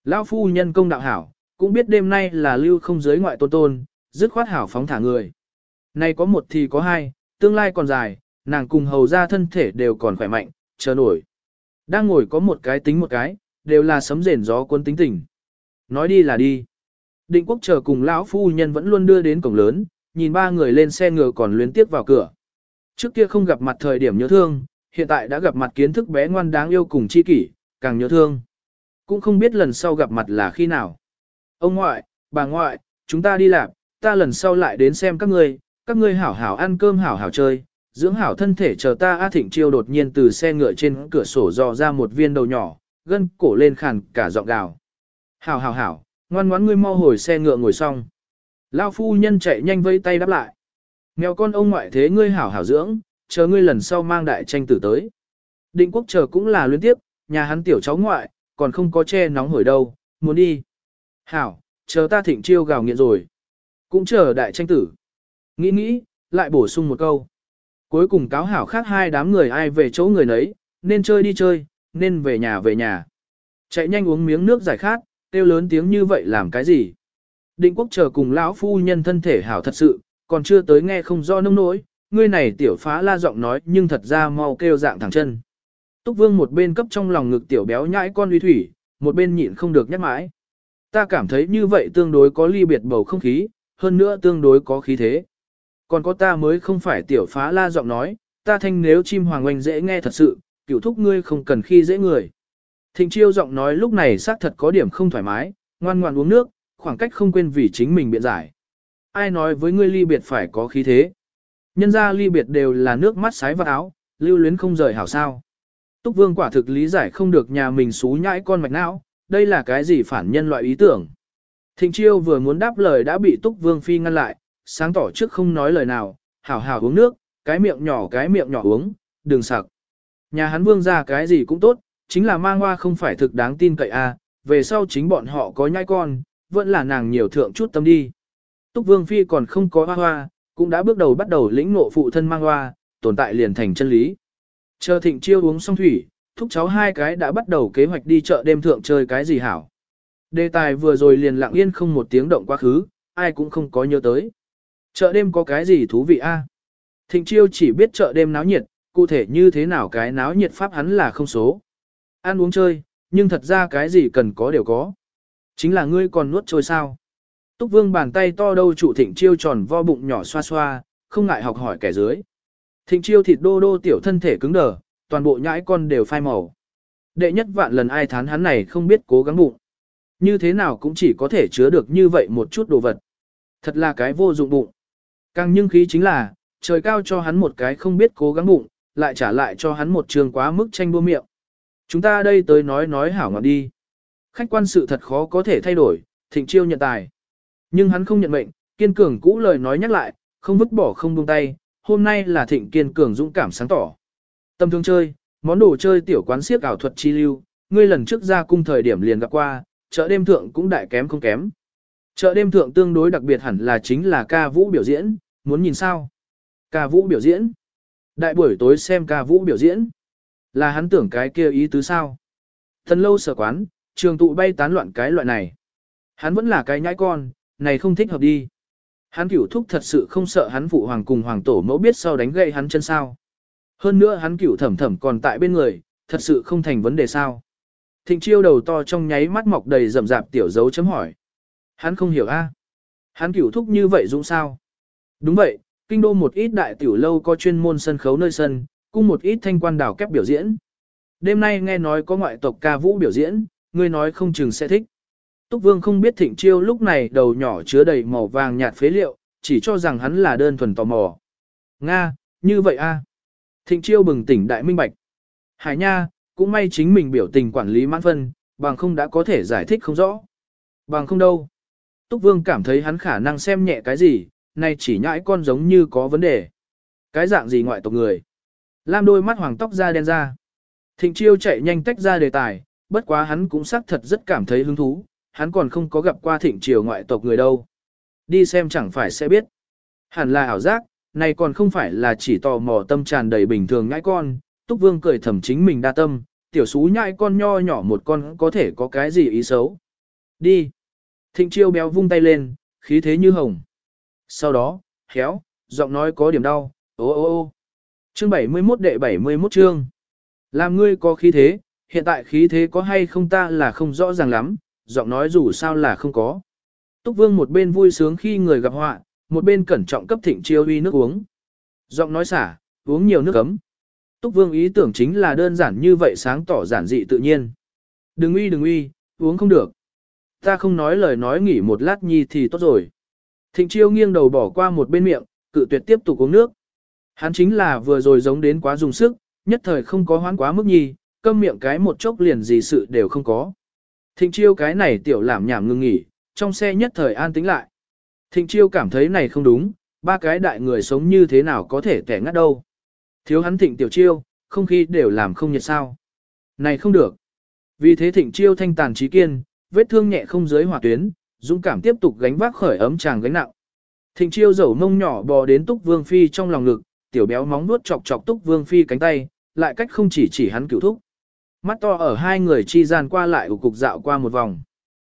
Lão phu nhân công đạo hảo, cũng biết đêm nay là lưu không giới ngoại tôn tôn, dứt khoát hảo phóng thả người. Nay có một thì có hai, tương lai còn dài, nàng cùng hầu ra thân thể đều còn khỏe mạnh, chờ nổi. Đang ngồi có một cái tính một cái, đều là sấm rền gió quân tính tình. Nói đi là đi. Định quốc chờ cùng lão phu nhân vẫn luôn đưa đến cổng lớn, nhìn ba người lên xe ngựa còn luyến tiếp vào cửa. Trước kia không gặp mặt thời điểm nhớ thương, hiện tại đã gặp mặt kiến thức bé ngoan đáng yêu cùng chi kỷ, càng nhớ thương. Cũng không biết lần sau gặp mặt là khi nào. Ông ngoại, bà ngoại, chúng ta đi làm, ta lần sau lại đến xem các ngươi, các ngươi hảo hảo ăn cơm hảo hảo chơi, dưỡng hảo thân thể chờ ta A Thịnh Chiêu đột nhiên từ xe ngựa trên cửa sổ dò ra một viên đầu nhỏ, gân cổ lên khàn cả giọng gào. Hảo hảo hảo, ngoan ngoãn ngươi mau hồi xe ngựa ngồi xong. Lao phu nhân chạy nhanh vây tay đáp lại. Nghèo con ông ngoại thế ngươi hảo hảo dưỡng, chờ ngươi lần sau mang đại tranh tử tới. Định quốc chờ cũng là liên tiếp, nhà hắn tiểu cháu ngoại, còn không có che nóng hổi đâu, muốn đi. Hảo, chờ ta thịnh chiêu gào nghiện rồi. Cũng chờ đại tranh tử. Nghĩ nghĩ, lại bổ sung một câu. Cuối cùng cáo hảo khác hai đám người ai về chỗ người nấy, nên chơi đi chơi, nên về nhà về nhà. Chạy nhanh uống miếng nước giải khát, kêu lớn tiếng như vậy làm cái gì? Định quốc chờ cùng lão phu nhân thân thể hảo thật sự, còn chưa tới nghe không do nông nỗi, ngươi này tiểu phá la giọng nói nhưng thật ra mau kêu dạng thẳng chân. Túc Vương một bên cấp trong lòng ngực tiểu béo nhãi con uy thủy, một bên nhịn không được nhắc mãi. Ta cảm thấy như vậy tương đối có ly biệt bầu không khí, hơn nữa tương đối có khí thế. Còn có ta mới không phải tiểu phá la giọng nói, ta thanh nếu chim hoàng oanh dễ nghe thật sự, cựu thúc ngươi không cần khi dễ người. Thịnh chiêu giọng nói lúc này xác thật có điểm không thoải mái, ngoan ngoan uống nước, khoảng cách không quên vì chính mình biện giải. Ai nói với ngươi ly biệt phải có khí thế. Nhân ra ly biệt đều là nước mắt sái vào áo, lưu luyến không rời hảo sao. Túc Vương quả thực lý giải không được nhà mình xú nhãi con mạch não, đây là cái gì phản nhân loại ý tưởng. Thịnh Chiêu vừa muốn đáp lời đã bị Túc Vương Phi ngăn lại, sáng tỏ trước không nói lời nào, hảo hảo uống nước, cái miệng nhỏ cái miệng nhỏ uống, đừng sặc. Nhà hắn vương ra cái gì cũng tốt, chính là mang hoa không phải thực đáng tin cậy a. À, về sau chính bọn họ có nhai con, vẫn là nàng nhiều thượng chút tâm đi. Túc Vương Phi còn không có hoa hoa, cũng đã bước đầu bắt đầu lĩnh ngộ phụ thân mang hoa, tồn tại liền thành chân lý. Chờ thịnh chiêu uống xong thủy, thúc cháu hai cái đã bắt đầu kế hoạch đi chợ đêm thượng chơi cái gì hảo. Đề tài vừa rồi liền lặng yên không một tiếng động quá khứ, ai cũng không có nhớ tới. Chợ đêm có cái gì thú vị a? Thịnh chiêu chỉ biết chợ đêm náo nhiệt, cụ thể như thế nào cái náo nhiệt pháp hắn là không số. Ăn uống chơi, nhưng thật ra cái gì cần có đều có. Chính là ngươi còn nuốt trôi sao. Túc vương bàn tay to đâu trụ thịnh chiêu tròn vo bụng nhỏ xoa xoa, không ngại học hỏi kẻ dưới. Thịnh chiêu thịt đô đô tiểu thân thể cứng đờ, toàn bộ nhãi con đều phai màu. Đệ nhất vạn lần ai thán hắn này không biết cố gắng bụng. Như thế nào cũng chỉ có thể chứa được như vậy một chút đồ vật. Thật là cái vô dụng bụng. Càng nhưng khí chính là, trời cao cho hắn một cái không biết cố gắng bụng, lại trả lại cho hắn một trường quá mức tranh đua miệng. Chúng ta đây tới nói nói hảo ngọt đi. Khách quan sự thật khó có thể thay đổi, thịnh chiêu nhận tài. Nhưng hắn không nhận mệnh, kiên cường cũ lời nói nhắc lại, không vứt bỏ không buông tay, hôm nay là thịnh kiên cường dũng cảm sáng tỏ. Tâm thương chơi, món đồ chơi tiểu quán siếc ảo thuật chi lưu, ngươi lần trước ra cung thời điểm liền gặp qua, chợ đêm thượng cũng đại kém không kém. Chợ đêm thượng tương đối đặc biệt hẳn là chính là ca vũ biểu diễn, muốn nhìn sao? Ca vũ biểu diễn. Đại buổi tối xem ca vũ biểu diễn. Là hắn tưởng cái kia ý tứ sao? Thần lâu sở quán, trường tụ bay tán loạn cái loại này. Hắn vẫn là cái nhãi con, này không thích hợp đi. Hắn cửu thúc thật sự không sợ hắn phụ hoàng cùng hoàng tổ mẫu biết sau đánh gậy hắn chân sao. Hơn nữa hắn cửu thẩm thẩm còn tại bên người, thật sự không thành vấn đề sao. Thịnh chiêu đầu to trong nháy mắt mọc đầy rậm rạp tiểu dấu chấm hỏi. Hắn không hiểu a. Hắn cửu thúc như vậy dũng sao? Đúng vậy, kinh đô một ít đại tiểu lâu có chuyên môn sân khấu nơi sân, cùng một ít thanh quan đảo kép biểu diễn. Đêm nay nghe nói có ngoại tộc ca vũ biểu diễn, ngươi nói không chừng sẽ thích. Túc Vương không biết Thịnh Chiêu lúc này đầu nhỏ chứa đầy màu vàng nhạt phế liệu, chỉ cho rằng hắn là đơn thuần tò mò. Nga, như vậy a. Thịnh Chiêu bừng tỉnh đại minh bạch. Hải Nha, cũng may chính mình biểu tình quản lý mãn phân, bằng không đã có thể giải thích không rõ. Bằng không đâu. Túc Vương cảm thấy hắn khả năng xem nhẹ cái gì, nay chỉ nhãi con giống như có vấn đề. Cái dạng gì ngoại tộc người. Lam đôi mắt hoàng tóc da đen ra. Thịnh chiêu chạy nhanh tách ra đề tài, bất quá hắn cũng xác thật rất cảm thấy hứng thú, hắn còn không có gặp qua thịnh triều ngoại tộc người đâu. Đi xem chẳng phải sẽ biết. Hẳn là ảo giác, này còn không phải là chỉ tò mò tâm tràn đầy bình thường ngãi con, Túc Vương cười thầm chính mình đa tâm, tiểu xú nhãi con nho nhỏ một con có thể có cái gì ý xấu. Đi. Thịnh chiêu béo vung tay lên, khí thế như hồng. Sau đó, khéo, giọng nói có điểm đau, ô ô ô. Chương 71 đệ 71 chương. Làm ngươi có khí thế, hiện tại khí thế có hay không ta là không rõ ràng lắm, giọng nói dù sao là không có. Túc Vương một bên vui sướng khi người gặp họa, một bên cẩn trọng cấp thịnh chiêu uy nước uống. Giọng nói xả, uống nhiều nước ấm. Túc Vương ý tưởng chính là đơn giản như vậy sáng tỏ giản dị tự nhiên. Đừng uy đừng uy, uống không được. Ta không nói lời nói nghỉ một lát nhi thì tốt rồi. Thịnh chiêu nghiêng đầu bỏ qua một bên miệng, cự tuyệt tiếp tục uống nước. Hắn chính là vừa rồi giống đến quá dùng sức, nhất thời không có hoán quá mức nhi, câm miệng cái một chốc liền gì sự đều không có. Thịnh chiêu cái này tiểu làm nhảm ngưng nghỉ, trong xe nhất thời an tĩnh lại. Thịnh chiêu cảm thấy này không đúng, ba cái đại người sống như thế nào có thể kẻ ngắt đâu. Thiếu hắn thịnh tiểu chiêu, không khí đều làm không nhiệt sao. Này không được. Vì thế thịnh chiêu thanh tàn trí kiên, vết thương nhẹ không dưới hỏa tuyến, dũng cảm tiếp tục gánh vác khởi ấm chàng gánh nặng. Thịnh chiêu dầu mông nhỏ bò đến túc vương phi trong lòng ngực, tiểu béo móng nuốt chọc chọc túc vương phi cánh tay, lại cách không chỉ chỉ hắn cửu thúc. Mắt to ở hai người chi gian qua lại của cục dạo qua một vòng.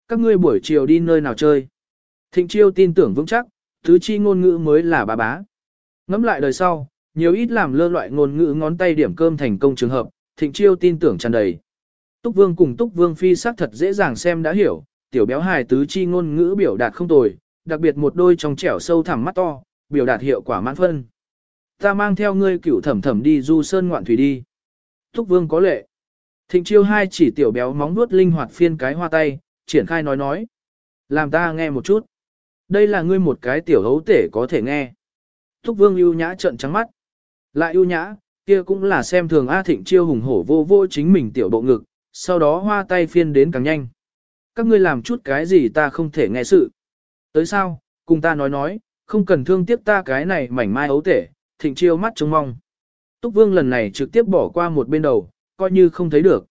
Các ngươi buổi chiều đi nơi nào chơi? Thịnh chiêu tin tưởng vững chắc, thứ chi ngôn ngữ mới là bà bá. Ngắm lại đời sau, nhiều ít làm lơ loại ngôn ngữ ngón tay điểm cơm thành công trường hợp, thịnh chiêu tin tưởng tràn đầy. Túc Vương cùng Túc Vương Phi xác thật dễ dàng xem đã hiểu, tiểu béo hài tứ chi ngôn ngữ biểu đạt không tồi, đặc biệt một đôi trong trẻo sâu thẳm mắt to, biểu đạt hiệu quả mãn phân. Ta mang theo ngươi cửu thẩm thẩm đi du sơn ngoạn thủy đi. Túc Vương có lệ. Thịnh chiêu hai chỉ tiểu béo móng nuốt linh hoạt phiên cái hoa tay, triển khai nói nói. Làm ta nghe một chút. Đây là ngươi một cái tiểu hấu tể có thể nghe. Túc Vương ưu nhã trợn trắng mắt. Lại ưu nhã, kia cũng là xem thường A Thịnh chiêu hùng hổ vô vô chính mình tiểu bộ ngực, sau đó hoa tay phiên đến càng nhanh. Các ngươi làm chút cái gì ta không thể nghe sự. Tới sao, cùng ta nói nói, không cần thương tiếc ta cái này mảnh mai ấu tể, thịnh chiêu mắt trông mong. Túc Vương lần này trực tiếp bỏ qua một bên đầu, coi như không thấy được.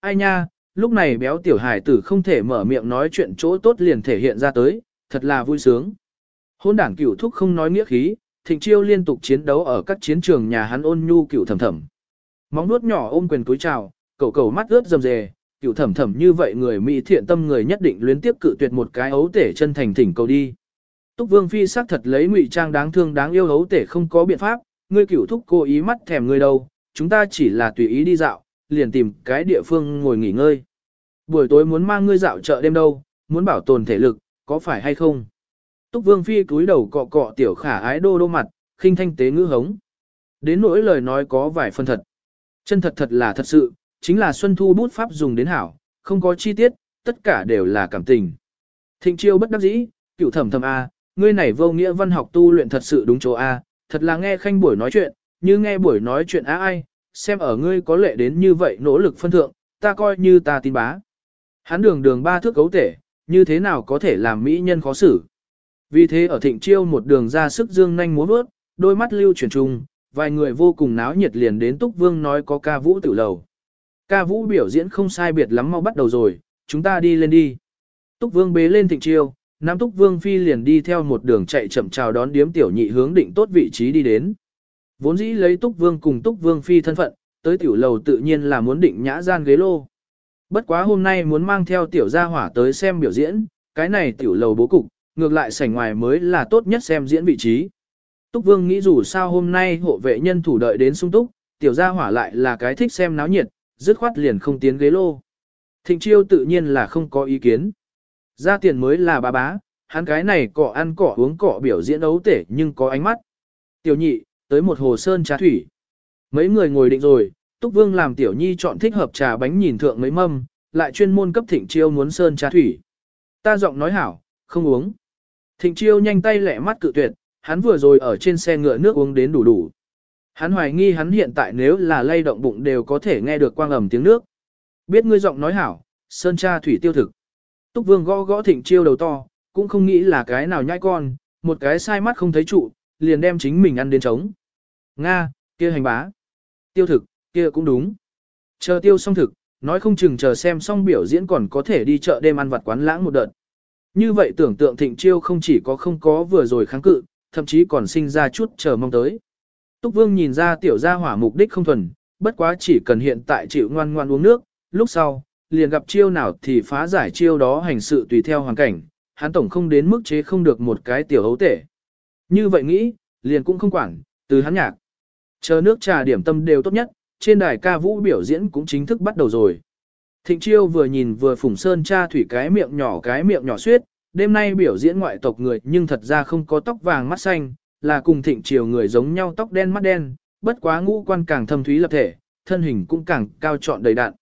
Ai nha, lúc này béo tiểu hải tử không thể mở miệng nói chuyện chỗ tốt liền thể hiện ra tới, thật là vui sướng. Hôn đảng cửu thúc không nói nghĩa khí, thịnh chiêu liên tục chiến đấu ở các chiến trường nhà hắn ôn nhu cửu thầm thầm. Móng nuốt nhỏ ôm quyền túi chào, cầu cầu mắt ướt rầm rề, cửu thầm thầm như vậy người mỹ thiện tâm người nhất định luyến tiếp cự tuyệt một cái ấu tể chân thành thỉnh cầu đi. Túc Vương Phi xác thật lấy ngụy trang đáng thương đáng yêu ấu tể không có biện pháp, ngươi cửu thúc cố ý mắt thèm ngươi đâu, chúng ta chỉ là tùy ý đi dạo, liền tìm cái địa phương ngồi nghỉ ngơi. Buổi tối muốn mang ngươi dạo chợ đêm đâu, muốn bảo tồn thể lực, có phải hay không? Túc Vương Phi cúi đầu cọ cọ tiểu khả ái đô đô mặt, khinh thanh tế ngữ hống. Đến nỗi lời nói có vài phân thật. Chân thật thật là thật sự, chính là Xuân Thu bút pháp dùng đến hảo, không có chi tiết, tất cả đều là cảm tình. Thịnh chiêu bất đắc dĩ, cựu thẩm thầm A, à, ngươi này vô nghĩa văn học tu luyện thật sự đúng chỗ A, thật là nghe khanh buổi nói chuyện, như nghe buổi nói chuyện á ai, xem ở ngươi có lệ đến như vậy nỗ lực phân thượng, ta coi như ta tin bá. Hắn đường đường ba thước cấu thể, như thế nào có thể làm mỹ nhân khó xử. Vì thế ở thịnh chiêu một đường ra sức dương nhanh múa bước, đôi mắt lưu chuyển trùng, vài người vô cùng náo nhiệt liền đến Túc Vương nói có ca vũ tử lầu. Ca vũ biểu diễn không sai biệt lắm mau bắt đầu rồi, chúng ta đi lên đi. Túc Vương bế lên thịnh chiêu, Nam Túc Vương Phi liền đi theo một đường chạy chậm chào đón điếm tiểu nhị hướng định tốt vị trí đi đến. Vốn dĩ lấy Túc Vương cùng Túc Vương Phi thân phận, tới tiểu lầu tự nhiên là muốn định nhã gian ghế lô. Bất quá hôm nay muốn mang theo tiểu gia hỏa tới xem biểu diễn, cái này tiểu lầu bố cục, ngược lại sảnh ngoài mới là tốt nhất xem diễn vị trí. Túc Vương nghĩ dù sao hôm nay hộ vệ nhân thủ đợi đến sung túc, tiểu gia hỏa lại là cái thích xem náo nhiệt, dứt khoát liền không tiến ghế lô. Thịnh chiêu tự nhiên là không có ý kiến. Ra tiền mới là bá bá, hắn cái này cỏ ăn cỏ uống cỏ biểu diễn ấu tể nhưng có ánh mắt. Tiểu nhị, tới một hồ sơn trà thủy. Mấy người ngồi định rồi, Túc Vương làm tiểu nhi chọn thích hợp trà bánh nhìn thượng mấy mâm, lại chuyên môn cấp thịnh chiêu muốn sơn trà thủy. Ta giọng nói hảo, không uống. Thịnh chiêu nhanh tay lẹ mắt cự tuyệt, hắn vừa rồi ở trên xe ngựa nước uống đến đủ đủ. Hắn hoài nghi hắn hiện tại nếu là lay động bụng đều có thể nghe được quang ầm tiếng nước. Biết ngươi giọng nói hảo, sơn trà thủy tiêu thực. Túc Vương gõ gõ thịnh chiêu đầu to, cũng không nghĩ là cái nào nhai con, một cái sai mắt không thấy trụ, liền đem chính mình ăn đến trống. Nga, kia hành bá. Tiêu thực, kia cũng đúng. Chờ tiêu xong thực, nói không chừng chờ xem xong biểu diễn còn có thể đi chợ đêm ăn vặt quán lãng một đợt. Như vậy tưởng tượng thịnh chiêu không chỉ có không có vừa rồi kháng cự, thậm chí còn sinh ra chút chờ mong tới. Túc Vương nhìn ra tiểu gia hỏa mục đích không thuần, bất quá chỉ cần hiện tại chịu ngoan ngoan uống nước, lúc sau, liền gặp chiêu nào thì phá giải chiêu đó hành sự tùy theo hoàn cảnh, hắn tổng không đến mức chế không được một cái tiểu hấu tể. Như vậy nghĩ, liền cũng không quản, từ hắn nhạc. Chờ nước trà điểm tâm đều tốt nhất, trên đài ca vũ biểu diễn cũng chính thức bắt đầu rồi. Thịnh chiêu vừa nhìn vừa phủng sơn cha thủy cái miệng nhỏ cái miệng nhỏ suyết, đêm nay biểu diễn ngoại tộc người nhưng thật ra không có tóc vàng mắt xanh, là cùng thịnh triều người giống nhau tóc đen mắt đen, bất quá ngũ quan càng thâm thúy lập thể, thân hình cũng càng cao trọn đầy đạn.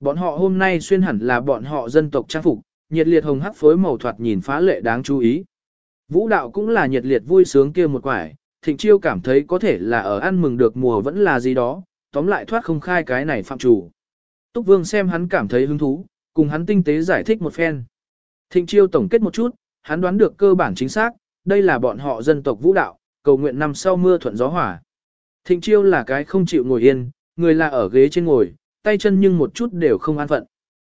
Bọn họ hôm nay xuyên hẳn là bọn họ dân tộc trang phục, nhiệt liệt hồng hắc phối màu thoạt nhìn phá lệ đáng chú ý. Vũ đạo cũng là nhiệt liệt vui sướng kia một quải, thịnh chiêu cảm thấy có thể là ở ăn mừng được mùa vẫn là gì đó, tóm lại thoát không khai cái này phạm chủ. Túc Vương xem hắn cảm thấy hứng thú, cùng hắn tinh tế giải thích một phen. Thịnh chiêu tổng kết một chút, hắn đoán được cơ bản chính xác, đây là bọn họ dân tộc vũ đạo, cầu nguyện năm sau mưa thuận gió hỏa. Thịnh chiêu là cái không chịu ngồi yên, người là ở ghế trên ngồi, tay chân nhưng một chút đều không an phận.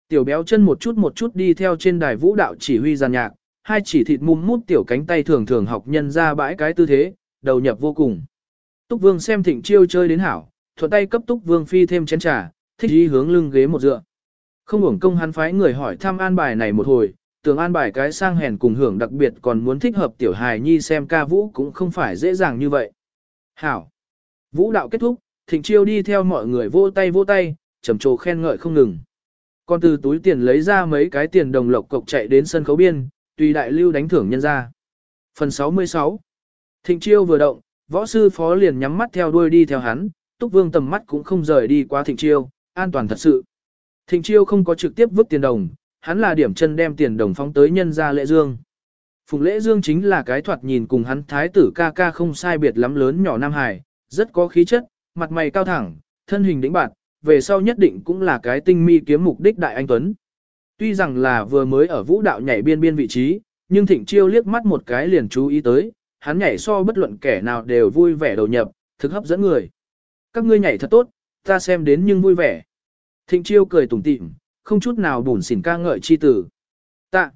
Tiểu béo chân một chút một chút đi theo trên đài vũ đạo chỉ huy giàn nhạc, hai chỉ thịt mum mút tiểu cánh tay thường thường học nhân ra bãi cái tư thế, đầu nhập vô cùng. Túc Vương xem thịnh chiêu chơi đến hảo, thuận tay cấp Túc Vương phi thêm chén trà, thích ý hướng lưng ghế một dựa. Không uổng công hắn phái người hỏi thăm an bài này một hồi, tưởng an bài cái sang hèn cùng hưởng đặc biệt còn muốn thích hợp tiểu hài nhi xem ca vũ cũng không phải dễ dàng như vậy. Hảo. Vũ đạo kết thúc, thịnh chiêu đi theo mọi người vô tay vô tay, trầm trồ khen ngợi không ngừng. Con từ túi tiền lấy ra mấy cái tiền đồng lộc cộc chạy đến sân khấu biên, tùy đại lưu đánh thưởng nhân ra. Phần 66 Thịnh chiêu vừa động, võ sư phó liền nhắm mắt theo đuôi đi theo hắn, túc vương tầm mắt cũng không rời đi qua thịnh chiêu, an toàn thật sự. Thịnh chiêu không có trực tiếp vứt tiền đồng, hắn là điểm chân đem tiền đồng phóng tới nhân gia lễ dương. Phùng lễ dương chính là cái thoạt nhìn cùng hắn thái tử ca ca không sai biệt lắm lớn nhỏ Nam Hải, rất có khí chất, mặt mày cao thẳng, thân hình đĩnh bạt, về sau nhất định cũng là cái tinh mi kiếm mục đích đại anh Tuấn. Tuy rằng là vừa mới ở vũ đạo nhảy biên biên vị trí, nhưng thịnh chiêu liếc mắt một cái liền chú ý tới, hắn nhảy so bất luận kẻ nào đều vui vẻ đầu nhập, thực hấp dẫn người. Các ngươi nhảy thật tốt, ta xem đến nhưng vui vẻ. Thịnh chiêu cười tủm tỉm, không chút nào bùn xỉn ca ngợi chi tử. Tạ.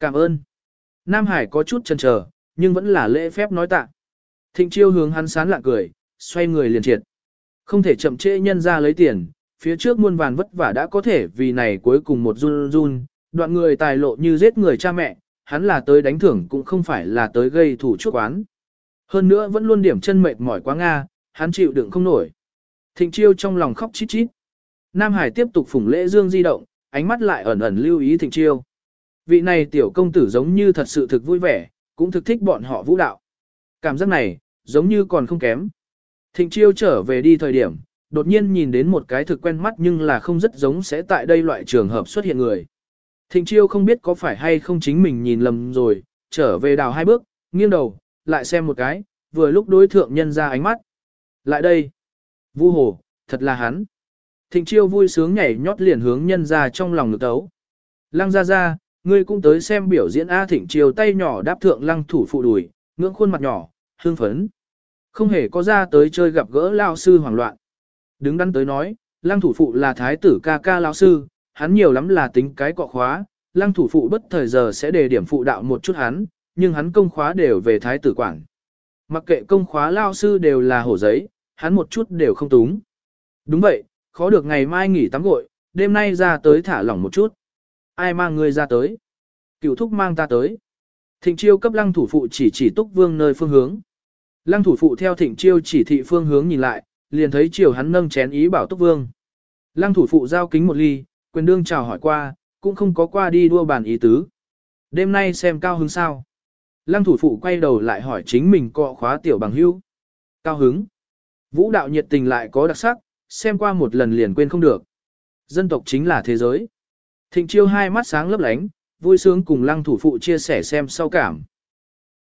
Cảm ơn. Nam Hải có chút chần chờ, nhưng vẫn là lễ phép nói tạ. Thịnh chiêu hướng hắn sán lạ cười, xoay người liền triệt. Không thể chậm trễ nhân ra lấy tiền, phía trước muôn vàn vất vả đã có thể vì này cuối cùng một run run, đoạn người tài lộ như giết người cha mẹ, hắn là tới đánh thưởng cũng không phải là tới gây thủ chuốc oán. Hơn nữa vẫn luôn điểm chân mệt mỏi quá Nga, hắn chịu đựng không nổi. Thịnh chiêu trong lòng khóc chít chít. Nam Hải tiếp tục phủng lễ dương di động, ánh mắt lại ẩn ẩn lưu ý thịnh chiêu. Vị này tiểu công tử giống như thật sự thực vui vẻ, cũng thực thích bọn họ vũ đạo. Cảm giác này, giống như còn không kém. Thịnh chiêu trở về đi thời điểm, đột nhiên nhìn đến một cái thực quen mắt nhưng là không rất giống sẽ tại đây loại trường hợp xuất hiện người. Thịnh chiêu không biết có phải hay không chính mình nhìn lầm rồi, trở về đào hai bước, nghiêng đầu, lại xem một cái, vừa lúc đối thượng nhân ra ánh mắt. Lại đây. Vu hồ, thật là hắn. Thịnh chiêu vui sướng nhảy nhót liền hướng nhân ra trong lòng ngực tấu. Lăng ra ra, ngươi cũng tới xem biểu diễn A Thịnh Chiêu tay nhỏ đáp thượng lăng thủ phụ đùi, ngưỡng khuôn mặt nhỏ, hương phấn. Không hề có ra tới chơi gặp gỡ lao sư hoảng loạn. Đứng đắn tới nói, lăng thủ phụ là thái tử ca ca lao sư, hắn nhiều lắm là tính cái cọ khóa, lăng thủ phụ bất thời giờ sẽ đề điểm phụ đạo một chút hắn, nhưng hắn công khóa đều về thái tử quản. Mặc kệ công khóa lao sư đều là hổ giấy, hắn một chút đều không túng. Đúng vậy, khó được ngày mai nghỉ tắm gội, đêm nay ra tới thả lỏng một chút. Ai mang người ra tới? Cựu thúc mang ta tới. Thịnh chiêu cấp lăng thủ phụ chỉ chỉ túc vương nơi phương hướng. Lăng thủ phụ theo thịnh chiêu chỉ thị phương hướng nhìn lại, liền thấy chiều hắn nâng chén ý bảo túc vương. Lăng thủ phụ giao kính một ly, quyền đương chào hỏi qua, cũng không có qua đi đua bàn ý tứ. Đêm nay xem cao hứng sao. Lăng thủ phụ quay đầu lại hỏi chính mình cọ khóa tiểu bằng hưu. Cao hứng. Vũ đạo nhiệt tình lại có đặc sắc, xem qua một lần liền quên không được. Dân tộc chính là thế giới. Thịnh chiêu hai mắt sáng lấp lánh, vui sướng cùng lăng thủ phụ chia sẻ xem sau cảm.